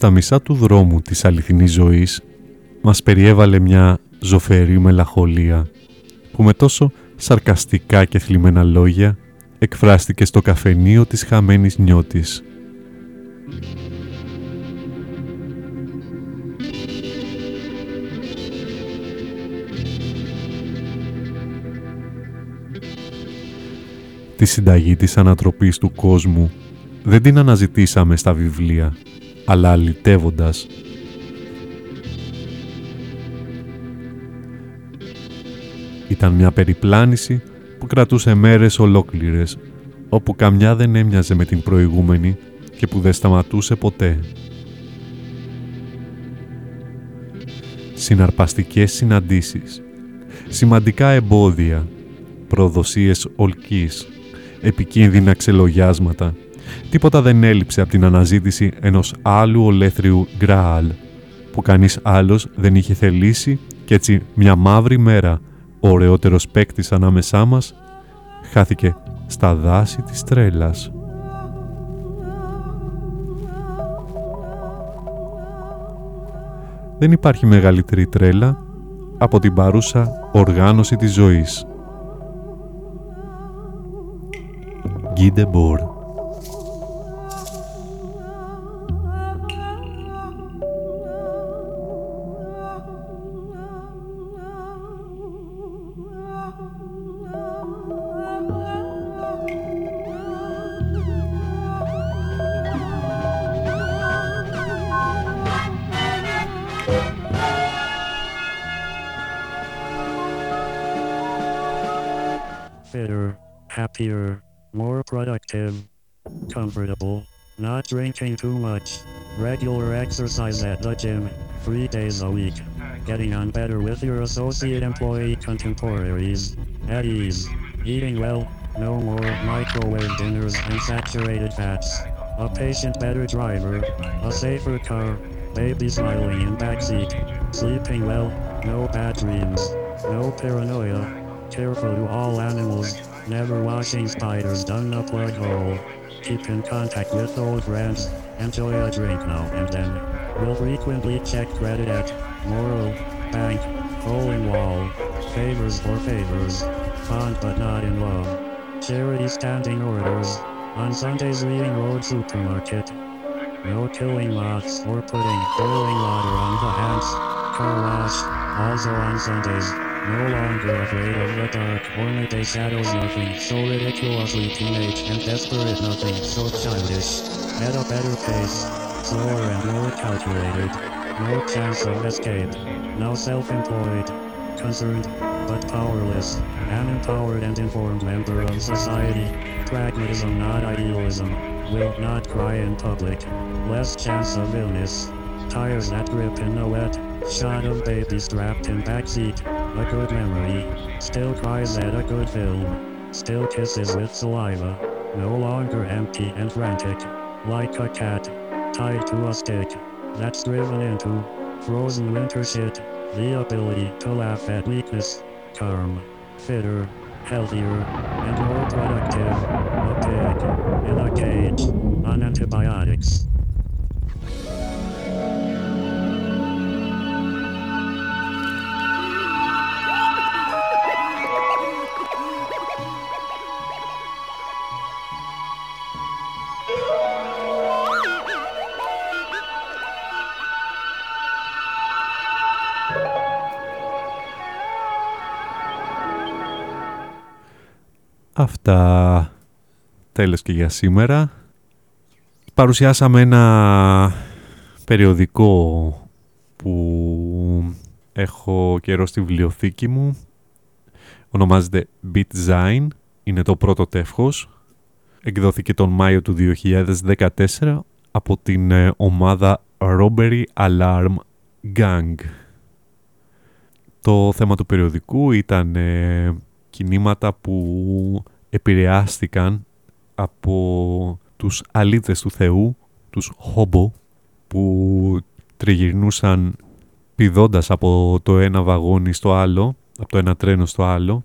Στα μισά του δρόμου της αληθινής ζωής μας περιέβαλε μια ζωφερή μελαχολία που με τόσο σαρκαστικά και θλιμμένα λόγια εκφράστηκε στο καφενείο της χαμένης νιώτης. Τη συνταγή της ανατροπής του κόσμου δεν την αναζητήσαμε στα βιβλία αλλά αλυτεύοντας. Ήταν μια περιπλάνηση που κρατούσε μέρες ολόκληρες, όπου καμιά δεν έμοιαζε με την προηγούμενη και που δεν σταματούσε ποτέ. Συναρπαστικές συναντήσεις, σημαντικά εμπόδια, προδοσίες ολκής, επικίνδυνα ξελογιάσματα. Τίποτα δεν έλειψε από την αναζήτηση ενός άλλου ολέθριου γκράαλ, που κανείς άλλος δεν είχε θελήσει και έτσι μια μαύρη μέρα ο ωραιότερος παίκτης ανάμεσά μας χάθηκε στα δάση της τρέλας. Δεν υπάρχει μεγαλύτερη τρέλα από την παρούσα οργάνωση της ζωής. Guy happier, drinking too much, regular exercise at the gym, three days a week, getting on better with your associate employee contemporaries, at ease, eating well, no more microwave dinners and saturated fats, a patient better driver, a safer car, baby smiling in backseat, sleeping well, no bad dreams, no paranoia, careful to all animals, Never washing spiders down a plug hole. Keep in contact with old friends. Enjoy a drink now and then. Will frequently check credit at Moral, Bank, Hole in Wall. Favors for favors. Fond but not in love. Charity standing orders. On Sundays reading Road Supermarket. No killing moths or putting boiling water on the hands. Car wash. Also on Sundays. No longer afraid of the dark, only they shadows nothing, so ridiculously teenage and desperate nothing, so childish. At a better pace, slower and more calculated, no chance of escape, now self-employed, concerned, but powerless, an empowered and informed member of society, pragmatism not idealism, will not cry in public, less chance of illness, tires that grip in a wet, shot of baby strapped in backseat, a good memory, still cries at a good film, still kisses with saliva, no longer empty and frantic, like a cat, tied to a stick, that's driven into frozen winter shit, the ability to laugh at weakness, calm, fitter, healthier, and more productive, a pig, in a cage, on antibiotics. Αυτά τέλος και για σήμερα. Παρουσιάσαμε ένα περιοδικό που έχω καιρό στη βιβλιοθήκη μου. Ονομάζεται Beat Είναι το πρώτο τεύχος. Εκδόθηκε τον Μάιο του 2014 από την ε, ομάδα Robbery Alarm Gang. Το θέμα του περιοδικού ήταν ε, κινήματα που επηρεάστηκαν από τους αλήτες του Θεού, τους χόμπο, που τριγυρνούσαν πηδώντας από το ένα βαγόνι στο άλλο, από το ένα τρένο στο άλλο,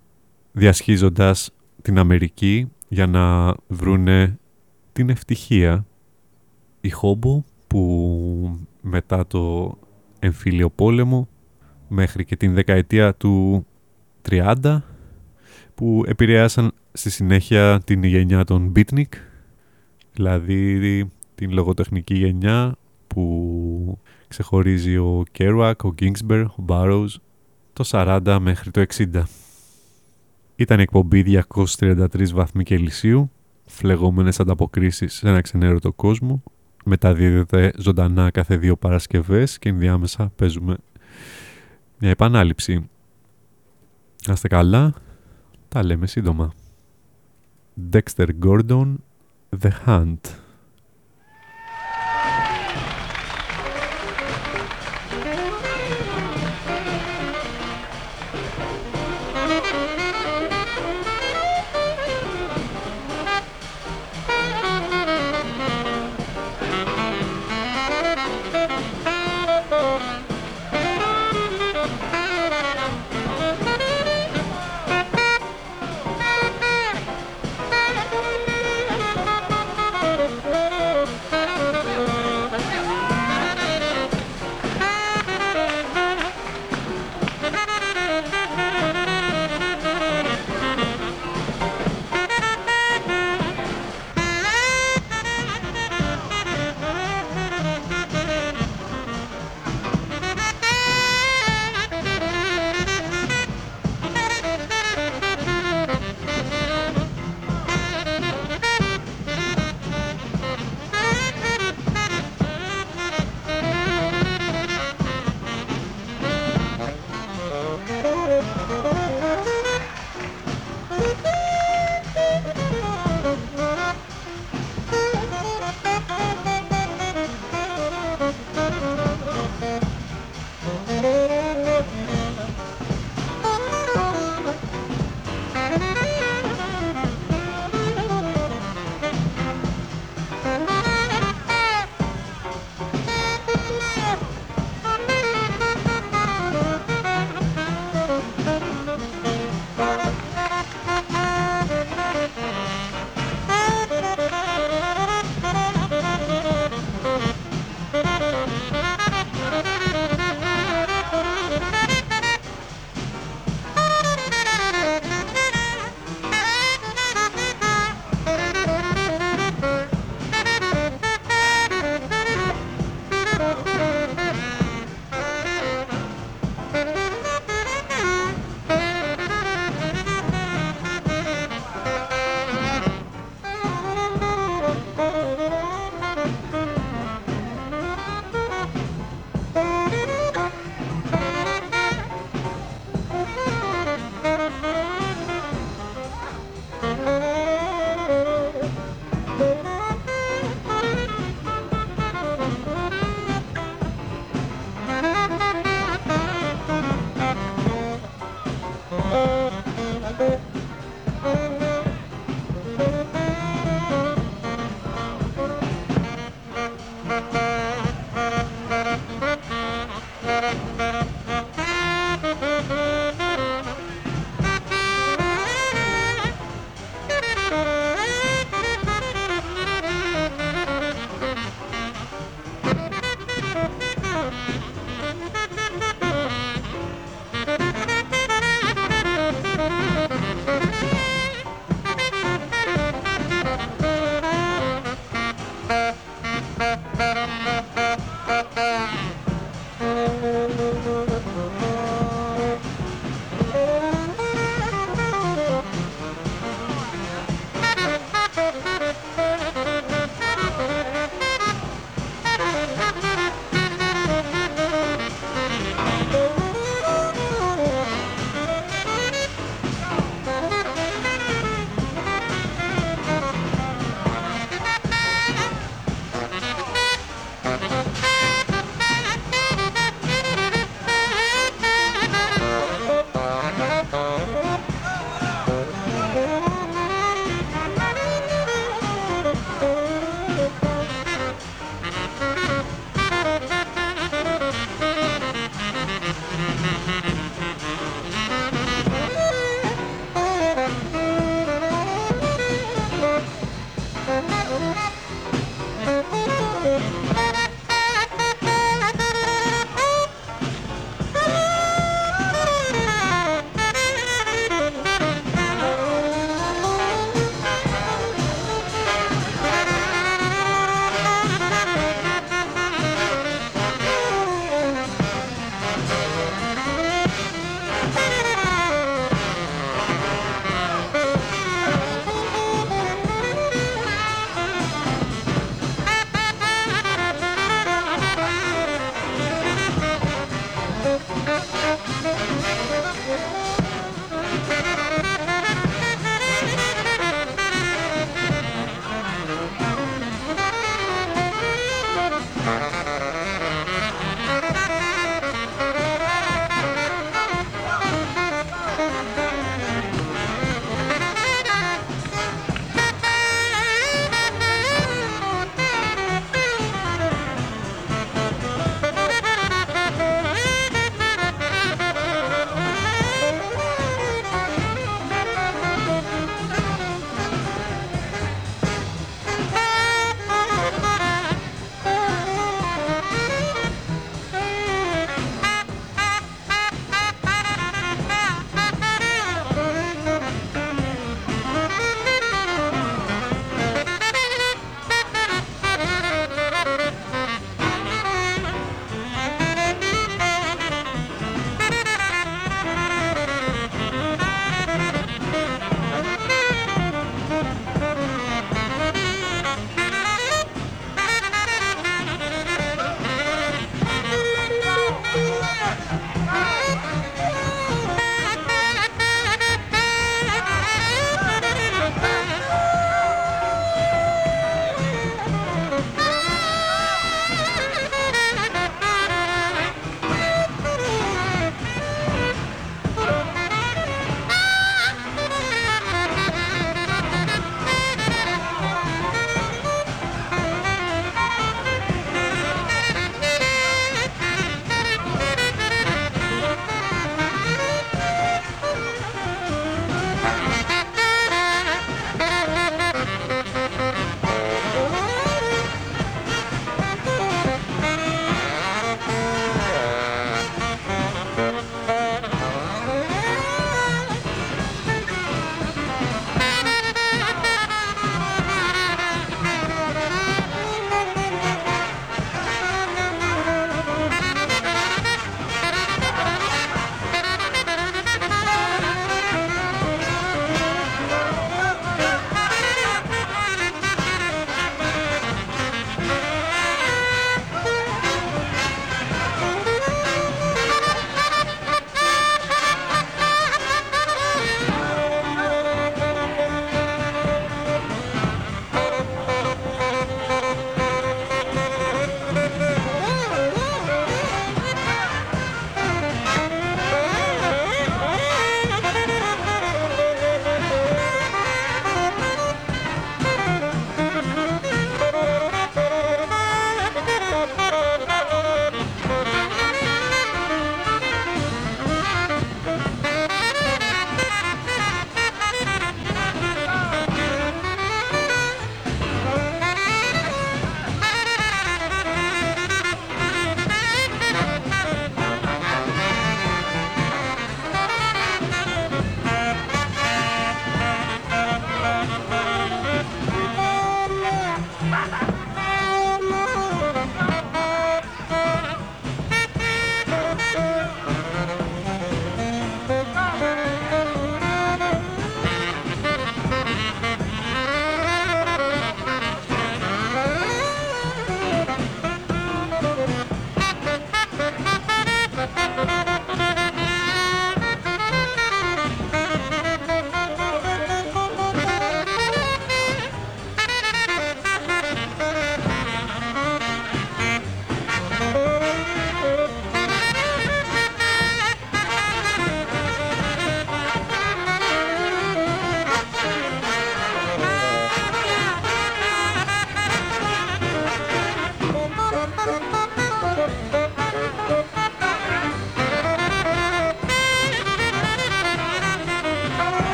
διασχίζοντας την Αμερική για να βρούνε την ευτυχία. Οι χόμπο που μετά το εμφύλιο πόλεμο μέχρι και την δεκαετία του 30 που επηρεάσαν στη συνέχεια την γενιά των Beatnik, δηλαδή την λογοτεχνική γενιά που ξεχωρίζει ο Kerouac, ο Ginsberg, ο Barrows το 40 μέχρι το 60. Ήταν εκπομπή 233 βαθμοί Κελσίου, φλεγόμενες ανταποκρίσεις σε ένα ξενέρωτο κόσμο, μεταδίδεται ζωντανά κάθε δύο Παρασκευές και ενδιάμεσα παίζουμε μια επανάληψη. Να είστε καλά, τα λέμε σύντομα. Dexter Gordon, The Hunt.